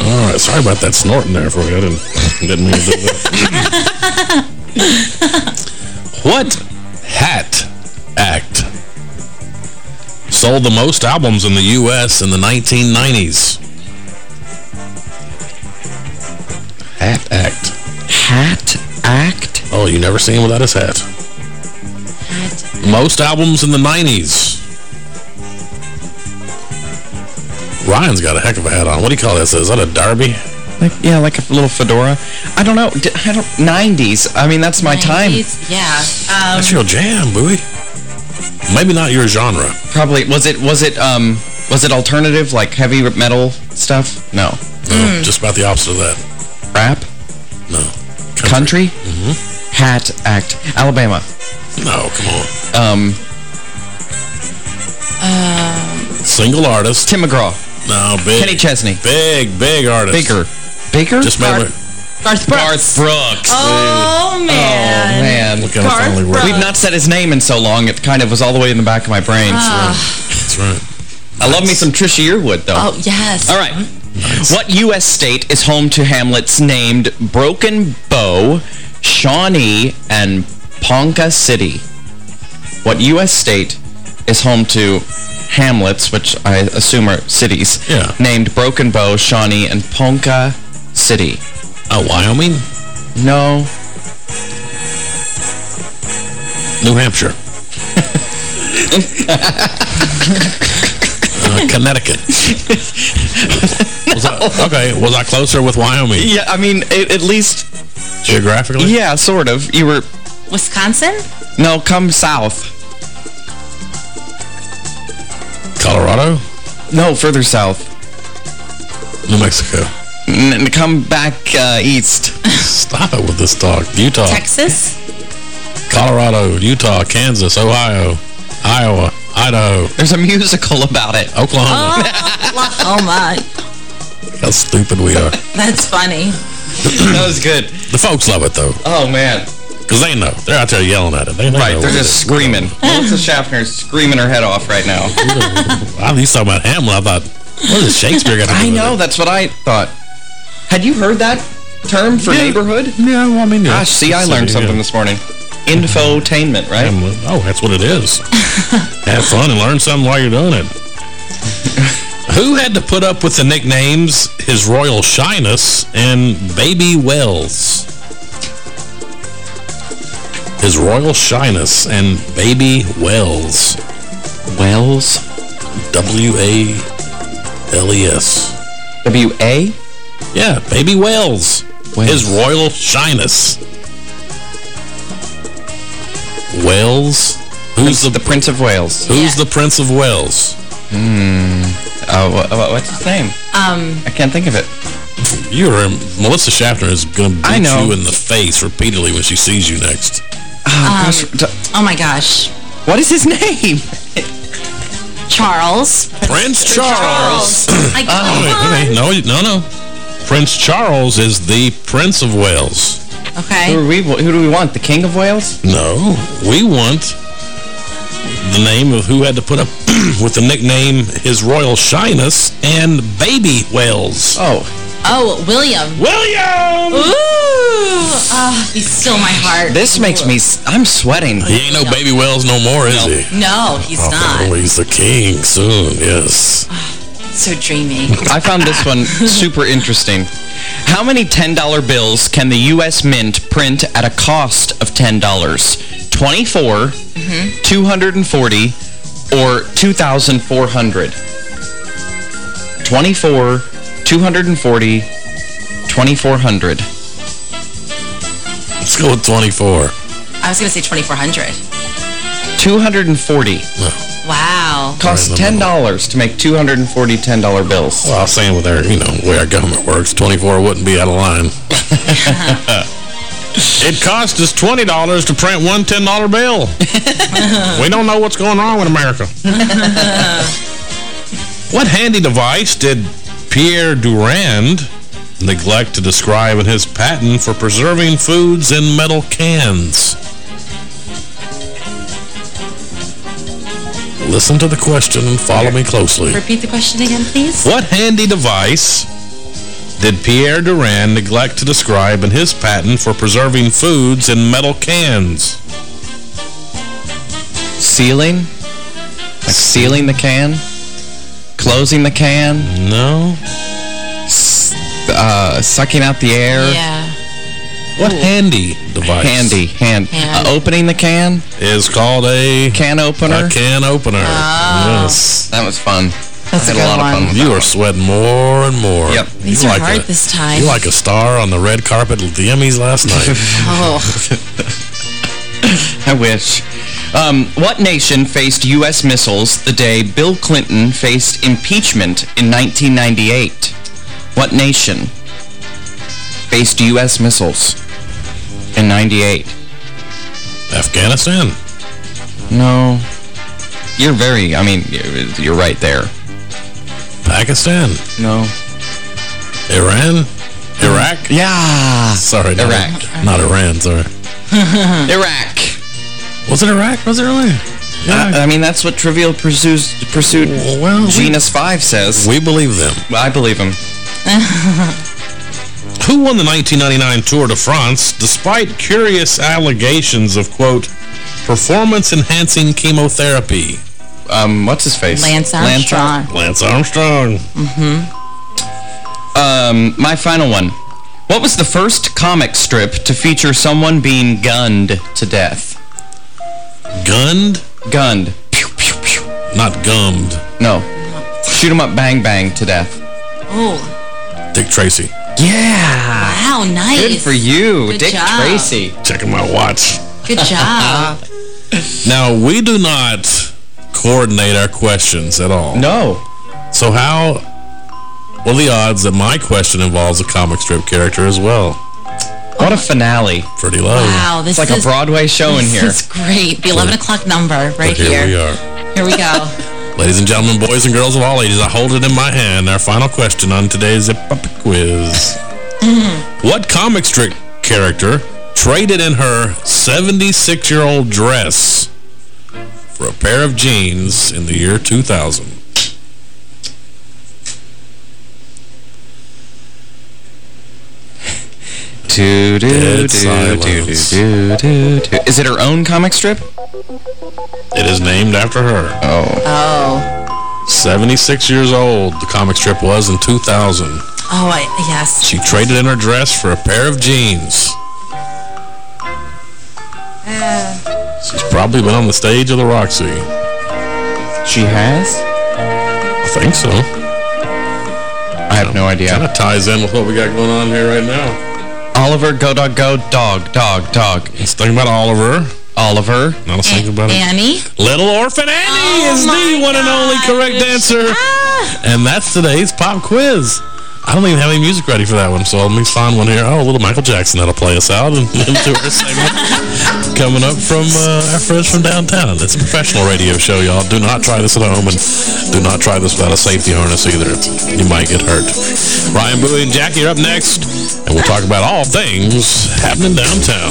All right, sorry about that snorting there for you. I didn't, (laughs) didn't mean to do that. (laughs) what hat act sold the most albums in the U.S. in the 1990s? Hat act. Hat act? Oh, you never seen him without his hat. hat. Most albums in the 90s. Ryan's got a heck of a hat on. What do you call this? Is that a derby? Like, yeah, like a little fedora. I don't know. D- I don't. 90s. I mean, that's my time. 90s, Yeah. Um, That's your jam, Bowie. Maybe not your genre. Probably. Was it? Was it? Um. Was it alternative, like heavy metal stuff? No. No, just about the opposite of that. Rap. No. Country. Mm-hmm. Hat Act. Alabama. No, come on. Um. Single artist. Tim McGraw. No, big. Kenny Chesney. Big, big artist. Bigger. Bigger. Just made it. Garth Brooks. Garth Brooks. Oh, man. Oh, man. Look at it finally work. We've not said his name in so long, it kind of was all the way in the back of my brain. Ah. That's right. I love me some Trisha Yearwood, though. Oh, yes. All right. What U.S. state is home to hamlets named Broken Bow, Shawnee, and Ponca City? What U.S. state is home to hamlets, which I assume are cities, Yeah. named Broken Bow, Shawnee, and Ponca City? Oh, Wyoming? No. New Hampshire. (laughs) uh, Connecticut. was I, (laughs) okay, was I closer with Wyoming? Yeah, I mean, a- at least, Geographically? yeah, sort of. You were, Wisconsin? no, come south. Colorado? No, further south. New Mexico. N come back uh, east. (laughs) Stop it with this talk. Utah. Texas? Colorado, Utah, Kansas, Ohio, Iowa, Idaho, There's a musical about it. Oklahoma. Oh, Oklahoma. How stupid we are. That's funny. that was good. The folks love it, though, Oh, man. because they know. They're out there yelling at it. They, they right, they're what it just is. screaming. Melissa Schaffner's screaming her head off right now. (laughs) I was talking about Hamlet. I thought, what does Shakespeare got to do I know, that's what I thought. Had you heard that term for Yeah. neighborhood? Yeah, well, I mean, yeah. Gosh, see, I learned something yeah. this morning. Infotainment, right? Oh, that's what it is. (laughs) Have fun and learn something while you're doing it. Who had to put up with the nicknames His Royal Shyness and Baby Wells? His Royal Shyness and Baby Wells. Wells? W-A-L-E-S. W-A? Yeah, Baby Wells. Wells. His Royal Shyness. Wales? Who's the, the, Prince of Wales? who's the Prince of Wales? Hmm. Oh, wha- wha- what's his name? Um, I can't think of it. You're Melissa Schaffner is going to beat you in the face repeatedly when she sees you next. Oh, gosh. Oh my gosh. What is his name? Charles. Prince Charles. Like, Oh, wait, okay, no, no, no. Prince Charles is the Prince of Wales. Okay. Who, we, who do we want? The King of Wales? No, we want the name of who had to put up (clears throat) with the nickname His Royal Shyness and Baby Wales. Oh. Oh, William. William! Ooh. Oh, he's still my heart. This makes me... I'm sweating. He ain't no Baby Wells no more, is he? No, he's not. Oh, not. he's the king soon, yes. Ah. So dreamy. I found this one super interesting. How many $10 bills can the U.S. Mint print at a cost of $10? 24, mm-hmm. 240, or 2,400? 24, 240, 2,400. Let's go with 24. I was going to say 2400 240. Wow. Costs Right, no, no, $10 to make 240 $10 bills. Well, I was saying with our, you know, the way our government works, 24 wouldn't be out of line. (laughs) it cost us $20 to print one $10 bill. we don't know what's going on with America. (laughs) what handy device did Pierre Durand neglect to describe in his patent for preserving foods in metal cans? Listen to the question and follow me closely. Repeat the question again, please. What handy device did Pierre Durand neglect to describe in his patent for preserving foods in metal cans? Sealing? Like sealing the can? Closing the can? No. S uh, sucking out the air? Yeah. What handy device? Handy. Hand. Hand. Uh, opening the can? Is called a... Can opener? A can opener. Oh. Yes. That was fun. That's a, had good lot one. of fun. You are sweating more and more. Yep. These You're are like hard a, this time. You're like a star on the red carpet at the Emmys last night. (laughs) Oh. I wish. Um, what nation faced U.S. missiles the day Bill Clinton faced impeachment in 1998? What nation faced U.S. missiles in 98? Afghanistan. No. You're very, I mean, you're- you're right there. Pakistan. No. Iran? Iraq? Yeah. Sorry, not, Iraq. Not Iran, sorry. (laughs) Iraq. Was it Iraq? Was it really? I, I mean, that's what Trivial Pursues, Pursuit well, Genus 5 says. We believe them. I believe him. (laughs) Who won the 1999 Tour de France despite curious allegations of, quote, performance-enhancing chemotherapy? Um, what's his face? Lance Armstrong. Lance Armstrong. Mm-hmm. Um, my final one. What was the first comic strip to feature someone being gunned to death? Gunned? Gunned. Pew, pew, pew. Not gummed. No. Shoot 'em up, bang, bang to death. Oh. Dick Tracy. Yeah. Wow, nice. Good for you, Good Dick job. Tracy. Checking my watch. Good job. (laughs) Now, we do not coordinate our questions at all. No. So how, what are the odds that my question involves a comic strip character as well? What a finale. Pretty low. Wow, this It's like is, a Broadway show in this here. is great. The 11 o'clock number right But here, here. we are. Here we go. (laughs) Ladies and gentlemen, boys and girls of all ages, I hold it in my hand. Our final question on today's Zip Up Quiz. (laughs) what comic strip character traded in her 76-year-old dress for a pair of jeans in the year 2000? (laughs) Do, do, Dead do, do, silence. do, do, do. Is it her own comic strip? It is named after her. Oh. Oh. 76 years old, the comic strip was in 2000. Oh, I, yes. She traded in her dress for a pair of jeans. Uh. She's probably been on the stage of the Roxy. She has? I think so. I have no idea. Kind of ties in with what we got going on here right now. Oliver, go, dog, go, dog, dog, dog. Let's think about Oliver. Oliver. Let's think about it. Annie? Little Orphan Annie Oh is the one and only correct answer. Ah. And that's today's pop quiz. I don't even have any music ready for that one, so let me find one here. Oh, a little Michael Jackson that'll play us out and into our segment coming up from uh, our friends from downtown. It's a professional radio show, y'all. Do not try this at home, and do not try this without a safety harness either. You might get hurt. Ryan Bowie and Jackie are up next, and we'll talk about all things happening downtown.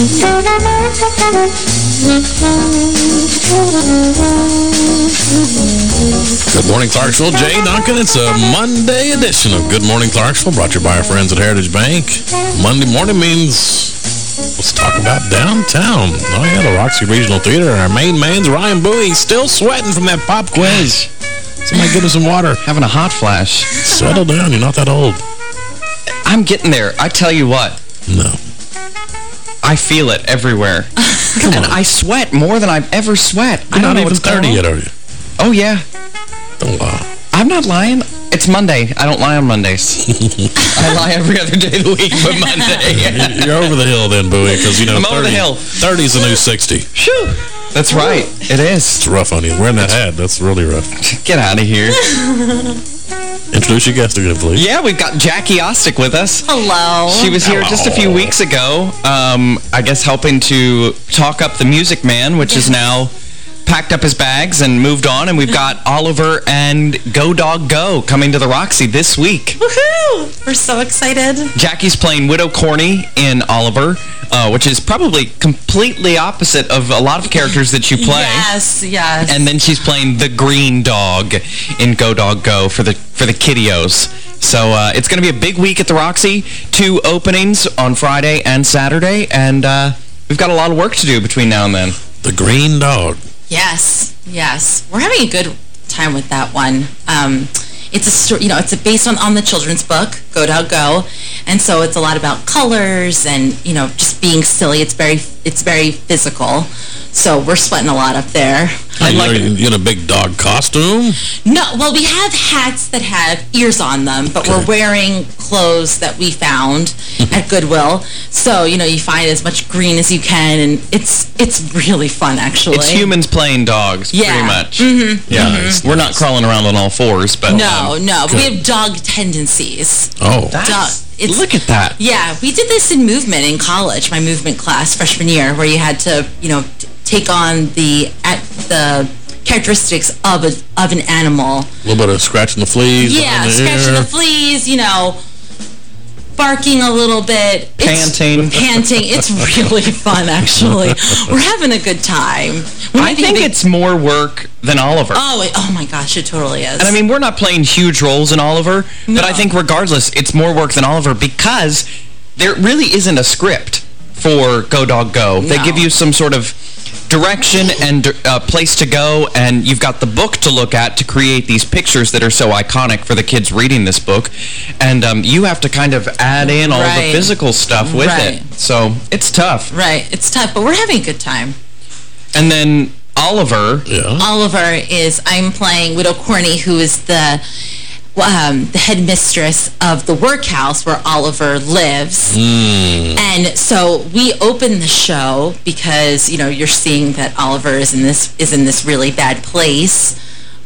Good morning, Clarksville. Jay Duncan. It's a Monday edition of Good Morning Clarksville, brought to you by our friends at Heritage Bank. Monday morning means let's talk about downtown. Oh, yeah, the Roxy Regional Theater. And our main man's Ryan Bowie. Still sweating from that pop quiz. Somebody give him some water. Having a hot flash. Settle down. You're not that old. I'm getting there. I tell you what. No. I feel it everywhere. (laughs) and I sweat more than I've ever sweat. You're I don't not even 30 yet, are you? Oh, yeah. Don't lie. I'm not lying. It's Monday. I don't lie on Mondays. (laughs) I lie every other day of the week, but Monday. (laughs) You're over the hill then, Bowie, because, you know, I'm over the hill. 30 is the new 60. Shoo. That's right. It is. It's rough on you. Wearing that hat, that's really rough. Get out of here. Introduce your guest again, please. Yeah, we've got Jackie Ostick with us. Hello. She was here just a few weeks ago, um, I guess helping to talk up the Music Man, which is now packed up his bags and moved on. And we've got (laughs) Oliver and Go Dog Go coming to the Roxy this week. Woohoo! We're so excited. Jackie's playing Widow Corney in Oliver, uh, which is probably completely opposite of a lot of characters that you play. Yes, yes. And then she's playing the green dog in Go Dog Go for the for the kiddios. So uh, it's going to be a big week at the Roxy. Two openings on Friday and Saturday, and uh, we've got a lot of work to do between now and then. The green dog. Yes, yes. We're having a good time with that one. Um, it's a story, you know, it's a based on, on the children's book, Go Dog Go. And so it's a lot about colors and, you know, just being silly. It's very, it's very physical. So we're sweating a lot up there. Hey, you're, you in a big dog costume? No, well, we have hats that have ears on them, but we're wearing clothes that we found at Goodwill. So, you know, you find as much green as you can, and it's it's really fun, actually. It's humans playing dogs, Yeah. pretty much. Mhm, Yeah, mhm. we're not crawling around on all fours, but No, um, no, but we have dog tendencies. Oh, Dog, that's- it's, look at that. Yeah, we did this in movement in college, my movement class freshman year, where you had to, you know, take on the at the characteristics of a of an animal. A little bit of scratching the fleas. Yeah, the scratching ear. the fleas, you know, barking a little bit. It's- Panting. Panting. It's (laughs) really fun, actually. We're having a good time. I think it's more work than Oliver. Oh, it- oh my gosh, it totally is. And I mean, we're not playing huge roles in Oliver, but I think regardless, it's more work than Oliver because there really isn't a script for Go Dog Go. They give you some sort of direction and uh, place to go, and you've got the book to look at to create these pictures that are so iconic for the kids reading this book. And um, you have to kind of add in all Right. the physical stuff with Right. it. So it's tough. Right, it's tough, but we're having a good time. And then Oliver... Yeah. Oliver is, I'm playing Widow Corney, who is the um, the headmistress of the workhouse where Oliver lives. Hmm. And so we open the show because, you know, you're seeing that Oliver is in this is in this really bad place.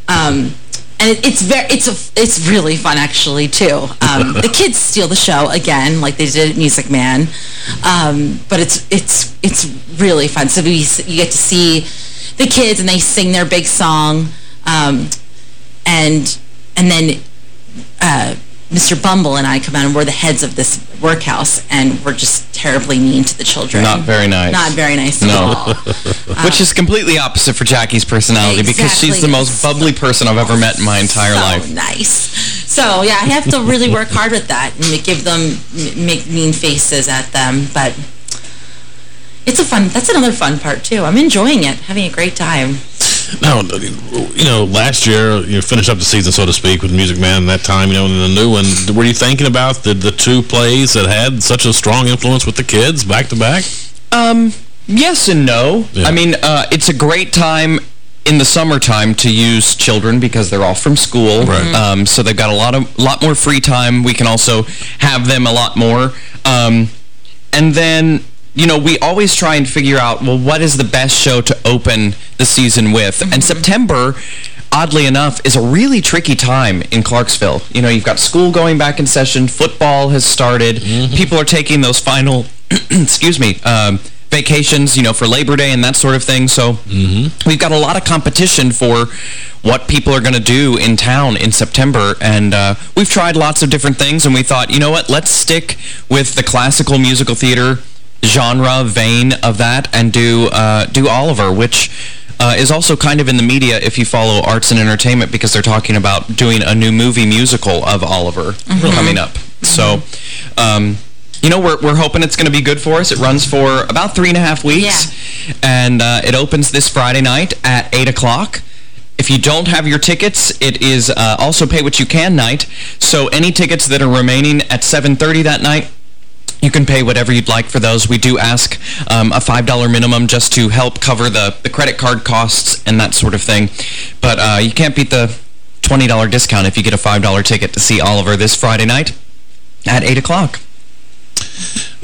Um, and it, it's very it's a it's really fun actually too. Um, (laughs) the kids steal the show again like they did at Music Man. Um, but it's it's it's really fun. So we you get to see the kids and they sing their big song. Um, and and then uh, Mr. Bumble and I come out and we're the heads of this workhouse and we're just terribly mean to the children. Not very nice. Not very nice at No. all. (laughs) Which is completely opposite for Jackie's personality because she's the most bubbly person I've ever met in my entire so life. nice. So, yeah, I have to really work hard with that and give them, make mean faces at them. But it's a fun, that's another fun part, too. I'm enjoying it, having a great time. Now, you know, last year, you finished up the season, so to speak, with Music Man that time, you know, and the new one. Were you thinking about the, the two plays that had such a strong influence with the kids back-to-back? Um, yes and no. I mean, uh, it's a great time in the summertime to use children because they're off from school. Right. Um, so they've got a lot of lot more free time. We can also have them a lot more. Um, and then, you know, we always try and figure out, well, what is the best show to open the season with? And September, oddly enough, is a really tricky time in Clarksville. You know, you've got school going back in session, football has started, people are taking those final, (clears throat) excuse me, um, vacations, you know, for Labor Day and that sort of thing. So we've got a lot of competition for what people are going to do in town in September. And uh, we've tried lots of different things, and we thought, you know what, let's stick with the classical musical theater genre vein of that and do uh, do Oliver, which uh, is also kind of in the media if you follow arts and entertainment because they're talking about doing a new movie musical of Oliver coming up. So, um, you know, we're, we're hoping it's going to be good for us. It runs for about three and a half weeks, and uh, it opens this Friday night at 8 o'clock. If you don't have your tickets, it is uh, also pay what you can night. So any tickets that are remaining at 7.30 that night, you can pay whatever you'd like for those. We do ask um, a $5 minimum just to help cover the, the credit card costs and that sort of thing. But uh, you can't beat the $20 discount if you get a $5 ticket to see Oliver this Friday night at 8 o'clock.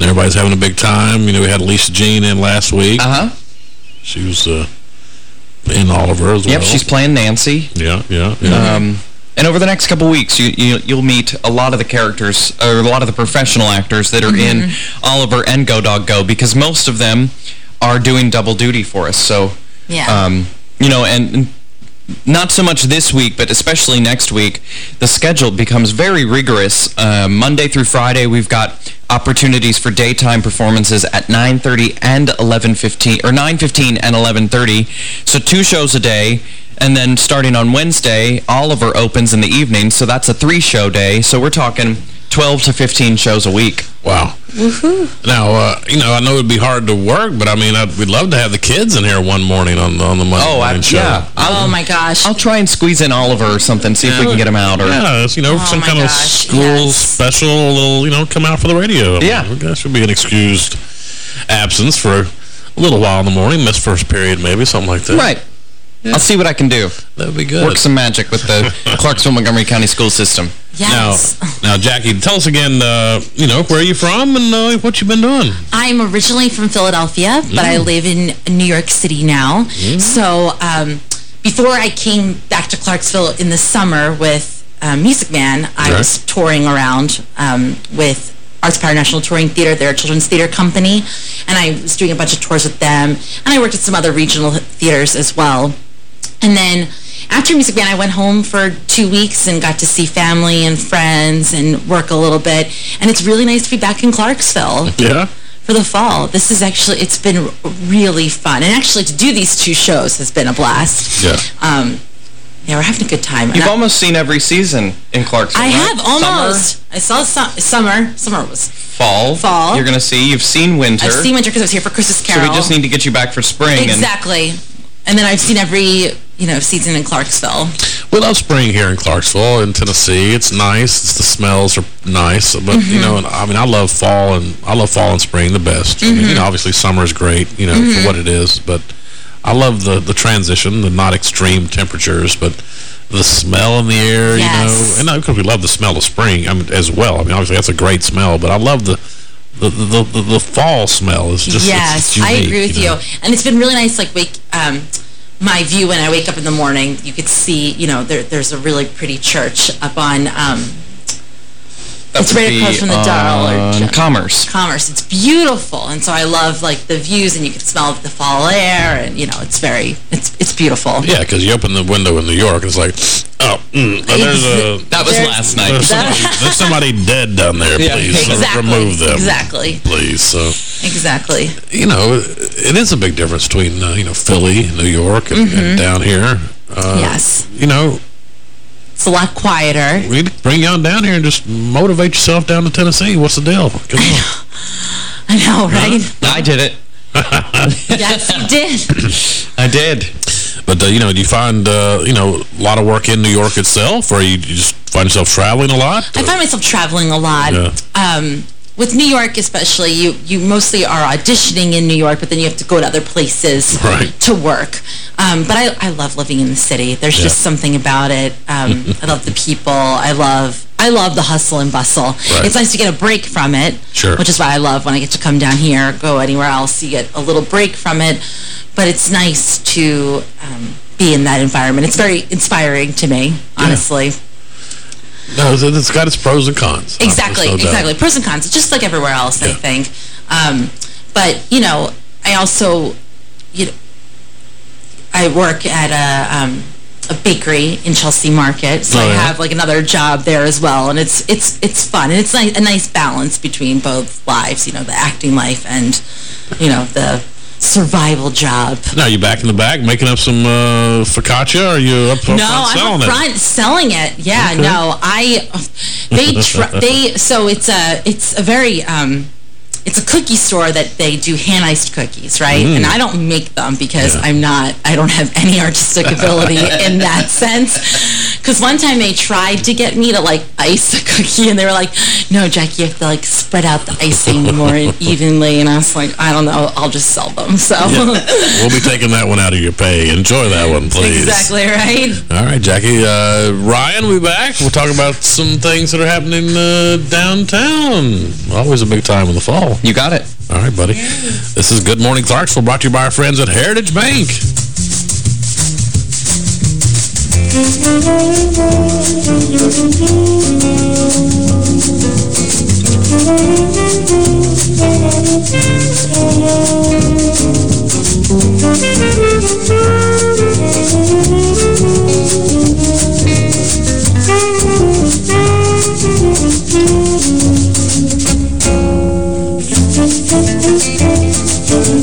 Everybody's having a big time. You know, we had Alicia Jean in last week. Uh-huh. She was uh, in Oliver as well. Yep, she's playing Nancy. Yeah, yeah, yeah. Um, and over the next couple weeks, you, you, you'll meet a lot of the characters, or a lot of the professional actors that are in Oliver and Go Dog Go, because most of them are doing double duty for us. So, Yeah. um, you know, and, and not so much this week, but especially next week, the schedule becomes very rigorous. Uh, Monday through Friday, we've got opportunities for daytime performances at 9.30 and 11.15, or 9.15 and 11.30. So two shows a day. And then starting on Wednesday, Oliver opens in the evening, so that's a three-show day. So we're talking 12 to 15 shows a week. Wow. Now, uh, you know, I know it'd be hard to work, but I mean, I'd, we'd love to have the kids in here one morning on, on the Monday Oh, I, morning show. yeah. oh, my gosh. I'll try and squeeze in Oliver or something, see if we can get him out. Or Yeah, it's, you know, Oh, some kind gosh, of school special, little, you know, come out for the radio. I mean, Yeah. That should be an excused absence for a little while in the morning, miss first period maybe, something like that. Right. I'll see what I can do. That would be good. Work some magic with the (laughs) Clarksville Montgomery County school system. Yes. Now, now, Jackie, tell us again, uh, you know, where are you from and uh, what you've been doing? I'm originally from Philadelphia, but I Mm. live in New York City now. So um, before I came back to Clarksville in the summer with um, Music Man, I Right. was touring around um, with Arts Power National Touring Theater. They're a children's theater company. And I was doing a bunch of tours with them. And I worked at some other regional theaters as well. And then after Music Man, I went home for two weeks and got to see family and friends and work a little bit. And it's really nice to be back in Clarksville (laughs) Yeah? for the fall. This is actually, it's been really fun. And actually to do these two shows has been a blast. Yeah. Um, yeah, we're having a good time. You've I- almost seen every season in Clarksville, I right? have, almost. I saw su summer. Summer was... Fall. Fall. You're going to see. You've seen winter. I've seen winter because I was here for Christmas Carol. So we just need to get you back for spring. Exactly. And then I've seen every, you know, season in Clarksville. We love spring here in Clarksville, in Tennessee. It's nice. It's, the smells are nice. But, you Mm-hmm. know, and, I mean, I love fall and I love fall and spring the best. I mean, Mm-hmm. you know, obviously summer is great, you know, for what it is. But I love the, the transition, the not extreme temperatures, but the smell in the air, Yes. you know. And because we love the smell of spring I mean, as well. I mean, obviously that's a great smell, but I love the the, the, the, the fall smell. is just yes, it's I unique, agree with you. know. And it's been really nice, like, wake, um, my view when I wake up in the morning, you could see, you know, there, there's a really pretty church up on, um, That it's right be across from the Darl on Commerce. Commerce. It's beautiful, and so I love like the views, and you can smell the fall air, and you know, it's very, it's it's beautiful. Yeah, because you open the window in New York, and it's like, oh, mm, (laughs) there's a... That was There's- last night. There's somebody, (laughs) there's somebody dead down there, Yeah, please. exactly, Remove them. exactly. Please. So, Exactly. you know, it is a big difference between, uh, you know, Philly, New York, and, and down here. Uh, Mm-hmm. Yes. You know, It's a lot quieter. We bring y'all down here and just motivate yourself down to Tennessee. What's the deal? Come on. I know, right? I did it. (laughs) yes, you did. (clears throat) I did. But, uh, you know, do you find, uh, you know, a lot of work in New York itself, or you, you just find yourself traveling a lot? I find myself traveling a lot. Yeah. Um, with New York especially, you, you mostly are auditioning in New York, but then you have to go to other places Right. to work. Um, but I, I love living in the city. There's Yeah. just something about it. Um, I love the people. I love I love the hustle and bustle. Right. It's nice to get a break from it, Sure. which is why I love when I get to come down here, go anywhere else. You get a little break from it, but it's nice to um, be in that environment. It's very inspiring to me, honestly. No, it's- it's got its pros and cons. Exactly, no exactly. Pros and cons, It's just like everywhere else, I think. Um, but, you know, I also, you know, I work at a, um, a bakery in Chelsea Market, so Oh, I have like another job there as well, and it's it's it's fun, and it's nice, a nice balance between both lives, you know, the acting life and, you know, the survival job. Now, you back in the bag making up some uh, focaccia, or are you up, up No, front I'm selling it? front selling it. Yeah, Okay. no, I they (laughs) they so it's a it's a very um it's a cookie store that they do hand iced cookies, right? Mm. And I don't make them because I'm not I don't have any artistic ability (laughs) in that sense. Because one time they tried to get me to like ice a cookie, and they were like, "No, Jackie, you have to like spread out the icing more (laughs) evenly." And I was like, "I don't know, I'll just sell them." So we'll be taking that one out of your pay. Enjoy that one, please. exactly right. All right, Jackie. Uh, Ryan, we back. We'll talk about some things that are happening uh, downtown. Always a big time in the fall. You got it. All right, buddy. This is Good Morning Clarksville, brought to you by our friends at Heritage Bank.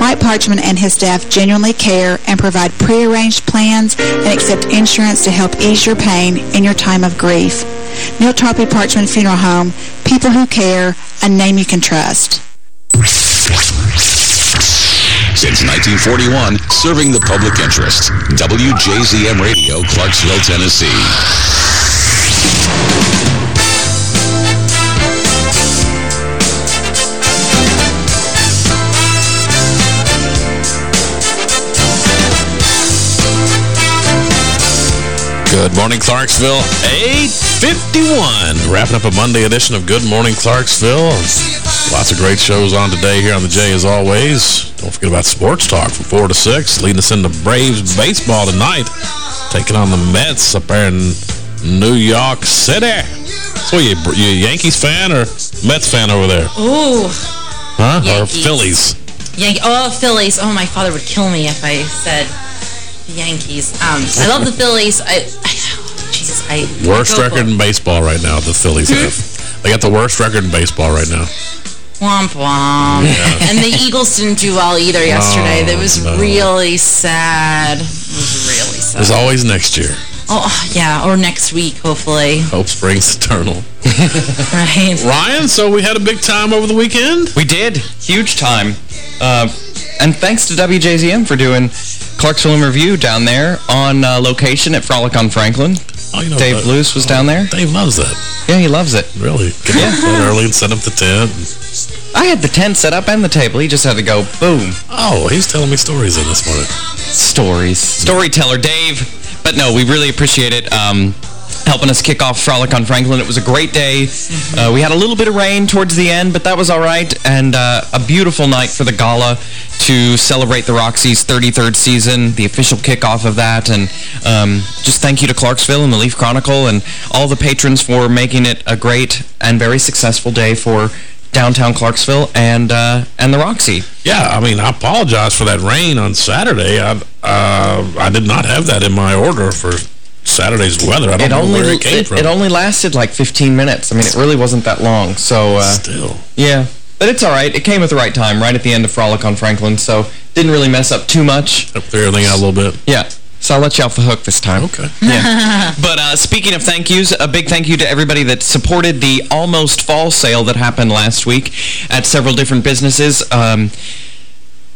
Mike Parchman and his staff genuinely care and provide prearranged plans and accept insurance to help ease your pain in your time of grief. Neal Tarpley Parchman Funeral Home, people who care, a name you can trust. Since 1941, serving the public interest. WJZM Radio, Clarksville, Tennessee. Good morning, Clarksville. 851. Wrapping up a Monday edition of Good Morning Clarksville. Lots of great shows on today here on the J as always. Don't forget about Sports Talk from 4 to 6. Leading us into Braves baseball tonight. Taking on the Mets up there in New York City. So you, you a Yankees fan or Mets fan over there? Ooh. Huh? Yankees. Or Phillies? Yankee. Oh, Phillies. Oh, my father would kill me if I said the Yankees. Um, I love the Phillies. I, I Jesus, I Worst go record for- in baseball right now, the Phillies Hmm? have. They got the worst record in baseball right now. Womp womp. Yeah. And the Eagles didn't do well either yesterday. Oh, that was no. really sad. It was really sad. There's always next year. Oh, yeah, or next week, hopefully. Hope springs eternal. (laughs) Right. Ryan, so we had a big time over the weekend? We did. Huge time. Uh, and thanks to WJZM for doing Clarksville in Review down there on uh, location at Frolic on Franklin. Oh, you know, Dave uh, was down there. Dave loves that. Yeah, he loves it. Really? Get Yeah. up early and set up the tent. I had the tent set up and the table. He just had to go, boom. Oh, he's telling me stories in this morning. Stories. Storyteller Dave. But no, we really appreciate it. Um, helping us kick off Frolic on Franklin. It was a great day. Uh, we had a little bit of rain towards the end, but that was all right. And uh, a beautiful night for the gala to celebrate the Roxy's 33rd season, the official kickoff of that. And um, just thank you to Clarksville and the Leaf Chronicle and all the patrons for making it a great and very successful day for downtown Clarksville and uh, and the Roxy. Yeah, I mean, I apologize for that rain on Saturday. I uh, I did not have that in my order for Saturday's weather. I don't it know only where it came it, from. it only lasted like 15 minutes. I mean, it really wasn't that long. So uh, Still. yeah, but it's all right. It came at the right time, right at the end of Frolic on Franklin. So didn't really mess up too much. Everything out a little bit. Yeah. So I'll let you off the hook this time. Okay. Yeah. (laughs) but uh, speaking of thank yous, a big thank you to everybody that supported the Almost Fall sale that happened last week at several different businesses. Um,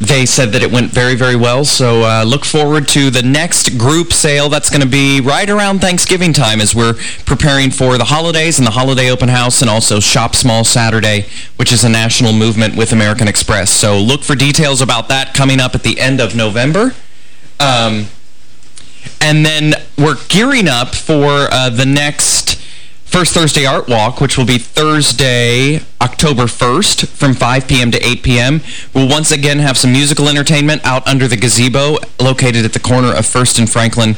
they said that it went very, very well, so uh, look forward to the next group sale. That's going to be right around Thanksgiving time as we're preparing for the holidays and the holiday open house and also Shop Small Saturday, which is a national movement with American Express. So look for details about that coming up at the end of November. Um, and then we're gearing up for uh, the next First Thursday Art Walk, which will be Thursday, October 1st from 5 p.m. to 8 p.m. We'll once again have some musical entertainment out under the gazebo located at the corner of First and Franklin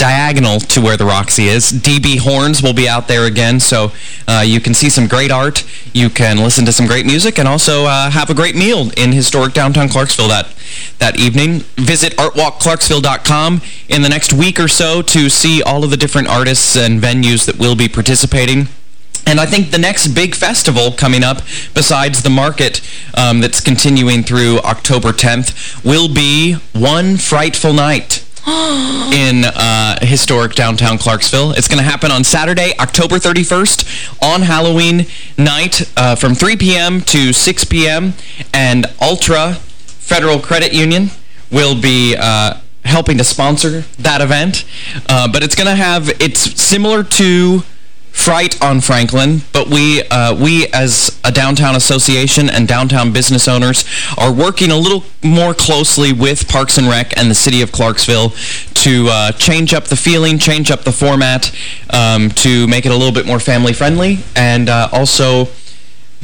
diagonal to where the Roxy is. DB Horns will be out there again, so uh, you can see some great art, you can listen to some great music, and also uh, have a great meal in historic downtown Clarksville that, that evening. Visit artwalkclarksville.com in the next week or so to see all of the different artists and venues that will be participating. And I think the next big festival coming up, besides the market um, that's continuing through October 10th, will be One Frightful Night (gasps) in uh, historic downtown Clarksville. It's going to happen on Saturday, October 31st, on Halloween night uh, from 3 p.m. to 6 p.m. And Altra Federal Credit Union will be uh, helping to sponsor that event. Uh, but it's going to have, it's similar to Fright on Franklin, but we uh, we as a downtown association and downtown business owners are working a little more closely with Parks and Rec and the city of Clarksville to uh, change up the feeling, change up the format, um, to make it a little bit more family friendly, and uh, also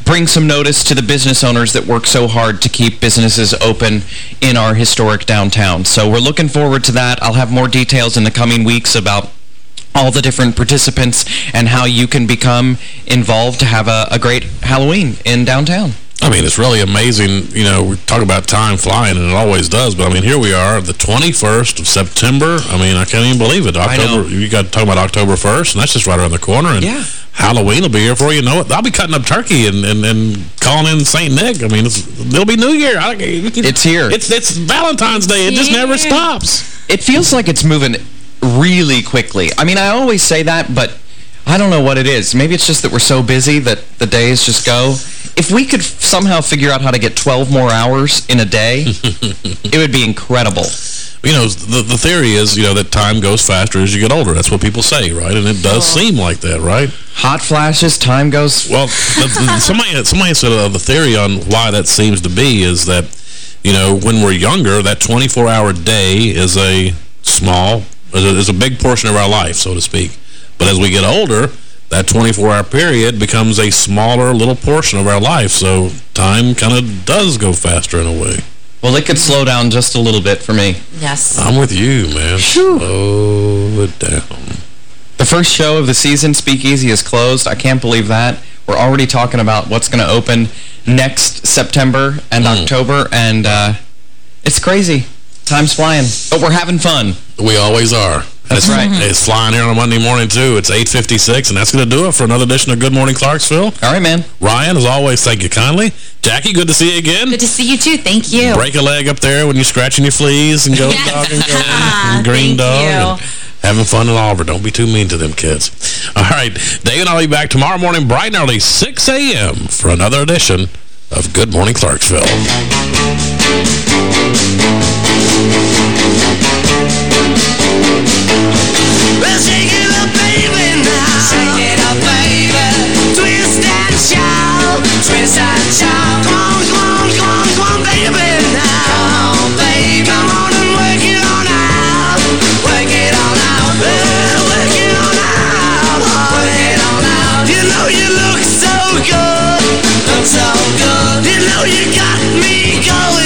bring some notice to the business owners that work so hard to keep businesses open in our historic downtown. So we're looking forward to that. I'll have more details in the coming weeks about all the different participants and how you can become involved to have a, a great Halloween in downtown. I mean, it's really amazing. You know, we talk about time flying, and it always does. But, I mean, here we are, the 21st of September. I mean, I can't even believe it. October. You got to talk about October 1st, and that's just right around the corner. And Yeah. Halloween will be here before you know it. I'll be cutting up turkey and, and, and calling in St. Nick. I mean, it's, it'll be New Year. I, It's here. It's, it's Valentine's Day. It just never stops. It feels like it's moving really quickly. I mean, I always say that, but I don't know what it is. Maybe it's just that we're so busy that the days just go. If we could somehow figure out how to get 12 more hours in a day, (laughs) it would be incredible. You know, the, the theory is, you know, that time goes faster as you get older. That's what people say, right? And it does seem like that, right? Hot flashes, time goes... Well, (laughs) the, the, somebody, somebody said uh, the theory on why that seems to be is that, you know, when we're younger, that 24-hour day is a small, is a, is a big portion of our life, so to speak. But as we get older, that 24-hour period becomes a smaller little portion of our life. So time kind of does go faster in a way. Well, it could slow down just a little bit for me. Yes. I'm with you, man. Slow it down. The first show of the season, Speakeasy, is closed. I can't believe that. We're already talking about what's going to open next September and October, and uh, it's crazy. Time's flying, but we're having fun. We always are. That's it's, right. It's flying here on a Monday morning, too. It's 8.56, and that's going to do it for another edition of Good Morning Clarksville. All right, man. Ryan, as always, thank you kindly. Jackie, good to see you again. Good to see you, too. Thank you. Break a leg up there when you're scratching your fleas and go (laughs) dog and go (laughs) and green Thank dog. you. And having fun in Oliver. Don't be too mean to them kids. All right, Dave and I'll be back tomorrow morning bright and early, 6 a.m. for another edition of Good Morning Clarksville. You got me going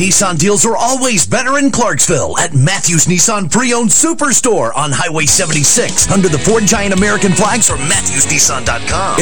Nissan deals are always better in Clarksville at Matthews Nissan Pre-Owned Superstore on Highway 76 under the Ford Giant American flags or MatthewsNissan.com.